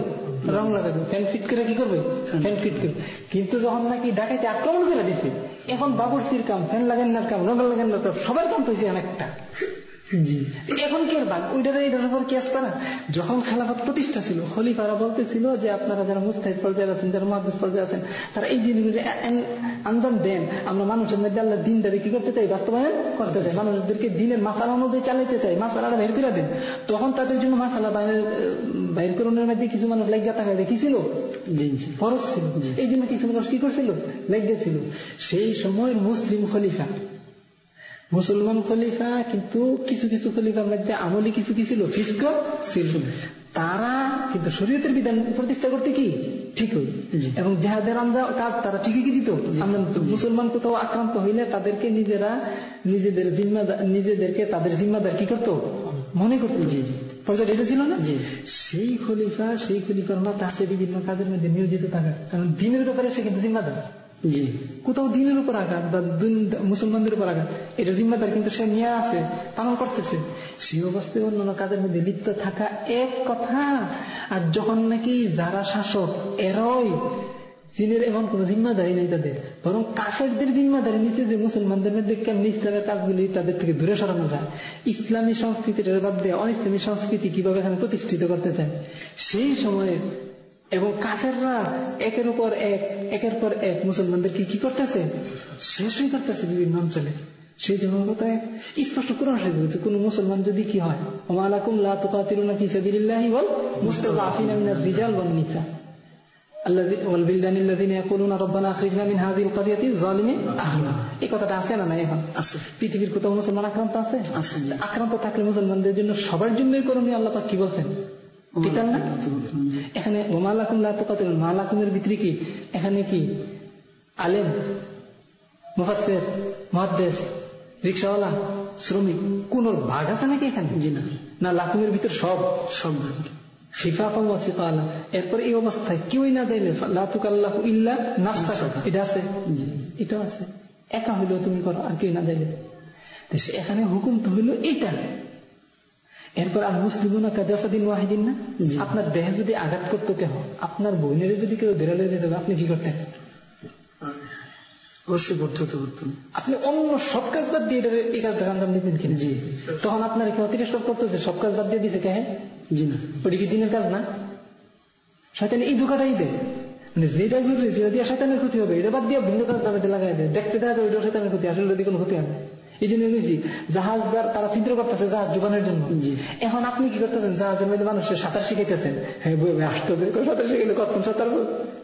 রং লাগাবে। ফ্যান ফিট করে কি করবে? ফ্যান ফিট করবে। কিন্তু যখন নাকি ডাকাইতে আক্রমণ করে দিছে এখন বাবুর সির কাম ফ্যান লাগানোর কাম রং লাগেন কাম সবার কাম তো একটা। এখন কি আর বাদ? ওইটার উপর কেস করা যখন খেলাফত প্রতিষ্ঠা ছিল খলিফারা বলতেছিল যে আপনারা যারা মুস্তাহিদ পর্যায়ে আছেন যারা মহাদেশ পর্যায়ে আছেন তারা এই জিনিসগুলি আন্দোলন দেন। আমরা মানুষের মধ্যে আল্লাহ দিনদারি কি করতে চাই? বাস্তবায়ন করতে চাই। মানুষদেরকে দিনের মাসালা অনুযায়ী চালাইতে চাই। মাসালাটা বের করে দেন। তখন তাদের জন্য মাসালা বাইর করণের মধ্যে কিছু মানুষ লেগে থাকা জি জি। ফরজ ছিল। এই জন্য কিছু মানুষ কি করছিল? লেগেছিল সেই সময় মুসলিম খলিফা মুসলমান খলিফা কিন্তু কিছু কিছু খলিফার মধ্যে আমলি কিছু কি ছিল ফিস্ক ছিল তারা কিন্তু শরীয়তের বিধান প্রতিষ্ঠা করতে কি? ঠিকই এবং জেহাদের আমরা কাজ তারা ঠিকই কি দিত? আমরা মুসলমান কোথাও আক্রান্ত হইলে তাদেরকে নিজেরা নিজেদের জিম্মাদার নিজেদেরকে তাদের জিম্মাদার কি করতো? মনে করতো। জি জি। পর্যায়ে এটা ছিল না? সেই খলিফা সেই খলিফার মাথা হাতে বিভিন্ন কাজের মধ্যে নিয়োজিত থাকা। কারণ দিনের ব্যাপারে সে কিন্তু জিম্মাদার। জি কোথাও দিনের উপর আঘাত বা মুসলমানদের উপর আঘাত, এটা জিম্মাদার কিন্তু সে নিয়ে আছে, পালন করতেছে। অবস্থায় অন্যান্য কাজের মধ্যে লিপ্ত থাকা এক কথা। আর যখন নাকি যারা শাসক, এরই চীনের এমন কোন জিম্মাদারি নেই তাদের, বরং জিম্মাদারি নিচে যে মুসলমানদের মধ্যে ইসলামের কাজগুলি তাদের থেকে দূরে সরানো যায়। ইসলামী সংস্কৃতির বাদ দিয়ে অনিসলামী সংস্কৃতি কীভাবে এখানে প্রতিষ্ঠিত করতে চায়? সেই সময়ে এবং কাফেররা একের উপর এক একের পর এক মুসলমানদের কি কি করতেছে শেষই করতেছে বিভিন্ন অঞ্চলে সেই জন্য কথায় স্পষ্ট কোরআন শরীফে বলছে, কোন মুসলমান যদি কি হয় ওমালাকুম লা তুকাতিলুনা ফি সাবিলিল্লাহি ওয়াল মুস্তাযআফিনা মিনার রিজাল ওয়ান নিসা الذي والبلدان الذين يقولون ربنا اخرجنا من هذه القريه الظالم اهلها এই কথাটা আছে না নাই এখন আছে পৃথিবীর কোথাও মুসলমান আক্রান্ত আছে আছে। আক্রান্ত থাকলে মুসলমানদের জন্য সবার জন্যই করণীয় আল্লাহ পাক কি বলছেন ঠিক না? এখানে মালাকুম লাতুকাতুল মালাকুমের ভিতরে কি? এখানে কি? আলেম মুফাসসির মুহাদ্দিস রিকশাওয়ালা শ্রমিক কোন ভাগ আছে নাকি এখানে? না। লাকুমের ভিতর সব? সব এরপর এই অবস্থায় কেউই না যাইলে লাতুকাল্লাহু ইল্লা নাফসাকা। এটা আছে? এটাও আছে। একা হইলেও তুমি করো আর কেউ না যাইলে এখানে হুকুম তো হইল এইটা। এরপর আল কাজাসাদিন ওয়াহিদিন না আপনার দেহে যদি আঘাত করতো কেহ? আপনার বোনের যদি কেউ বেরোলে যেতে আপনি কি করতেন? অবশ্যই করতে হতে করতাম আপনি অন্য সব কাজ বাদ দিয়ে এই কাজটা আঞ্জাম দিতেন কিনা? জি। তখন আপনার কেউ তিরস্কার করতো যে সব কাজ বাদ দিয়ে দিছে কে জি না। ওটা কি দিনের কাজ না? শয়তান এই ধোকাটাই দেয়। মানে যেটা জরুরি যেটা দিয়ে শয়তানের ক্ষতি হবে এটা বাদ দিয়ে ভিন্ন কাজ লাগাই দেয়। দেখতে দেখা যায় ওইটা শয়তানের ক্ষতি আসলে দিয়ে কোনো ক্ষতি হবে। এই জন্য জাহাজ তারা ছিদ্র করতেছে জাহাজ জন্য। এখন আপনি কি করতেছেন? জাহাজের মধ্যে মানুষের সাঁতার শিখাইতেছেন। হ্যাঁ বই আসতেছে। সাঁতার শিখাইলে? সাঁতার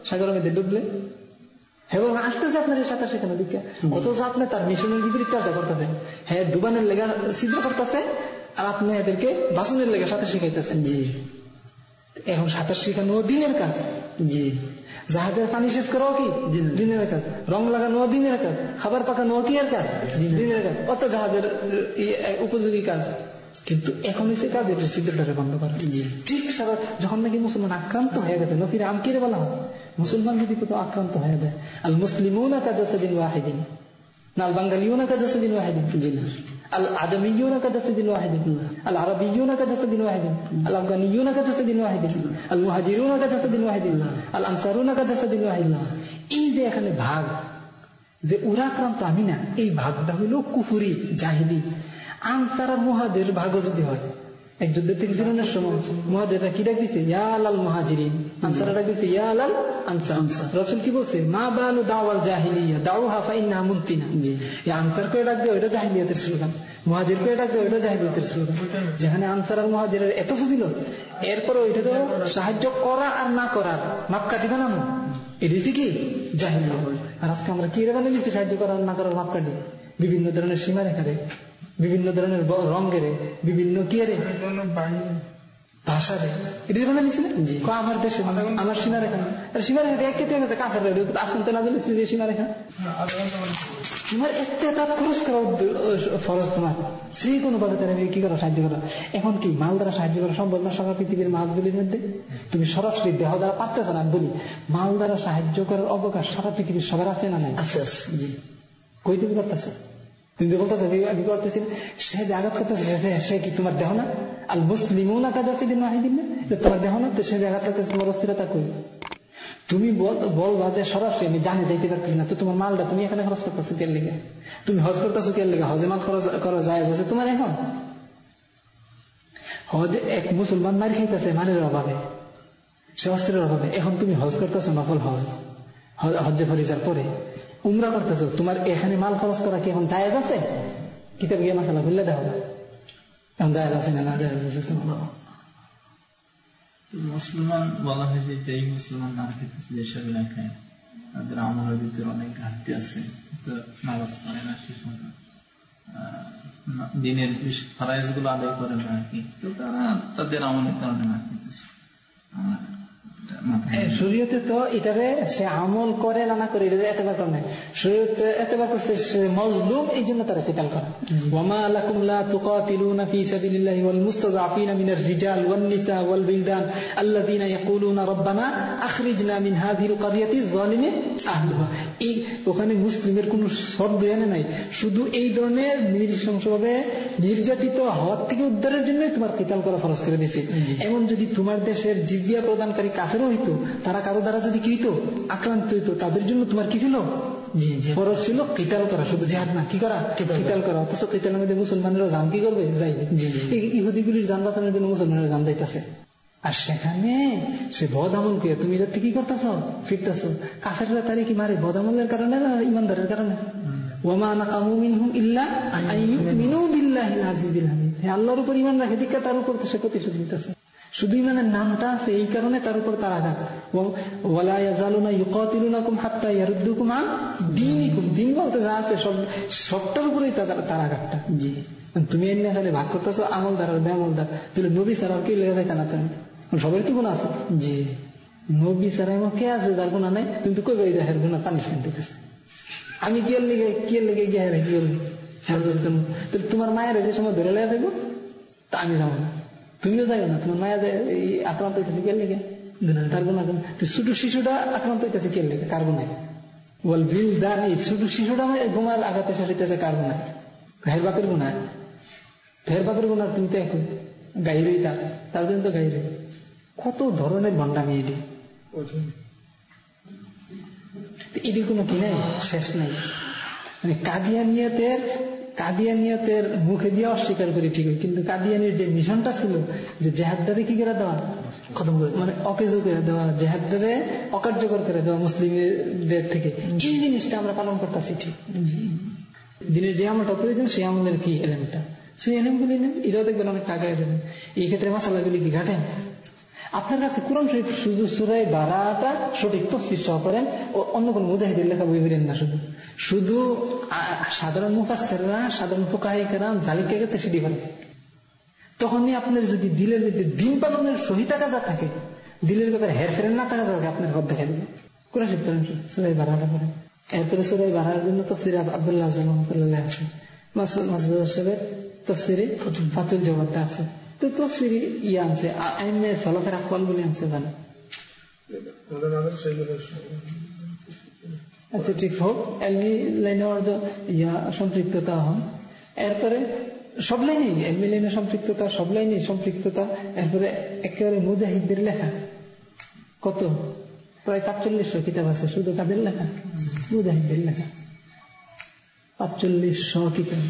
সাগরের মধ্যে ডুবলে। হ্যাঁ এবং আসতেছে আপনার সাঁতার শেখানো দিকে। অথচ আপনি তার মিশনের বিপরীত কাজটা করতেছেন। হ্যাঁ ডুবানের লেগা ছিদ্র করতেছে আর আপনি এদেরকে বাসনের লেগে সাঁতার শিখাইতেছেন। জি। এখন সাঁতার শেখানো দিনের কাজ। জি। জাহাজের পানি শেষ করাও কি? দিনের কাজ। রং লাগানো দিনের কাজ। খাবার পাকানো কি এর কাজ? দিনের কাজ। অত জাহাজের উপযোগী কাজ। কিন্তু এখন হচ্ছে কাজ এটা ছিদ্রটাকে বন্ধ করা। ঠিক সারা যখন নাকি মুসলমান আক্রান্ত হয়ে গেছে নফির আমকিরে বলা হয়? মুসলমান যদি কোথাও আক্রান্ত হয়ে যায় আল কাজাসাদিন ওয়াহিদিন। না দিন বাঙ্গালিউনা কাজাসাদিন ওয়াহিদিন। জি না। আল আদমিউনা কাজাসাদিন ওয়াহিদিন আল আরবিউনা কাজাসাদিন ওয়াহিদিন আল আফগানিউনা কাজাসাদিন ওয়াহিদিন আল মুহাজিরুনা কাজাসাদিন ওয়াহিদিন আল আনসারুনা কাজাসাদিন ওয়াহিদিন এই যে এখানে ভাগ যে ওরা আক্রান্ত আমি না এই ভাগটা হইল কুফুরি জাহিলি আনসার আর মহাজের ভাগও যদি হয় এক ফিরানোর সময় মহাজেরা কি ডাক দিছে? মহাজিরিন। আনসারা ডাক দিছে আনসার। রসুল কি বলছে? মা বালু দাওয়াল জাহিলিয়া দাও হাফা ইন্না মুন্তিনা এই আনসার করে ডাক দেয় ওইটা জাহিলিয়াতের স্লোগান। মহাজির করে ডাক দেয় ওইটা জাহিলিয়াতের স্লোগান। যেখানে আনসার আর মহাজিরের এত ফুজিল এরপরে ওইটা তো সাহায্য করা আর না করার। মাপকাঠি বানানো এডিসি কি? জাহিলিয়া। আর আজকে আমরা কি রে বানিয়ে দিচ্ছি সাহায্য করার না করার মাপকাঠি বিভিন্ন ধরনের সীমা রেখা রে বিভিন্ন ধরনের রঙের বিভিন্ন কি রে? ভাষা রে এটা আমার দেশে আমার সীমা রেখা সীমা রেখা এক কেটে গেছে কাফের তো না সীমা রেখা তোমার ইস্তেতাত খরচ করা ফরজ তোমার। সেই কোনো ভাবে তারা কি করা সাহায্য করা? এখন কি মাল দ্বারা সাহায্য করা সম্ভব না সারা পৃথিবীর মাছগুলির মধ্যে? তুমি সরাসরি দেহ দ্বারা পারতেছ না বলি মাল দ্বারা সাহায্য করার অবকাশ সারা পৃথিবীর সবার আছে না নাই? আছে কই তুমি করতেছ তুমি যে বলতেছো আমি করতেছি। সে যে আঘাত করতেছে, সে- কি তোমার দেহ না? আল মুসলিমও না কাজ আছে দিন মাহিদিন না তোমার দেহ না? তো সে যে আঘাত করতেছে, তোমার অস্থিরতা কই? তুমি বল- বলবা যে সরাসরি আমি জানে যাইতে পারতেছি না। তো তোমার মালটা তুমি এখানে খরচ করতেছো কের লেগে? তুমি হজ করতেছো কের লেগে? হজে মাল খরচ করা যায় আছে তোমার এখন? হজ এক মুসলমান মার খাইতেছে মানের অভাবে। সে অস্ত্রের অভাবে। এখন তুমি হজ করতেছো নকল হজ। হ- হজ্জে ফরিজার পরে। উমরা করতেছো? তোমার এখানে মাল খরচ করা কি এখন জায়েজ আছে? কিতাব গিয়ে মাসালা খুললে দেখো। না। এখন জায়েজ আছে না না মুসলমান বলা হয় যে যেই মুসলমান না খেতেছে যেসব এলাকায় তাদের আমলের ভিতরে অনেক ঘাটতি আছে। তো নামাজ পড়ে না ঠিক মতো। দিনের ফরাইজগুলো আদায় করে না আর কি। তো তারা তাদের আমলের কারণে না খেতেছে। শরীয়তে তো এটারে সে আমল করে না না করে এটা এতবার করে শরীয়তে এতবার করছে সে মজলুম এই জন্য তারা কিতাল করে। ওয়ামা লা তুকাতিলুনা ফি সাবিলিল্লাহি ওয়াল মুস্তাযআফিনা মিনার রিজাল ওয়ান নিসা ওয়াল বিলদান আল্লাযীনা ইয়াকুলুনা রাব্বানা আখরিজনা মিন হাযিহিল ক্বরিয়াতি যালিমি আহলুহা। এই ওখানে মুসলিমের কোনো শব্দ এনে নাই। শুধু এই ধরনের নৃশংসভাবে নির্যাতিত হওয়ার থেকে উদ্ধারের জন্যই তোমার কিতাল করা খরচ করে দিয়েছে। এমন যদি তোমার দেশের জিজিয়া প্রদানকারী কাফেরও হইতো তারা কারও দ্বারা যদি কি হইতো আক্রান্ত হইতো তাদের জন্য তোমার কি ছিল? ফরজ ছিল? কিতাল করা শুধু জেহাদ না কি করা? কিতাল করা। অথচ কিতালের মধ্যে মুসলমানেরা জান কি করবে? যাই ইহুদিগুলির যান জন্য মুসলমানেরা যাইতেছে। আর সেখানে সে বদ আমল কে তুমি কি করতেছ? ফিরতেছ। কাফেররা তারে কি মারে? বদ আমলের কারণে না ইমানদারের কারণে? আল্লাহর উপর ঈমান রাখে দীক্ষা তার উপর সে প্রতিশোধ নিতেছে। শুধু ইমানের নামটা আছে এই কারণে তার উপর তার আঘাত। দিন বলতে যা আছে সব সবটার উপরেই তার আঘাতটা। জি। তুমি এমনি এখানে ভাগ করতেছো আমলদার আর বেমলদার তাহলে নবী ছাড়া আর কি লেগে যায় না তুমি সবাই তো গুণ আছে। জি। নবী ছাড়া এমন কে আছে যার গুণা নাই? তুমি তো কই এই দেহের গুণা পানিশমেন্ট দিতেছে। আমি কি লেগে কি লেগে গিয়ে কি করব তোমার মায়ের যে সময় ধরে লেগে থাকব তা আমি যাব না। তুমিও যাবে না, তোমার মায়ের যে এই আক্রান্ত হইতেছে কে লেগে? তার গুণা ছোট শিশুটা আক্রান্ত হইতেছে কে লেগে? কার গুণায় বল বিল দান এই ছোট শিশুটা ঘুমার আঘাতে শেষ হইতেছে কার গুণায় ভাইয়ের বাপের গুণায় ফের বাপের গুণার তুমি তো এখন গাইরেই তার তার জন্য তো গাইরে কত ধরনের ভণ্ডামি এটি। এটির কোনো কি নাই? শেষ নাই। মানে কাদিয়ানিয়তের কাদিয়ানিয়তের মুখে দিয়ে অস্বীকার করি ঠিক কিন্তু কাদিয়ানির যে মিশনটা ছিল যে জেহাদদারে কি করে দেওয়া? খতম করে মানে অকেজ করে দেওয়া, জেহাদদারে অকার্যকর করে দেওয়া মুসলিমদের থেকে। এই জিনিসটা আমরা পালন করতেছি ঠিক। দিনের যে আমলটা প্রয়োজন, সেই আমলের কি এলেমটা সেই এলেমগুলি নেন এটাও দেখবেন অনেক টাকা যাবেন এই ক্ষেত্রে মশালাগুলি কি ঘাটেন? আপনার কাছে কোরআন শরীফ শুধু সুরাই বারাটা সঠিক তফসির সহ করেন ও অন্য কোন মুজাহিদের লেখা বই বেরেন না শুধু। শুধু সাধারণ মুফাসেররা সাধারণ ফোকাহিকেরা জালিকে গেছে সেটি করেন তখনই আপনার যদি দিলের মধ্যে দিন পালনের সহিতা কাজা থাকে, দিলের ব্যাপারে হেরফেরের না থাকা যাবে, আপনার ঘর দেখা দেবে কোরআন শরীফ করেন সুরাই বারাটা করেন এরপরে সুরাই বারার জন্য তফসির আব্দুল্লাহ আজম আছে মাসুদ মাসুদ সাহেবের তফসিরে ফাতুল জবাবটা আছে। তো তফসিরি ইয়ে আনছে। আইনে সলফের আকবাল বলে আনছে সেইগুলো আচ্ছা ঠিক হোক এলমি লাইনে ইয়া সম্পৃক্ততা হন এরপরে সব লাইনে এলমি লাইনে সম্পৃক্ততা, সব লাইনে সম্পৃক্ততা। এরপরে একেবারে মুজাহিদদের লেখা। কত? প্রায় পাঁচচল্লিশশো কিতাব আছে, শুধু তাদের লেখা। মুজাহিদদের লেখা। পাঁচচল্লিশ শ কি কেন